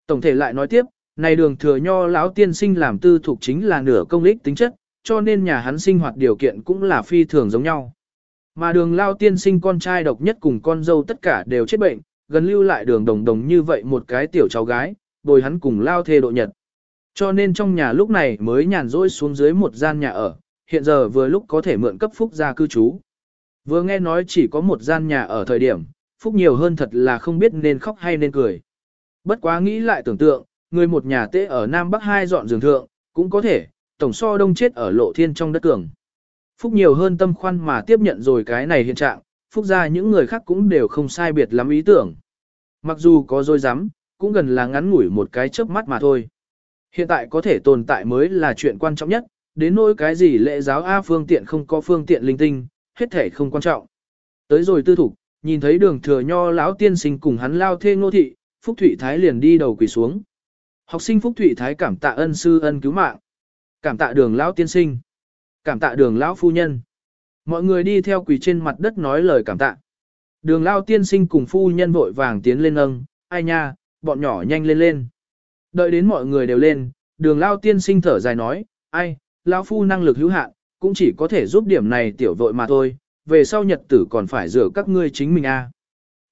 Speaker 1: Tổng thể lại nói tiếp, này đường thừa nho lão tiên sinh làm tư thuộc chính là nửa công lích tính chất, cho nên nhà hắn sinh hoạt điều kiện cũng là phi thường giống nhau. Mà đường lao tiên sinh con trai độc nhất cùng con dâu tất cả đều chết bệnh, gần lưu lại đường đồng đồng như vậy một cái tiểu cháu gái, bồi hắn cùng lao thê độ nhật. Cho nên trong nhà lúc này mới nhàn rỗi xuống dưới một gian nhà ở, hiện giờ vừa lúc có thể mượn cấp phúc ra cư trú. Vừa nghe nói chỉ có một gian nhà ở thời điểm, phúc nhiều hơn thật là không biết nên khóc hay nên cười. Bất quá nghĩ lại tưởng tượng, người một nhà tễ ở Nam Bắc hai dọn giường thượng, cũng có thể, tổng so đông chết ở lộ thiên trong đất cường. Phúc nhiều hơn tâm khoan mà tiếp nhận rồi cái này hiện trạng, Phúc ra những người khác cũng đều không sai biệt lắm ý tưởng. Mặc dù có dối rắm cũng gần là ngắn ngủi một cái chớp mắt mà thôi. Hiện tại có thể tồn tại mới là chuyện quan trọng nhất, đến nỗi cái gì lễ giáo A phương tiện không có phương tiện linh tinh, hết thể không quan trọng. Tới rồi tư thủ, nhìn thấy đường thừa nho lão tiên sinh cùng hắn lao thê ngô thị, Phúc Thụy Thái liền đi đầu quỳ xuống. Học sinh Phúc Thụy Thái cảm tạ ân sư ân cứu mạng. Cảm tạ đường lão tiên sinh. Cảm tạ đường lão phu nhân. Mọi người đi theo quỳ trên mặt đất nói lời cảm tạ. Đường lão tiên sinh cùng phu nhân vội vàng tiến lên âng, ai nha, bọn nhỏ nhanh lên lên. Đợi đến mọi người đều lên, đường lão tiên sinh thở dài nói, ai, lão phu năng lực hữu hạn, cũng chỉ có thể giúp điểm này tiểu vội mà thôi, về sau nhật tử còn phải rửa các ngươi chính mình a.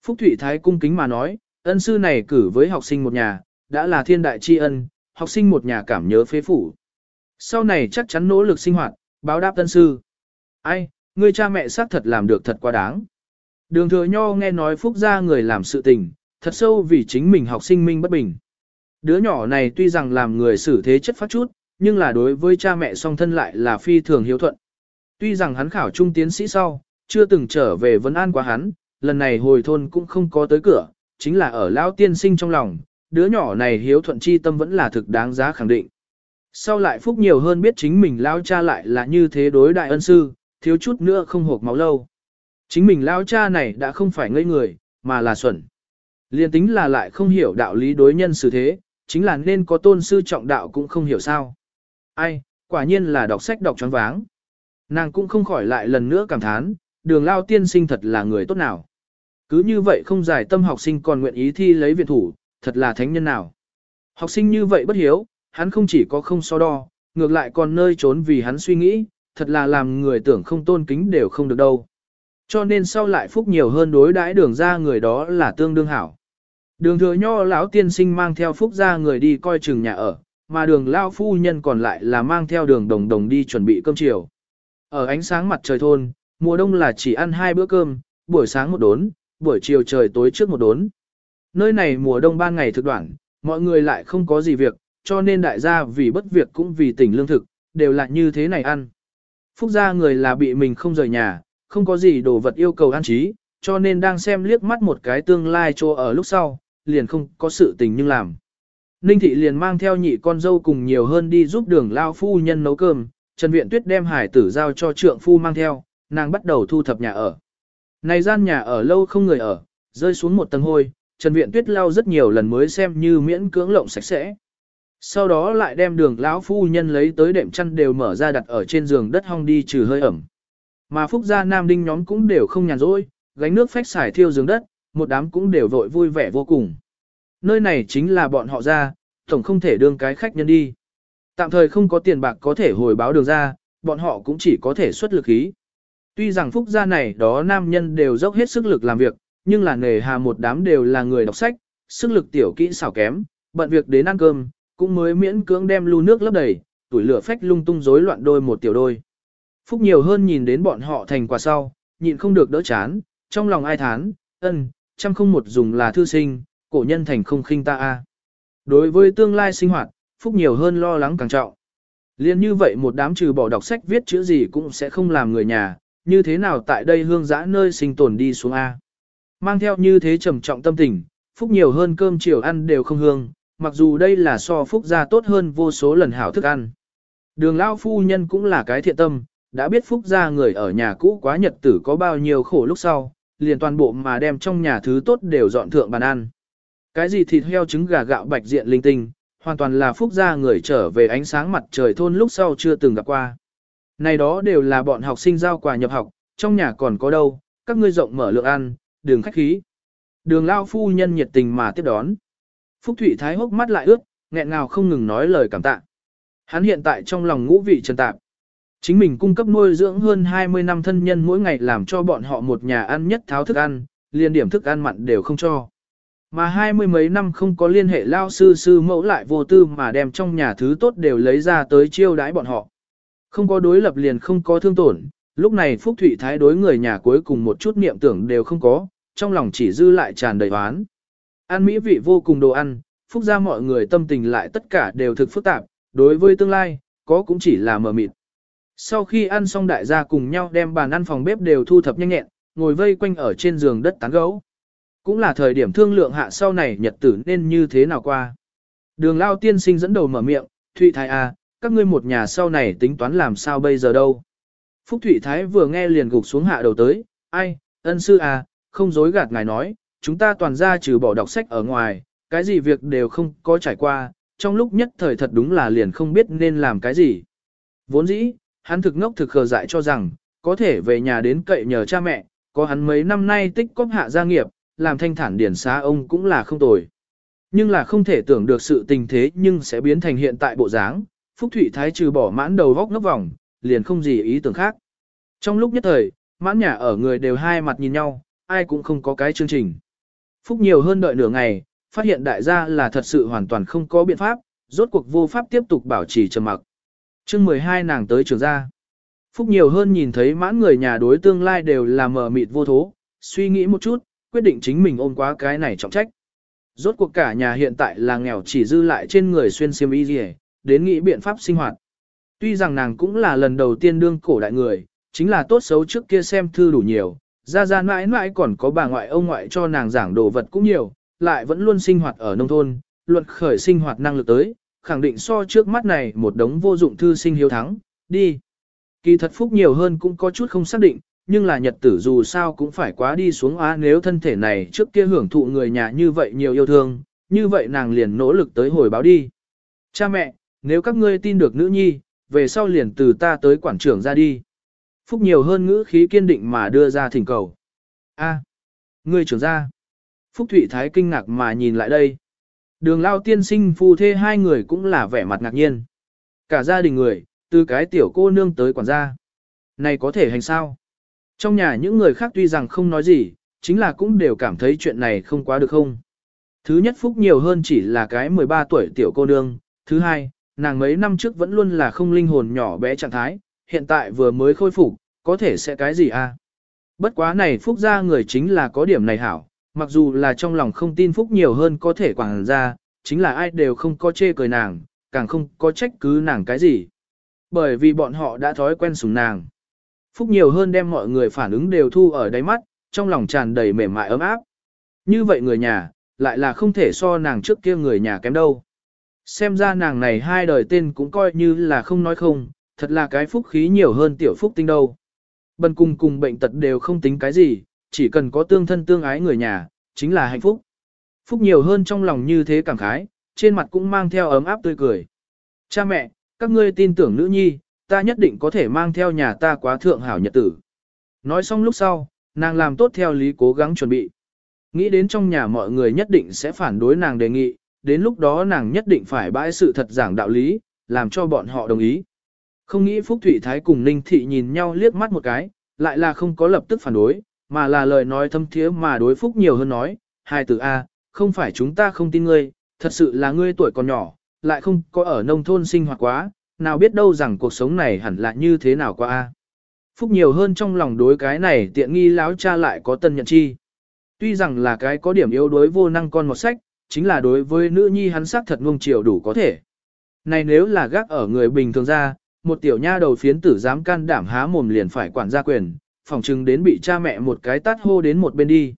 Speaker 1: Phúc Thụy Thái cung kính mà nói, ân sư này cử với học sinh một nhà, đã là thiên đại tri ân, học sinh một nhà cảm nhớ phế phủ. Sau này chắc chắn nỗ lực sinh hoạt, báo đáp tân sư. Ai, ngươi cha mẹ xác thật làm được thật quá đáng. Đường thừa nho nghe nói phúc gia người làm sự tình, thật sâu vì chính mình học sinh minh bất bình. Đứa nhỏ này tuy rằng làm người xử thế chất phát chút, nhưng là đối với cha mẹ song thân lại là phi thường hiếu thuận. Tuy rằng hắn khảo trung tiến sĩ sau, chưa từng trở về vấn an quá hắn, lần này hồi thôn cũng không có tới cửa, chính là ở lão tiên sinh trong lòng, đứa nhỏ này hiếu thuận chi tâm vẫn là thực đáng giá khẳng định. Sau lại phúc nhiều hơn biết chính mình lao cha lại là như thế đối đại ân sư, thiếu chút nữa không hộp máu lâu. Chính mình lao cha này đã không phải ngây người, mà là xuẩn. Liên tính là lại không hiểu đạo lý đối nhân xử thế, chính là nên có tôn sư trọng đạo cũng không hiểu sao. Ai, quả nhiên là đọc sách đọc choáng váng. Nàng cũng không khỏi lại lần nữa cảm thán, đường lao tiên sinh thật là người tốt nào. Cứ như vậy không giải tâm học sinh còn nguyện ý thi lấy viện thủ, thật là thánh nhân nào. Học sinh như vậy bất hiếu, hắn không chỉ có không so đo, ngược lại còn nơi trốn vì hắn suy nghĩ, thật là làm người tưởng không tôn kính đều không được đâu. Cho nên sau lại phúc nhiều hơn đối đãi đường ra người đó là tương đương hảo. Đường thừa nho lão tiên sinh mang theo phúc ra người đi coi chừng nhà ở, mà đường lao phu nhân còn lại là mang theo đường đồng đồng đi chuẩn bị cơm chiều. Ở ánh sáng mặt trời thôn, mùa đông là chỉ ăn hai bữa cơm, buổi sáng một đốn, buổi chiều trời tối trước một đốn. Nơi này mùa đông ban ngày thực đoạn, mọi người lại không có gì việc, cho nên đại gia vì bất việc cũng vì tỉnh lương thực, đều là như thế này ăn. Phúc gia người là bị mình không rời nhà, không có gì đồ vật yêu cầu ăn trí, cho nên đang xem liếc mắt một cái tương lai cho ở lúc sau, liền không có sự tình nhưng làm. Ninh thị liền mang theo nhị con dâu cùng nhiều hơn đi giúp đường lao phu nhân nấu cơm, Trần Viện Tuyết đem hải tử giao cho trượng phu mang theo, nàng bắt đầu thu thập nhà ở. Này gian nhà ở lâu không người ở, rơi xuống một tầng hôi, Trần Viện Tuyết lau rất nhiều lần mới xem như miễn cưỡng lộng sạch sẽ. Sau đó lại đem đường lão phu nhân lấy tới đệm chăn đều mở ra đặt ở trên giường đất hong đi trừ hơi ẩm. Mà phúc gia nam đinh nhóm cũng đều không nhàn rỗi, gánh nước phách xài thiêu giường đất, một đám cũng đều vội vui vẻ vô cùng. Nơi này chính là bọn họ ra, tổng không thể đương cái khách nhân đi. Tạm thời không có tiền bạc có thể hồi báo đường ra, bọn họ cũng chỉ có thể xuất lực ý. Tuy rằng phúc gia này đó nam nhân đều dốc hết sức lực làm việc, nhưng là nghề hà một đám đều là người đọc sách, sức lực tiểu kỹ xảo kém, bận việc đến ăn cơm, cũng mới miễn cưỡng đem lu nước lấp đầy, tuổi lửa phách lung tung rối loạn đôi một tiểu đôi. Phúc nhiều hơn nhìn đến bọn họ thành quả sau, nhịn không được đỡ chán, trong lòng ai thán, ân, trăm không một dùng là thư sinh, cổ nhân thành không khinh ta a. Đối với tương lai sinh hoạt, Phúc nhiều hơn lo lắng càng trọng. Liên như vậy một đám trừ bỏ đọc sách viết chữ gì cũng sẽ không làm người nhà, như thế nào tại đây hương giã nơi sinh tồn đi xuống A. Mang theo như thế trầm trọng tâm tình, Phúc nhiều hơn cơm chiều ăn đều không hương, mặc dù đây là so Phúc gia tốt hơn vô số lần hảo thức ăn. Đường lão Phu Nhân cũng là cái thiện tâm, đã biết Phúc gia người ở nhà cũ quá nhật tử có bao nhiêu khổ lúc sau, liền toàn bộ mà đem trong nhà thứ tốt đều dọn thượng bàn ăn. Cái gì thịt heo trứng gà gạo bạch diện linh tinh, hoàn toàn là Phúc gia người trở về ánh sáng mặt trời thôn lúc sau chưa từng gặp qua. Này đó đều là bọn học sinh giao quà nhập học, trong nhà còn có đâu, các ngươi rộng mở lượng ăn, đường khách khí. Đường lao phu nhân nhiệt tình mà tiếp đón. Phúc Thụy Thái hốc mắt lại ướt, nghẹn ngào không ngừng nói lời cảm tạ. Hắn hiện tại trong lòng ngũ vị trần tạp. Chính mình cung cấp nuôi dưỡng hơn 20 năm thân nhân mỗi ngày làm cho bọn họ một nhà ăn nhất tháo thức ăn, liên điểm thức ăn mặn đều không cho. Mà hai mươi mấy năm không có liên hệ lao sư sư mẫu lại vô tư mà đem trong nhà thứ tốt đều lấy ra tới chiêu đãi bọn họ. Không có đối lập liền không có thương tổn, lúc này Phúc Thụy Thái đối người nhà cuối cùng một chút niệm tưởng đều không có, trong lòng chỉ dư lại tràn đầy oán. Ăn mỹ vị vô cùng đồ ăn, Phúc ra mọi người tâm tình lại tất cả đều thực phức tạp, đối với tương lai, có cũng chỉ là mờ mịt. Sau khi ăn xong đại gia cùng nhau đem bàn ăn phòng bếp đều thu thập nhanh nhẹn, ngồi vây quanh ở trên giường đất tán gấu. Cũng là thời điểm thương lượng hạ sau này nhật tử nên như thế nào qua. Đường lao tiên sinh dẫn đầu mở miệng, Thụy Thái à, các ngươi một nhà sau này tính toán làm sao bây giờ đâu. Phúc Thụy Thái vừa nghe liền gục xuống hạ đầu tới, ai, ân sư à, không dối gạt ngài nói, chúng ta toàn ra trừ bỏ đọc sách ở ngoài, cái gì việc đều không có trải qua, trong lúc nhất thời thật đúng là liền không biết nên làm cái gì. Vốn dĩ, hắn thực ngốc thực khờ dại cho rằng, có thể về nhà đến cậy nhờ cha mẹ, có hắn mấy năm nay tích cóp hạ gia nghiệp, làm thanh thản điển xá ông cũng là không tồi. Nhưng là không thể tưởng được sự tình thế nhưng sẽ biến thành hiện tại bộ dáng, Phúc Thụy Thái trừ bỏ mãn đầu vóc ngốc vòng, liền không gì ý tưởng khác. Trong lúc nhất thời, mãn nhà ở người đều hai mặt nhìn nhau, ai cũng không có cái chương trình. Phúc nhiều hơn đợi nửa ngày, phát hiện đại gia là thật sự hoàn toàn không có biện pháp, rốt cuộc vô pháp tiếp tục bảo trì trầm mặc. chương 12 nàng tới trường gia. Phúc nhiều hơn nhìn thấy mãn người nhà đối tương lai đều là mờ mịt vô thố, suy nghĩ một chút, quyết định chính mình ôm quá cái này trọng trách. Rốt cuộc cả nhà hiện tại là nghèo chỉ dư lại trên người xuyên xiêm y gì, đến nghĩ biện pháp sinh hoạt. Tuy rằng nàng cũng là lần đầu tiên đương cổ đại người, chính là tốt xấu trước kia xem thư đủ nhiều, ra ra mãi mãi còn có bà ngoại ông ngoại cho nàng giảng đồ vật cũng nhiều, lại vẫn luôn sinh hoạt ở nông thôn, luận khởi sinh hoạt năng lực tới, khẳng định so trước mắt này một đống vô dụng thư sinh hiếu thắng, đi. Kỳ thật phúc nhiều hơn cũng có chút không xác định, nhưng là nhật tử dù sao cũng phải quá đi xuống á nếu thân thể này trước kia hưởng thụ người nhà như vậy nhiều yêu thương, như vậy nàng liền nỗ lực tới hồi báo đi. Cha mẹ, nếu các ngươi tin được nữ nhi, về sau liền từ ta tới quản trưởng ra đi. Phúc nhiều hơn ngữ khí kiên định mà đưa ra thỉnh cầu. A, ngươi trưởng gia, Phúc Thụy Thái kinh ngạc mà nhìn lại đây. Đường lao tiên sinh phu thê hai người cũng là vẻ mặt ngạc nhiên. Cả gia đình người, từ cái tiểu cô nương tới quản gia. Này có thể hành sao? Trong nhà những người khác tuy rằng không nói gì, chính là cũng đều cảm thấy chuyện này không quá được không. Thứ nhất Phúc nhiều hơn chỉ là cái 13 tuổi tiểu cô nương. Thứ hai, nàng mấy năm trước vẫn luôn là không linh hồn nhỏ bé trạng thái, hiện tại vừa mới khôi phục, có thể sẽ cái gì à? Bất quá này Phúc gia người chính là có điểm này hảo, mặc dù là trong lòng không tin Phúc nhiều hơn có thể quảng ra, chính là ai đều không có chê cười nàng, càng không có trách cứ nàng cái gì. Bởi vì bọn họ đã thói quen sùng nàng. Phúc nhiều hơn đem mọi người phản ứng đều thu ở đáy mắt, trong lòng tràn đầy mềm mại ấm áp. Như vậy người nhà, lại là không thể so nàng trước kia người nhà kém đâu. Xem ra nàng này hai đời tên cũng coi như là không nói không, thật là cái phúc khí nhiều hơn tiểu phúc tinh đâu. Bần cùng cùng bệnh tật đều không tính cái gì, chỉ cần có tương thân tương ái người nhà, chính là hạnh phúc. Phúc nhiều hơn trong lòng như thế cảm khái, trên mặt cũng mang theo ấm áp tươi cười. Cha mẹ, các ngươi tin tưởng nữ nhi, ta nhất định có thể mang theo nhà ta quá thượng hảo nhật tử. Nói xong lúc sau, nàng làm tốt theo lý cố gắng chuẩn bị. Nghĩ đến trong nhà mọi người nhất định sẽ phản đối nàng đề nghị, đến lúc đó nàng nhất định phải bãi sự thật giảng đạo lý, làm cho bọn họ đồng ý. Không nghĩ Phúc Thụy Thái cùng Ninh Thị nhìn nhau liếc mắt một cái, lại là không có lập tức phản đối, mà là lời nói thâm thiế mà đối Phúc nhiều hơn nói, hai từ A, không phải chúng ta không tin ngươi, thật sự là ngươi tuổi còn nhỏ, lại không có ở nông thôn sinh hoạt quá, nào biết đâu rằng cuộc sống này hẳn là như thế nào qua A. Phúc nhiều hơn trong lòng đối cái này tiện nghi láo cha lại có tân nhận chi. Tuy rằng là cái có điểm yếu đối vô năng con một sách, chính là đối với nữ nhi hắn sắc thật ngông chiều đủ có thể. Này nếu là gác ở người bình thường ra, một tiểu nha đầu phiến tử dám can đảm há mồm liền phải quản gia quyền, phòng chừng đến bị cha mẹ một cái tát hô đến một bên đi.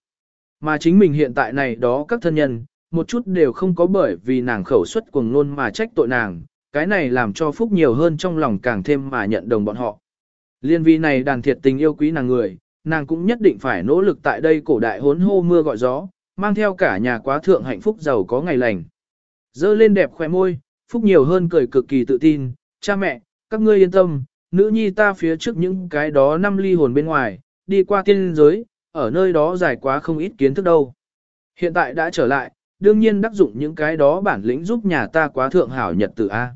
Speaker 1: Mà chính mình hiện tại này đó các thân nhân, một chút đều không có bởi vì nàng khẩu xuất cuồng luôn mà trách tội nàng, cái này làm cho Phúc nhiều hơn trong lòng càng thêm mà nhận đồng bọn họ. Liên vi này đàn thiệt tình yêu quý nàng người, nàng cũng nhất định phải nỗ lực tại đây cổ đại hốn hô mưa gọi gió, mang theo cả nhà quá thượng hạnh phúc giàu có ngày lành. Dơ lên đẹp khoe môi, Phúc nhiều hơn cười cực kỳ tự tin, cha mẹ, các ngươi yên tâm, nữ nhi ta phía trước những cái đó năm ly hồn bên ngoài, đi qua tiên giới, ở nơi đó dài quá không ít kiến thức đâu. Hiện tại đã trở lại, đương nhiên đắc dụng những cái đó bản lĩnh giúp nhà ta quá thượng hảo nhật tử A.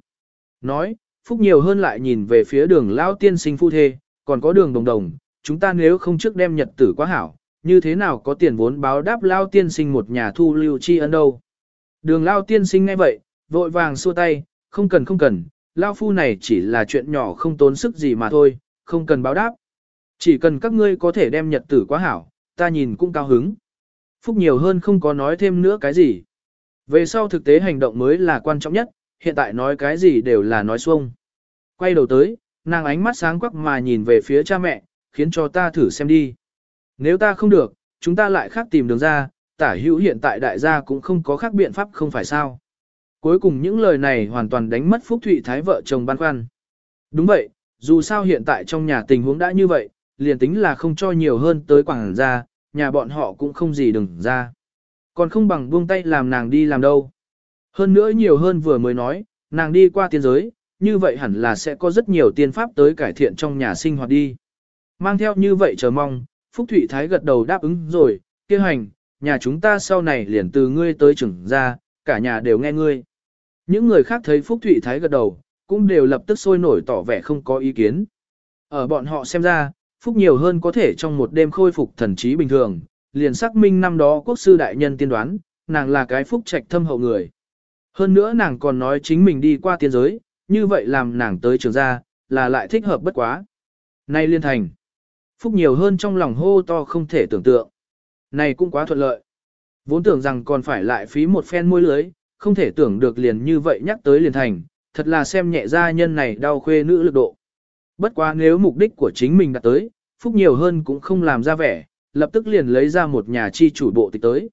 Speaker 1: Nói, Phúc nhiều hơn lại nhìn về phía đường lao tiên sinh phu thê, còn có đường đồng đồng, chúng ta nếu không trước đem nhật tử quá hảo, như thế nào có tiền vốn báo đáp lao tiên sinh một nhà thu lưu chi ân đâu. Đường lao tiên sinh ngay vậy, vội vàng xua tay, không cần không cần, lao phu này chỉ là chuyện nhỏ không tốn sức gì mà thôi, không cần báo đáp. Chỉ cần các ngươi có thể đem nhật tử quá hảo, ta nhìn cũng cao hứng. Phúc nhiều hơn không có nói thêm nữa cái gì. Về sau thực tế hành động mới là quan trọng nhất, hiện tại nói cái gì đều là nói xuông. Quay đầu tới, nàng ánh mắt sáng quắc mà nhìn về phía cha mẹ, khiến cho ta thử xem đi. Nếu ta không được, chúng ta lại khác tìm đường ra, tả hữu hiện tại đại gia cũng không có khác biện pháp không phải sao. Cuối cùng những lời này hoàn toàn đánh mất Phúc Thụy Thái vợ chồng băn khoăn. Đúng vậy, dù sao hiện tại trong nhà tình huống đã như vậy, liền tính là không cho nhiều hơn tới quảng gia, nhà bọn họ cũng không gì đừng ra. Còn không bằng buông tay làm nàng đi làm đâu. Hơn nữa nhiều hơn vừa mới nói, nàng đi qua tiên giới, như vậy hẳn là sẽ có rất nhiều tiên pháp tới cải thiện trong nhà sinh hoạt đi. Mang theo như vậy chờ mong, Phúc Thụy Thái gật đầu đáp ứng rồi, kia hành, nhà chúng ta sau này liền từ ngươi tới trưởng ra, cả nhà đều nghe ngươi. Những người khác thấy Phúc Thụy Thái gật đầu, cũng đều lập tức sôi nổi tỏ vẻ không có ý kiến. Ở bọn họ xem ra, Phúc nhiều hơn có thể trong một đêm khôi phục thần trí bình thường, liền xác minh năm đó quốc sư đại nhân tiên đoán, nàng là cái Phúc trạch thâm hậu người. Hơn nữa nàng còn nói chính mình đi qua tiên giới, như vậy làm nàng tới trường gia, là lại thích hợp bất quá. Nay liên thành. Phúc nhiều hơn trong lòng hô to không thể tưởng tượng. Này cũng quá thuận lợi. Vốn tưởng rằng còn phải lại phí một phen môi lưới, không thể tưởng được liền như vậy nhắc tới liền thành, thật là xem nhẹ gia nhân này đau khuê nữ lực độ. Bất quá nếu mục đích của chính mình đã tới, Phúc nhiều hơn cũng không làm ra vẻ, lập tức liền lấy ra một nhà chi chủ bộ tịch tới.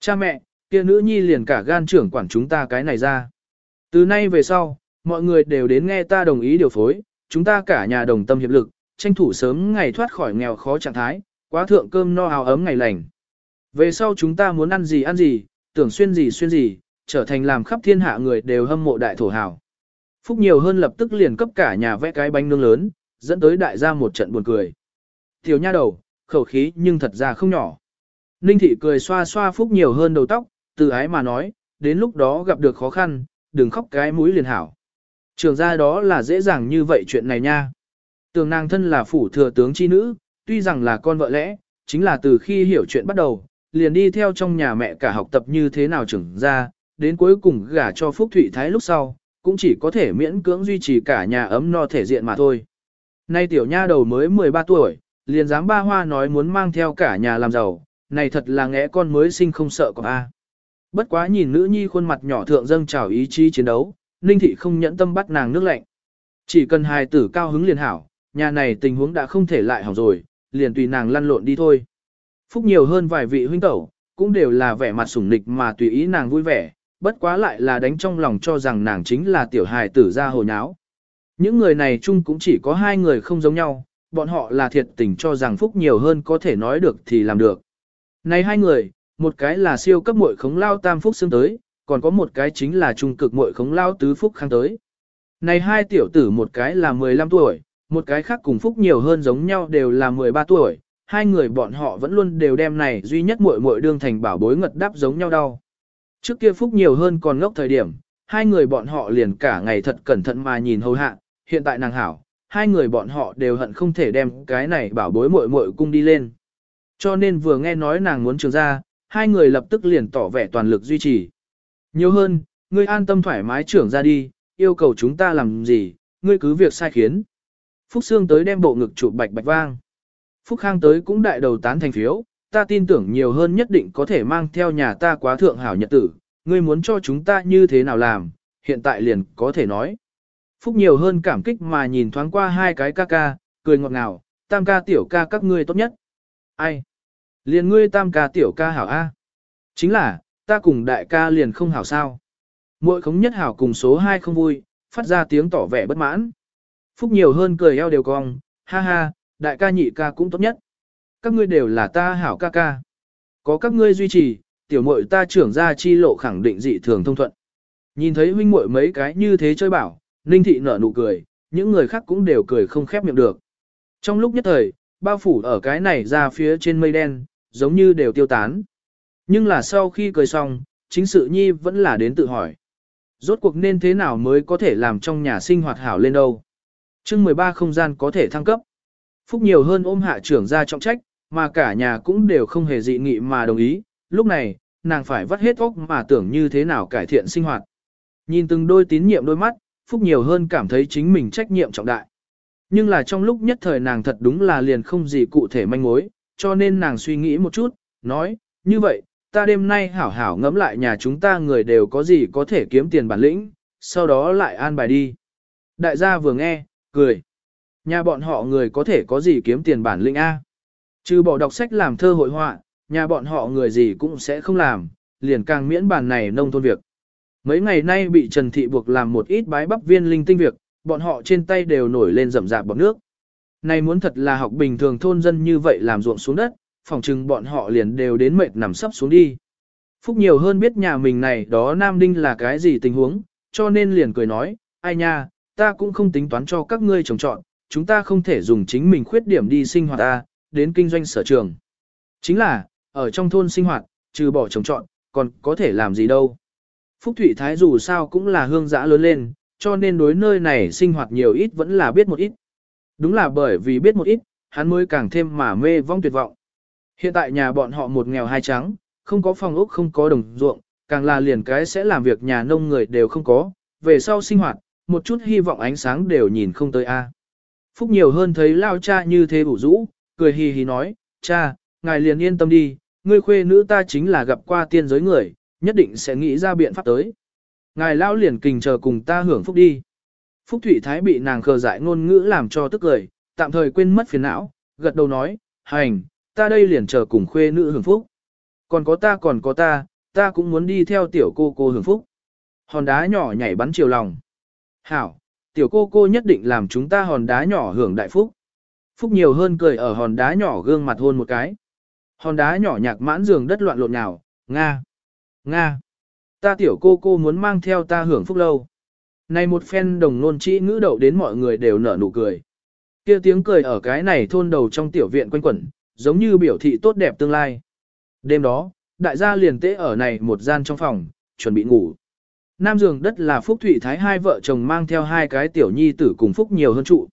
Speaker 1: Cha mẹ, kia nữ nhi liền cả gan trưởng quản chúng ta cái này ra. Từ nay về sau, mọi người đều đến nghe ta đồng ý điều phối, chúng ta cả nhà đồng tâm hiệp lực, tranh thủ sớm ngày thoát khỏi nghèo khó trạng thái, quá thượng cơm no hào ấm ngày lành. Về sau chúng ta muốn ăn gì ăn gì, tưởng xuyên gì xuyên gì, trở thành làm khắp thiên hạ người đều hâm mộ đại thổ hào. Phúc nhiều hơn lập tức liền cấp cả nhà vẽ cái bánh nướng lớn, dẫn tới đại gia một trận buồn cười. Tiểu nha đầu, khẩu khí nhưng thật ra không nhỏ. Ninh thị cười xoa xoa Phúc nhiều hơn đầu tóc, từ ái mà nói, đến lúc đó gặp được khó khăn, đừng khóc cái mũi liền hảo. Trường ra đó là dễ dàng như vậy chuyện này nha. Tường nàng thân là phủ thừa tướng chi nữ, tuy rằng là con vợ lẽ, chính là từ khi hiểu chuyện bắt đầu, liền đi theo trong nhà mẹ cả học tập như thế nào trưởng ra, đến cuối cùng gả cho Phúc Thụy Thái lúc sau, cũng chỉ có thể miễn cưỡng duy trì cả nhà ấm no thể diện mà thôi. Nay tiểu nha đầu mới 13 tuổi, liền dám ba hoa nói muốn mang theo cả nhà làm giàu, này thật là ngẽ con mới sinh không sợ có a. Bất quá nhìn nữ nhi khuôn mặt nhỏ thượng dâng trào ý chí chiến đấu, Ninh thị không nhẫn tâm bắt nàng nước lạnh. Chỉ cần hài tử cao hứng liền hảo, nhà này tình huống đã không thể lại hỏng rồi, liền tùy nàng lăn lộn đi thôi. Phúc nhiều hơn vài vị huynh tẩu, cũng đều là vẻ mặt sủng nịch mà tùy ý nàng vui vẻ, bất quá lại là đánh trong lòng cho rằng nàng chính là tiểu hài tử ra hồ nháo. Những người này chung cũng chỉ có hai người không giống nhau, bọn họ là thiệt tình cho rằng Phúc nhiều hơn có thể nói được thì làm được. Này hai người, một cái là siêu cấp muội khống lao tam Phúc xương tới, còn có một cái chính là trung cực muội khống lao tứ Phúc khang tới. Này hai tiểu tử một cái là 15 tuổi, một cái khác cùng Phúc nhiều hơn giống nhau đều là 13 tuổi, hai người bọn họ vẫn luôn đều đem này duy nhất muội muội đương thành bảo bối ngật đáp giống nhau đau. Trước kia Phúc nhiều hơn còn ngốc thời điểm, hai người bọn họ liền cả ngày thật cẩn thận mà nhìn hầu hạ, hiện tại nàng hảo, hai người bọn họ đều hận không thể đem cái này bảo bối muội muội cung đi lên. Cho nên vừa nghe nói nàng muốn trường ra, hai người lập tức liền tỏ vẻ toàn lực duy trì. Nhiều hơn, ngươi an tâm thoải mái trưởng ra đi, yêu cầu chúng ta làm gì, ngươi cứ việc sai khiến. Phúc Sương tới đem bộ ngực chụp bạch bạch vang. Phúc Khang tới cũng đại đầu tán thành phiếu, ta tin tưởng nhiều hơn nhất định có thể mang theo nhà ta quá thượng hảo nhật tử, ngươi muốn cho chúng ta như thế nào làm, hiện tại liền có thể nói. Phúc nhiều hơn cảm kích mà nhìn thoáng qua hai cái ca ca, cười ngọt ngào, tam ca tiểu ca các ngươi tốt nhất. Ai? Liền ngươi tam ca tiểu ca hảo A. Chính là, ta cùng đại ca liền không hảo sao. Mỗi khống nhất hảo cùng số 2 không vui, phát ra tiếng tỏ vẻ bất mãn. Phúc nhiều hơn cười eo đều cong, ha ha, đại ca nhị ca cũng tốt nhất. Các ngươi đều là ta hảo ca ca. Có các ngươi duy trì, tiểu muội ta trưởng ra chi lộ khẳng định dị thường thông thuận. Nhìn thấy huynh muội mấy cái như thế chơi bảo, Ninh thị nở nụ cười, những người khác cũng đều cười không khép miệng được. Trong lúc nhất thời, bao phủ ở cái này ra phía trên mây đen, giống như đều tiêu tán. Nhưng là sau khi cười xong, chính sự nhi vẫn là đến tự hỏi. Rốt cuộc nên thế nào mới có thể làm trong nhà sinh hoạt hảo lên đâu. chương 13 không gian có thể thăng cấp. Phúc nhiều hơn ôm hạ trưởng ra trọng trách, mà cả nhà cũng đều không hề dị nghị mà đồng ý. Lúc này, nàng phải vắt hết óc mà tưởng như thế nào cải thiện sinh hoạt. Nhìn từng đôi tín nhiệm đôi mắt, Phúc nhiều hơn cảm thấy chính mình trách nhiệm trọng đại. Nhưng là trong lúc nhất thời nàng thật đúng là liền không gì cụ thể manh mối, cho nên nàng suy nghĩ một chút, nói, như vậy, ta đêm nay hảo hảo ngẫm lại nhà chúng ta người đều có gì có thể kiếm tiền bản lĩnh, sau đó lại an bài đi. Đại gia vừa nghe, cười. Nhà bọn họ người có thể có gì kiếm tiền bản lĩnh A. Trừ bỏ đọc sách làm thơ hội họa, nhà bọn họ người gì cũng sẽ không làm, liền càng miễn bàn này nông thôn việc. Mấy ngày nay bị Trần Thị buộc làm một ít bái bắp viên linh tinh việc, bọn họ trên tay đều nổi lên rậm rạp bọt nước. Này muốn thật là học bình thường thôn dân như vậy làm ruộng xuống đất, phòng chừng bọn họ liền đều đến mệt nằm sắp xuống đi. Phúc nhiều hơn biết nhà mình này đó Nam Đinh là cái gì tình huống, cho nên liền cười nói, ai nha, ta cũng không tính toán cho các ngươi trồng trọn, chúng ta không thể dùng chính mình khuyết điểm đi sinh hoạt ta, đến kinh doanh sở trường. Chính là, ở trong thôn sinh hoạt, trừ bỏ trồng trọn, còn có thể làm gì đâu. Phúc Thụy Thái dù sao cũng là hương giã lớn lên, cho nên đối nơi này sinh hoạt nhiều ít vẫn là biết một ít. Đúng là bởi vì biết một ít, hắn mới càng thêm mà mê vong tuyệt vọng. Hiện tại nhà bọn họ một nghèo hai trắng, không có phòng ốc không có đồng ruộng, càng là liền cái sẽ làm việc nhà nông người đều không có, về sau sinh hoạt, một chút hy vọng ánh sáng đều nhìn không tới a. Phúc nhiều hơn thấy lao cha như thế bủ rũ, cười hì hì nói, cha, ngài liền yên tâm đi, ngươi khuê nữ ta chính là gặp qua tiên giới người, nhất định sẽ nghĩ ra biện pháp tới. Ngài lao liền kình chờ cùng ta hưởng phúc đi. Phúc Thủy Thái bị nàng khờ dại ngôn ngữ làm cho tức cười, tạm thời quên mất phiền não, gật đầu nói, hành, ta đây liền chờ cùng khuê nữ hưởng phúc. Còn có ta còn có ta, ta cũng muốn đi theo tiểu cô cô hưởng phúc. Hòn đá nhỏ nhảy bắn chiều lòng. Hảo, tiểu cô cô nhất định làm chúng ta hòn đá nhỏ hưởng đại phúc. Phúc nhiều hơn cười ở hòn đá nhỏ gương mặt hôn một cái. Hòn đá nhỏ nhạc mãn giường đất loạn lộn nhào, Nga, Nga. Ta tiểu cô cô muốn mang theo ta hưởng phúc lâu. Này một phen đồng nôn trĩ ngữ đậu đến mọi người đều nở nụ cười. kia tiếng cười ở cái này thôn đầu trong tiểu viện quanh quẩn, giống như biểu thị tốt đẹp tương lai. Đêm đó, đại gia liền tế ở này một gian trong phòng, chuẩn bị ngủ. Nam giường đất là Phúc Thụy Thái hai vợ chồng mang theo hai cái tiểu nhi tử cùng Phúc nhiều hơn trụ.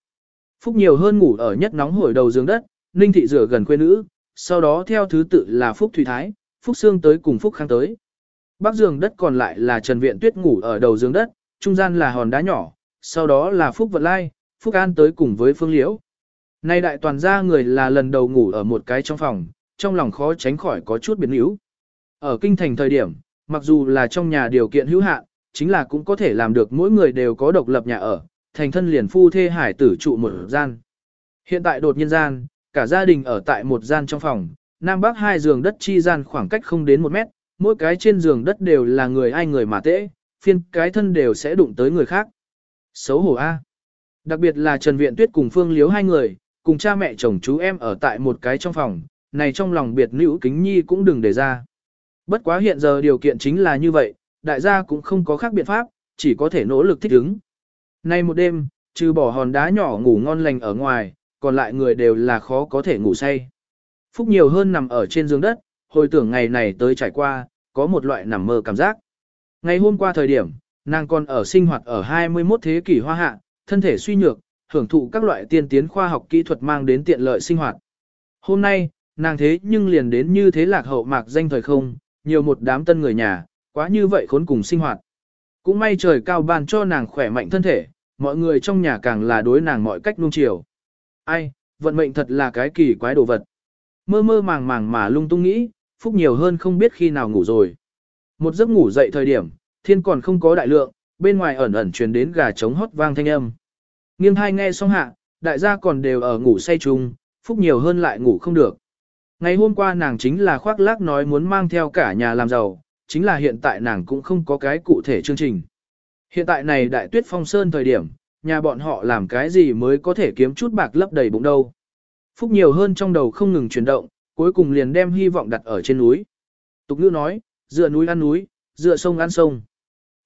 Speaker 1: Phúc nhiều hơn ngủ ở nhất nóng hổi đầu giường đất, Ninh Thị rửa gần quê nữ, sau đó theo thứ tự là Phúc Thủy Thái, Phúc Sương tới cùng Phúc Khang tới. Bắc giường đất còn lại là Trần Viện Tuyết ngủ ở đầu giường đất, trung gian là hòn đá nhỏ, sau đó là Phúc Vật Lai, Phúc An tới cùng với Phương Liễu. Nay đại toàn gia người là lần đầu ngủ ở một cái trong phòng, trong lòng khó tránh khỏi có chút biến yếu. Ở kinh thành thời điểm, mặc dù là trong nhà điều kiện hữu hạn, chính là cũng có thể làm được mỗi người đều có độc lập nhà ở, thành thân liền phu thê hải tử trụ một gian. Hiện tại đột nhiên gian, cả gia đình ở tại một gian trong phòng, nam bắc hai giường đất chi gian khoảng cách không đến một mét, mỗi cái trên giường đất đều là người ai người mà tễ, phiên cái thân đều sẽ đụng tới người khác. Xấu hổ A. Đặc biệt là Trần Viện Tuyết cùng Phương Liếu hai người, cùng cha mẹ chồng chú em ở tại một cái trong phòng, này trong lòng biệt nữ kính nhi cũng đừng để ra. Bất quá hiện giờ điều kiện chính là như vậy, đại gia cũng không có khác biện pháp, chỉ có thể nỗ lực thích ứng. Nay một đêm, Trừ bỏ hòn đá nhỏ ngủ ngon lành ở ngoài, còn lại người đều là khó có thể ngủ say. Phúc nhiều hơn nằm ở trên giường đất, hồi tưởng ngày này tới trải qua, có một loại nằm mơ cảm giác. Ngày hôm qua thời điểm, nàng còn ở sinh hoạt ở 21 thế kỷ hoa hạ, thân thể suy nhược, hưởng thụ các loại tiên tiến khoa học kỹ thuật mang đến tiện lợi sinh hoạt. Hôm nay, nàng thế nhưng liền đến như thế lạc hậu mạc danh thời không, nhiều một đám tân người nhà, quá như vậy khốn cùng sinh hoạt. Cũng may trời cao ban cho nàng khỏe mạnh thân thể, mọi người trong nhà càng là đối nàng mọi cách nuông chiều. Ai, vận mệnh thật là cái kỳ quái đồ vật. Mơ mơ màng màng mà lung tung nghĩ, phúc nhiều hơn không biết khi nào ngủ rồi. Một giấc ngủ dậy thời điểm, thiên còn không có đại lượng, bên ngoài ẩn ẩn truyền đến gà trống hót vang thanh âm. Nghiêng hai nghe xong hạ, đại gia còn đều ở ngủ say chung, phúc nhiều hơn lại ngủ không được. Ngày hôm qua nàng chính là khoác lác nói muốn mang theo cả nhà làm giàu, chính là hiện tại nàng cũng không có cái cụ thể chương trình. Hiện tại này đại tuyết phong sơn thời điểm, nhà bọn họ làm cái gì mới có thể kiếm chút bạc lấp đầy bụng đâu. Phúc nhiều hơn trong đầu không ngừng chuyển động, cuối cùng liền đem hy vọng đặt ở trên núi. Tục ngữ nói, dựa núi ăn núi, dựa sông ăn sông.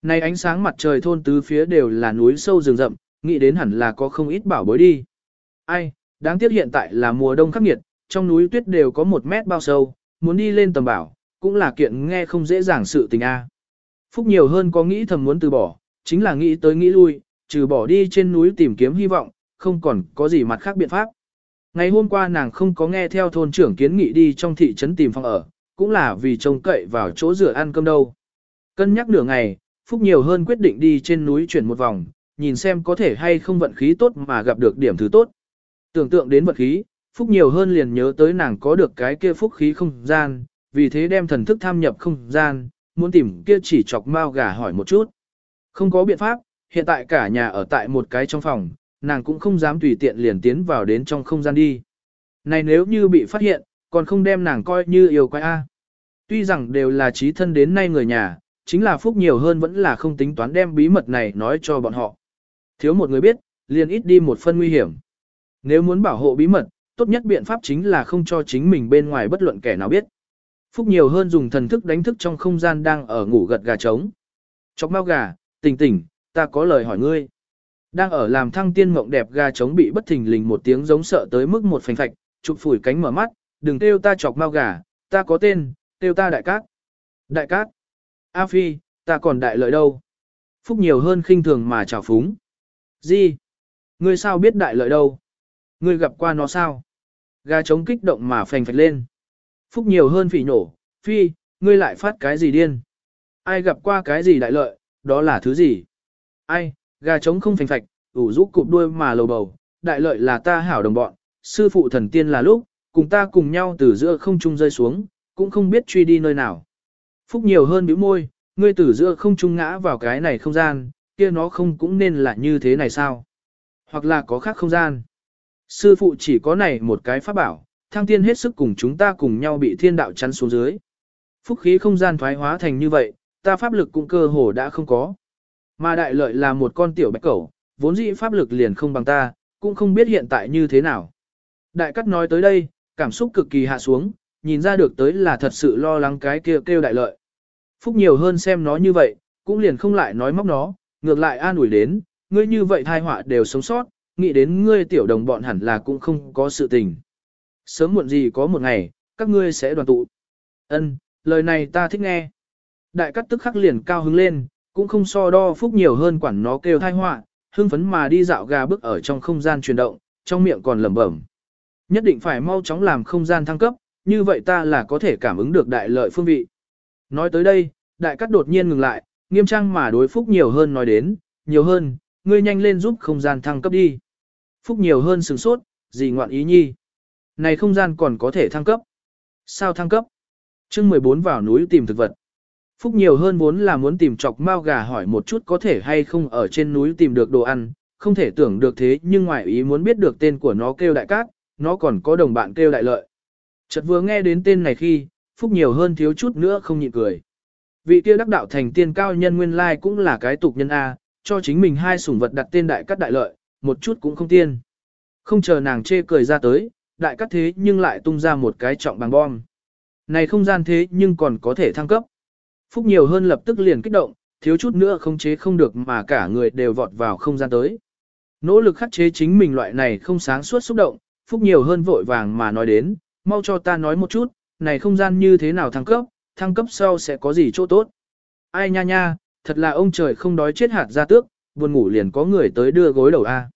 Speaker 1: Này ánh sáng mặt trời thôn tứ phía đều là núi sâu rừng rậm, nghĩ đến hẳn là có không ít bảo bối đi. Ai, đáng tiếc hiện tại là mùa đông khắc nghiệt, trong núi tuyết đều có một mét bao sâu, muốn đi lên tầm bảo, cũng là kiện nghe không dễ dàng sự tình a. Phúc nhiều hơn có nghĩ thầm muốn từ bỏ, chính là nghĩ tới nghĩ lui, trừ bỏ đi trên núi tìm kiếm hy vọng, không còn có gì mặt khác biện pháp. Ngày hôm qua nàng không có nghe theo thôn trưởng kiến nghị đi trong thị trấn tìm phòng ở, cũng là vì trông cậy vào chỗ rửa ăn cơm đâu. Cân nhắc nửa ngày, Phúc nhiều hơn quyết định đi trên núi chuyển một vòng, nhìn xem có thể hay không vận khí tốt mà gặp được điểm thứ tốt. Tưởng tượng đến vận khí, Phúc nhiều hơn liền nhớ tới nàng có được cái kia phúc khí không gian, vì thế đem thần thức tham nhập không gian, muốn tìm kia chỉ chọc mao gà hỏi một chút. Không có biện pháp, hiện tại cả nhà ở tại một cái trong phòng, nàng cũng không dám tùy tiện liền tiến vào đến trong không gian đi. Này nếu như bị phát hiện, còn không đem nàng coi như yêu quái A. Tuy rằng đều là trí thân đến nay người nhà, chính là phúc nhiều hơn vẫn là không tính toán đem bí mật này nói cho bọn họ. Thiếu một người biết, liền ít đi một phân nguy hiểm. Nếu muốn bảo hộ bí mật, tốt nhất biện pháp chính là không cho chính mình bên ngoài bất luận kẻ nào biết. Phúc nhiều hơn dùng thần thức đánh thức trong không gian đang ở ngủ gật gà trống. Chọc mau gà, tỉnh tỉnh, ta có lời hỏi ngươi. Đang ở làm thăng tiên mộng đẹp gà trống bị bất thình lình một tiếng giống sợ tới mức một phành phạch, chụp phủi cánh mở mắt, đừng kêu ta chọc mau gà, ta có tên, kêu ta đại cát. Đại cát. A phi, ta còn đại lợi đâu. Phúc nhiều hơn khinh thường mà chào phúng. Gì? Ngươi sao biết đại lợi đâu? Ngươi gặp qua nó sao? Gà trống kích động mà phành phạch lên. Phúc nhiều hơn phỉ nổ, phi, ngươi lại phát cái gì điên? Ai gặp qua cái gì đại lợi, đó là thứ gì? Ai, gà trống không phành phạch, ủ rũ cụp đuôi mà lầu bầu, đại lợi là ta hảo đồng bọn, sư phụ thần tiên là lúc, cùng ta cùng nhau từ giữa không trung rơi xuống, cũng không biết truy đi nơi nào. Phúc nhiều hơn bĩu môi, ngươi từ giữa không trung ngã vào cái này không gian, kia nó không cũng nên là như thế này sao? Hoặc là có khác không gian. Sư phụ chỉ có này một cái pháp bảo, thăng tiên hết sức cùng chúng ta cùng nhau bị thiên đạo chắn xuống dưới. Phúc khí không gian thoái hóa thành như vậy, ta pháp lực cũng cơ hồ đã không có. Mà đại lợi là một con tiểu bạch cẩu, vốn dĩ pháp lực liền không bằng ta, cũng không biết hiện tại như thế nào. Đại cắt nói tới đây, cảm xúc cực kỳ hạ xuống, nhìn ra được tới là thật sự lo lắng cái kia kêu, kêu đại lợi. Phúc nhiều hơn xem nó như vậy, cũng liền không lại nói móc nó, ngược lại an ủi đến, ngươi như vậy thai họa đều sống sót, nghĩ đến ngươi tiểu đồng bọn hẳn là cũng không có sự tình. Sớm muộn gì có một ngày, các ngươi sẽ đoàn tụ. Ân, lời này ta thích nghe. Đại cắt tức khắc liền cao hứng lên, cũng không so đo phúc nhiều hơn quản nó kêu thai họa, hưng phấn mà đi dạo gà bước ở trong không gian chuyển động, trong miệng còn lẩm bẩm. Nhất định phải mau chóng làm không gian thăng cấp, như vậy ta là có thể cảm ứng được đại lợi phương vị. Nói tới đây, đại cắt đột nhiên ngừng lại, nghiêm trang mà đối phúc nhiều hơn nói đến, nhiều hơn, ngươi nhanh lên giúp không gian thăng cấp đi. Phúc nhiều hơn sừng sốt, gì ngoạn ý nhi. Này không gian còn có thể thăng cấp. Sao thăng cấp? chương 14 vào núi tìm thực vật. Phúc nhiều hơn vốn là muốn tìm chọc mao gà hỏi một chút có thể hay không ở trên núi tìm được đồ ăn, không thể tưởng được thế nhưng ngoại ý muốn biết được tên của nó kêu đại cát, nó còn có đồng bạn kêu đại lợi. Chợt vừa nghe đến tên này khi, Phúc nhiều hơn thiếu chút nữa không nhịn cười. Vị kia đắc đạo thành tiên cao nhân nguyên lai cũng là cái tục nhân A, cho chính mình hai sủng vật đặt tên đại cát đại lợi, một chút cũng không tiên. Không chờ nàng chê cười ra tới, đại cát thế nhưng lại tung ra một cái trọng bằng bom. Này không gian thế nhưng còn có thể thăng cấp. Phúc nhiều hơn lập tức liền kích động, thiếu chút nữa không chế không được mà cả người đều vọt vào không gian tới. Nỗ lực khắc chế chính mình loại này không sáng suốt xúc động, phúc nhiều hơn vội vàng mà nói đến, mau cho ta nói một chút, này không gian như thế nào thăng cấp, thăng cấp sau sẽ có gì chỗ tốt. Ai nha nha, thật là ông trời không đói chết hạt ra tước, buồn ngủ liền có người tới đưa gối đầu A.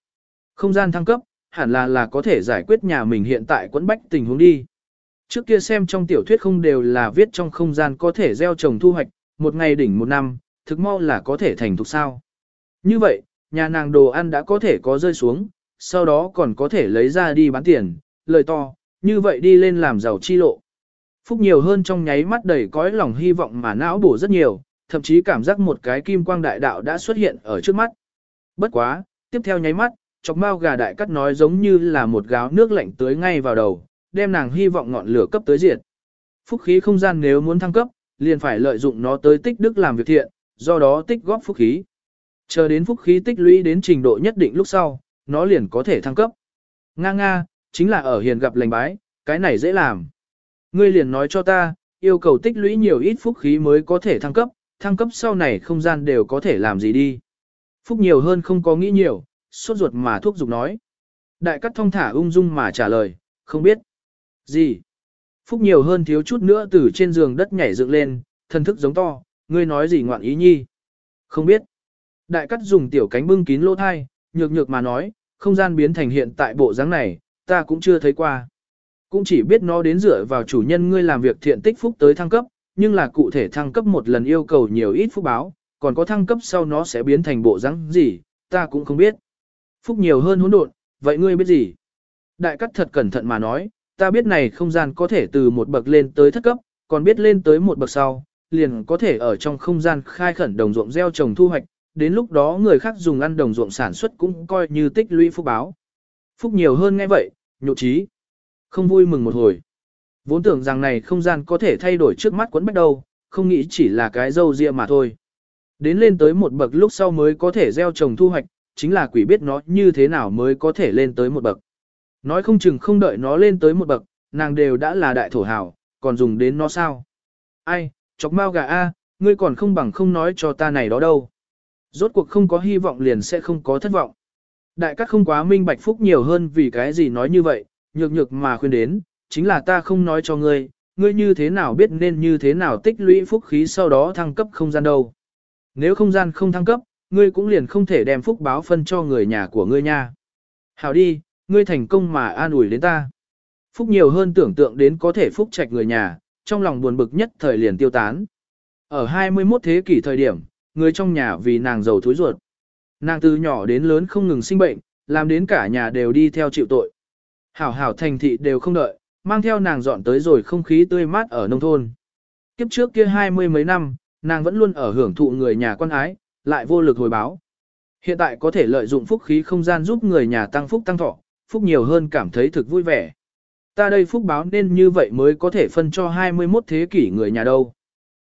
Speaker 1: Không gian thăng cấp, hẳn là là có thể giải quyết nhà mình hiện tại quẫn bách tình huống đi. Trước kia xem trong tiểu thuyết không đều là viết trong không gian có thể gieo trồng thu hoạch, một ngày đỉnh một năm, thực mau là có thể thành thục sao. Như vậy, nhà nàng đồ ăn đã có thể có rơi xuống, sau đó còn có thể lấy ra đi bán tiền, lời to, như vậy đi lên làm giàu chi lộ. Phúc nhiều hơn trong nháy mắt đầy cõi lòng hy vọng mà não bổ rất nhiều, thậm chí cảm giác một cái kim quang đại đạo đã xuất hiện ở trước mắt. Bất quá, tiếp theo nháy mắt, chọc mau gà đại cắt nói giống như là một gáo nước lạnh tưới ngay vào đầu, đem nàng hy vọng ngọn lửa cấp tới diệt. Phúc khí không gian nếu muốn thăng cấp, liền phải lợi dụng nó tới tích đức làm việc thiện, do đó tích góp phúc khí. Chờ đến phúc khí tích lũy đến trình độ nhất định lúc sau, nó liền có thể thăng cấp. Nga nga, chính là ở hiền gặp lành bái, cái này dễ làm. Ngươi liền nói cho ta, yêu cầu tích lũy nhiều ít phúc khí mới có thể thăng cấp, thăng cấp sau này không gian đều có thể làm gì đi. Phúc nhiều hơn không có nghĩ nhiều, sốt ruột mà thuốc dục nói. Đại cắt thông thả ung dung mà trả lời, không biết. Gì? Phúc nhiều hơn thiếu chút nữa từ trên giường đất nhảy dựng lên, thân thức giống to, ngươi nói gì ngoạn ý nhi? Không biết. Đại cắt dùng tiểu cánh bưng kín lỗ thai, nhược nhược mà nói, không gian biến thành hiện tại bộ dáng này, ta cũng chưa thấy qua. Cũng chỉ biết nó đến dựa vào chủ nhân ngươi làm việc thiện tích phúc tới thăng cấp, nhưng là cụ thể thăng cấp một lần yêu cầu nhiều ít phúc báo, còn có thăng cấp sau nó sẽ biến thành bộ dáng gì, ta cũng không biết. Phúc nhiều hơn hỗn độn, vậy ngươi biết gì? Đại cắt thật cẩn thận mà nói, ta biết này không gian có thể từ một bậc lên tới thất cấp, còn biết lên tới một bậc sau, liền có thể ở trong không gian khai khẩn đồng ruộng gieo trồng thu hoạch, đến lúc đó người khác dùng ăn đồng ruộng sản xuất cũng coi như tích lũy phúc báo. Phúc nhiều hơn nghe vậy, nhộ trí. Không vui mừng một hồi. Vốn tưởng rằng này không gian có thể thay đổi trước mắt quấn bách đâu, không nghĩ chỉ là cái dâu ria mà thôi. Đến lên tới một bậc lúc sau mới có thể gieo trồng thu hoạch, chính là quỷ biết nó như thế nào mới có thể lên tới một bậc. Nói không chừng không đợi nó lên tới một bậc, nàng đều đã là đại thổ hào, còn dùng đến nó sao? Ai, chọc mau gà a, ngươi còn không bằng không nói cho ta này đó đâu. Rốt cuộc không có hy vọng liền sẽ không có thất vọng. Đại các không quá minh bạch phúc nhiều hơn vì cái gì nói như vậy, nhược nhược mà khuyên đến, chính là ta không nói cho ngươi, ngươi như thế nào biết nên như thế nào tích lũy phúc khí sau đó thăng cấp không gian đâu. Nếu không gian không thăng cấp, ngươi cũng liền không thể đem phúc báo phân cho người nhà của ngươi nha. Hảo đi, ngươi thành công mà an ủi đến ta. Phúc nhiều hơn tưởng tượng đến có thể phúc trạch người nhà, trong lòng buồn bực nhất thời liền tiêu tán. Ở 21 thế kỷ thời điểm, người trong nhà vì nàng giàu thối ruột. Nàng từ nhỏ đến lớn không ngừng sinh bệnh, làm đến cả nhà đều đi theo chịu tội. Hảo hảo thành thị đều không đợi, mang theo nàng dọn tới rồi không khí tươi mát ở nông thôn. Kiếp trước kia hai mươi mấy năm, nàng vẫn luôn ở hưởng thụ người nhà quan ái, lại vô lực hồi báo. Hiện tại có thể lợi dụng phúc khí không gian giúp người nhà tăng phúc tăng thọ, phúc nhiều hơn cảm thấy thực vui vẻ. Ta đây phúc báo nên như vậy mới có thể phân cho 21 thế kỷ người nhà đâu.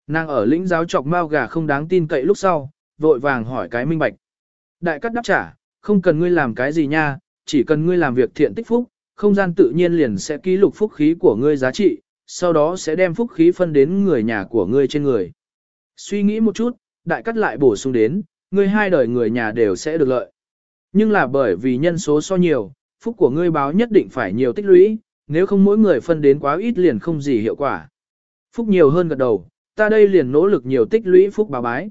Speaker 1: Nàng ở lĩnh giáo chọc mao gà không đáng tin cậy lúc sau, vội vàng hỏi cái minh bạch. Đại cắt đáp trả, không cần ngươi làm cái gì nha, chỉ cần ngươi làm việc thiện tích phúc, không gian tự nhiên liền sẽ ký lục phúc khí của ngươi giá trị, sau đó sẽ đem phúc khí phân đến người nhà của ngươi trên người. Suy nghĩ một chút, đại cắt lại bổ sung đến, ngươi hai đời người nhà đều sẽ được lợi. Nhưng là bởi vì nhân số so nhiều, phúc của ngươi báo nhất định phải nhiều tích lũy, nếu không mỗi người phân đến quá ít liền không gì hiệu quả. Phúc nhiều hơn gật đầu, ta đây liền nỗ lực nhiều tích lũy phúc báo bái.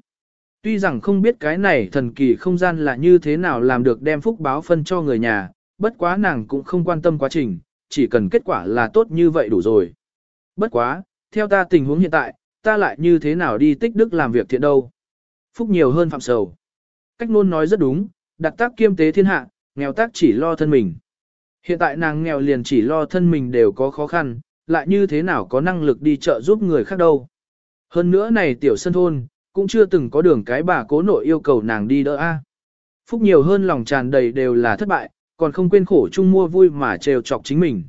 Speaker 1: Tuy rằng không biết cái này thần kỳ không gian là như thế nào làm được đem phúc báo phân cho người nhà, bất quá nàng cũng không quan tâm quá trình, chỉ cần kết quả là tốt như vậy đủ rồi. Bất quá, theo ta tình huống hiện tại, ta lại như thế nào đi tích đức làm việc thiện đâu. Phúc nhiều hơn phạm sầu. Cách luôn nói rất đúng, đặt tác kiêm tế thiên hạ, nghèo tác chỉ lo thân mình. Hiện tại nàng nghèo liền chỉ lo thân mình đều có khó khăn, lại như thế nào có năng lực đi chợ giúp người khác đâu. Hơn nữa này tiểu sân thôn, cũng chưa từng có đường cái bà cố nội yêu cầu nàng đi đỡ a. Phúc nhiều hơn lòng tràn đầy đều là thất bại, còn không quên khổ chung mua vui mà trêu chọc chính mình.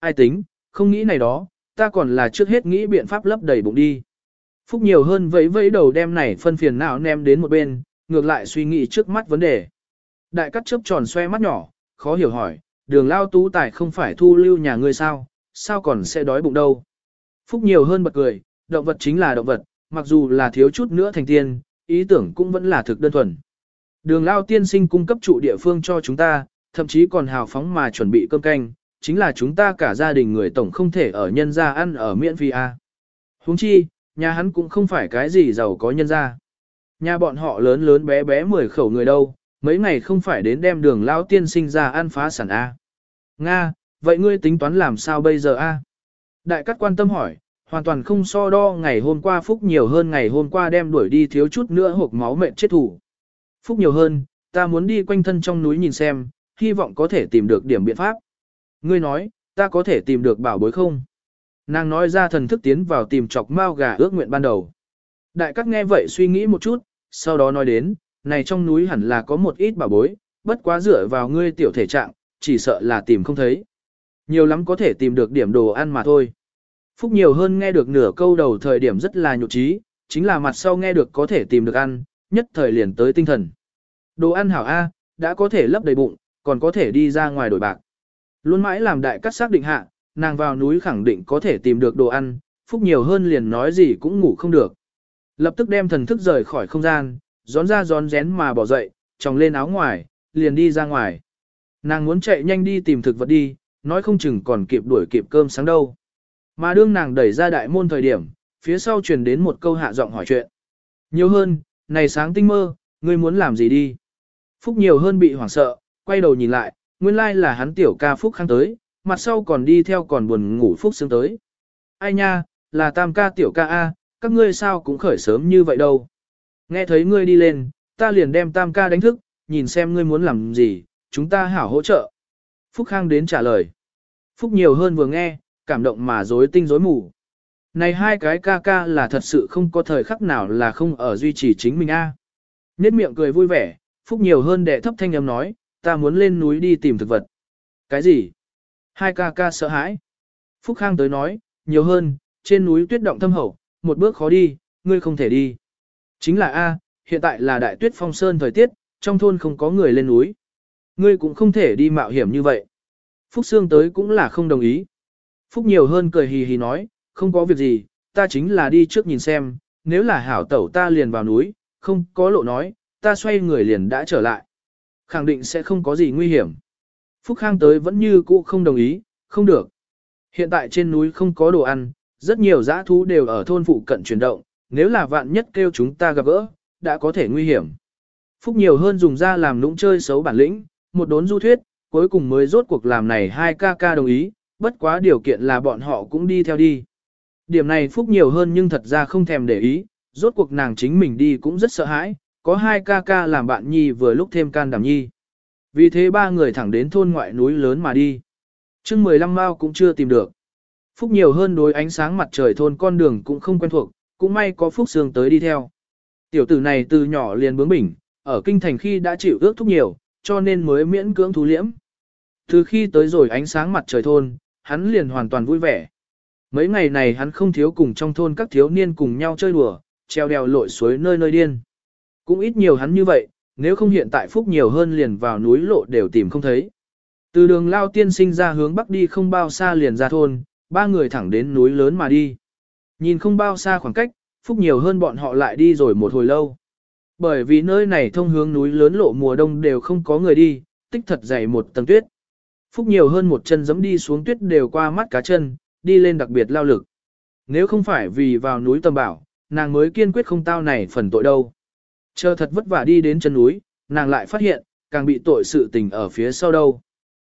Speaker 1: Ai tính, không nghĩ này đó, ta còn là trước hết nghĩ biện pháp lấp đầy bụng đi. Phúc nhiều hơn vẫy vẫy đầu đem này phân phiền não nem đến một bên, ngược lại suy nghĩ trước mắt vấn đề. Đại cắt chớp tròn xoe mắt nhỏ, khó hiểu hỏi, đường lao tú tài không phải thu lưu nhà ngươi sao, sao còn sẽ đói bụng đâu. Phúc nhiều hơn bật cười, động vật chính là động vật, mặc dù là thiếu chút nữa thành tiên, ý tưởng cũng vẫn là thực đơn thuần. Đường lao tiên sinh cung cấp trụ địa phương cho chúng ta, thậm chí còn hào phóng mà chuẩn bị cơm canh, chính là chúng ta cả gia đình người tổng không thể ở nhân gia ăn ở miễn phí a. Huống chi, nhà hắn cũng không phải cái gì giàu có nhân gia. Nhà bọn họ lớn lớn bé bé mười khẩu người đâu, mấy ngày không phải đến đem đường Lão tiên sinh ra ăn phá sản a. Nga, vậy ngươi tính toán làm sao bây giờ a? Đại cắt quan tâm hỏi, hoàn toàn không so đo ngày hôm qua phúc nhiều hơn ngày hôm qua đem đuổi đi thiếu chút nữa hộp máu mệnh chết thủ. Phúc nhiều hơn, ta muốn đi quanh thân trong núi nhìn xem, hy vọng có thể tìm được điểm biện pháp. Ngươi nói, ta có thể tìm được bảo bối không? Nàng nói ra thần thức tiến vào tìm chọc mao gà ước nguyện ban đầu. Đại cắt nghe vậy suy nghĩ một chút, sau đó nói đến, này trong núi hẳn là có một ít bảo bối, bất quá dựa vào ngươi tiểu thể trạng, chỉ sợ là tìm không thấy. Nhiều lắm có thể tìm được điểm đồ ăn mà thôi. Phúc nhiều hơn nghe được nửa câu đầu thời điểm rất là nhục trí, chính là mặt sau nghe được có thể tìm được ăn, nhất thời liền tới tinh thần. Đồ ăn hảo A, đã có thể lấp đầy bụng, còn có thể đi ra ngoài đổi bạc. Luôn mãi làm đại cắt xác định hạ, nàng vào núi khẳng định có thể tìm được đồ ăn, Phúc nhiều hơn liền nói gì cũng ngủ không được. Lập tức đem thần thức rời khỏi không gian, gión ra gión rén mà bỏ dậy, tròng lên áo ngoài, liền đi ra ngoài. Nàng muốn chạy nhanh đi tìm thực vật đi, nói không chừng còn kịp đuổi kịp cơm sáng đâu. Mà đương nàng đẩy ra đại môn thời điểm, phía sau truyền đến một câu hạ giọng hỏi chuyện. Nhiều hơn, này sáng tinh mơ, ngươi muốn làm gì đi? Phúc nhiều hơn bị hoảng sợ, quay đầu nhìn lại, nguyên lai là hắn tiểu ca Phúc khang tới, mặt sau còn đi theo còn buồn ngủ Phúc sướng tới. Ai nha, là tam ca tiểu ca A, các ngươi sao cũng khởi sớm như vậy đâu. Nghe thấy ngươi đi lên, ta liền đem tam ca đánh thức, nhìn xem ngươi muốn làm gì, chúng ta hảo hỗ trợ. Phúc Khang đến trả lời. Phúc nhiều hơn vừa nghe, cảm động mà rối tinh rối mù. Này hai cái ca ca là thật sự không có thời khắc nào là không ở duy trì chính mình a. À. Nét miệng cười vui vẻ, Phúc nhiều hơn đệ thấp thanh âm nói, ta muốn lên núi đi tìm thực vật. Cái gì? Hai ca ca sợ hãi. Phúc Khang tới nói, nhiều hơn, trên núi tuyết động thâm hậu, một bước khó đi, ngươi không thể đi. Chính là A, hiện tại là đại tuyết phong sơn thời tiết, trong thôn không có người lên núi. Ngươi cũng không thể đi mạo hiểm như vậy. Phúc Sương tới cũng là không đồng ý. Phúc nhiều hơn cười hì hì nói, không có việc gì, ta chính là đi trước nhìn xem, nếu là hảo tẩu ta liền vào núi, không có lộ nói, ta xoay người liền đã trở lại. Khẳng định sẽ không có gì nguy hiểm. Phúc Khang tới vẫn như cũ không đồng ý, không được. Hiện tại trên núi không có đồ ăn, rất nhiều dã thú đều ở thôn phụ cận chuyển động, nếu là vạn nhất kêu chúng ta gặp gỡ, đã có thể nguy hiểm. Phúc nhiều hơn dùng ra làm lũng chơi xấu bản lĩnh, một đốn du thuyết, cuối cùng mới rốt cuộc làm này hai ca ca đồng ý, bất quá điều kiện là bọn họ cũng đi theo đi. Điểm này Phúc nhiều hơn nhưng thật ra không thèm để ý, rốt cuộc nàng chính mình đi cũng rất sợ hãi, có hai ca ca làm bạn nhi vừa lúc thêm can đảm nhi. Vì thế ba người thẳng đến thôn ngoại núi lớn mà đi. chương 15 mao cũng chưa tìm được. Phúc nhiều hơn đối ánh sáng mặt trời thôn con đường cũng không quen thuộc, cũng may có Phúc Sương tới đi theo. Tiểu tử này từ nhỏ liền bướng bỉnh, ở kinh thành khi đã chịu ước thúc nhiều, cho nên mới miễn cưỡng thú liễm. Từ khi tới rồi ánh sáng mặt trời thôn, hắn liền hoàn toàn vui vẻ. Mấy ngày này hắn không thiếu cùng trong thôn các thiếu niên cùng nhau chơi đùa, treo đèo lội suối nơi nơi điên. Cũng ít nhiều hắn như vậy, nếu không hiện tại phúc nhiều hơn liền vào núi lộ đều tìm không thấy. Từ đường lao tiên sinh ra hướng bắc đi không bao xa liền ra thôn, ba người thẳng đến núi lớn mà đi. Nhìn không bao xa khoảng cách, phúc nhiều hơn bọn họ lại đi rồi một hồi lâu. Bởi vì nơi này thông hướng núi lớn lộ mùa đông đều không có người đi, tích thật dày một tầng tuyết. Phúc nhiều hơn một chân giẫm đi xuống tuyết đều qua mắt cá chân, đi lên đặc biệt lao lực. Nếu không phải vì vào núi tầm bảo, nàng mới kiên quyết không tao này phần tội đâu. Chờ thật vất vả đi đến chân núi, nàng lại phát hiện, càng bị tội sự tình ở phía sau đâu.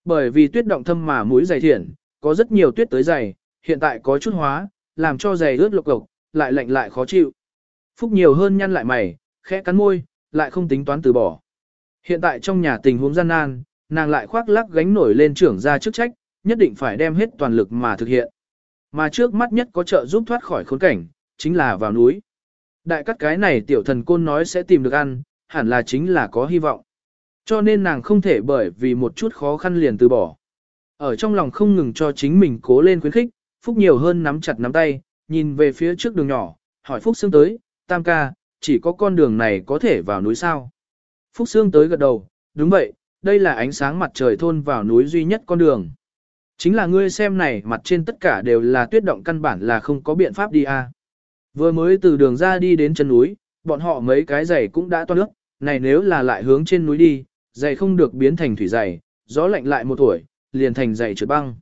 Speaker 1: Bởi vì tuyết động thâm mà mũi dày thiện, có rất nhiều tuyết tới dày, hiện tại có chút hóa, làm cho giày ướt lộc cộc, lại lạnh lại khó chịu. Phúc nhiều hơn nhăn lại mày, khẽ cắn môi, lại không tính toán từ bỏ. Hiện tại trong nhà tình huống gian nan, nàng lại khoác lác gánh nổi lên trưởng ra chức trách, nhất định phải đem hết toàn lực mà thực hiện. Mà trước mắt nhất có trợ giúp thoát khỏi khốn cảnh, chính là vào núi. Đại cắt cái này tiểu thần côn nói sẽ tìm được ăn, hẳn là chính là có hy vọng. Cho nên nàng không thể bởi vì một chút khó khăn liền từ bỏ. Ở trong lòng không ngừng cho chính mình cố lên khuyến khích, Phúc nhiều hơn nắm chặt nắm tay, nhìn về phía trước đường nhỏ, hỏi Phúc Sương tới, tam ca, chỉ có con đường này có thể vào núi sao. Phúc Sương tới gật đầu, đúng vậy, đây là ánh sáng mặt trời thôn vào núi duy nhất con đường. Chính là ngươi xem này mặt trên tất cả đều là tuyết động căn bản là không có biện pháp đi a. À. Vừa mới từ đường ra đi đến chân núi, bọn họ mấy cái giày cũng đã toát nước, này nếu là lại hướng trên núi đi, giày không được biến thành thủy giày, gió lạnh lại một tuổi, liền thành giày trượt băng.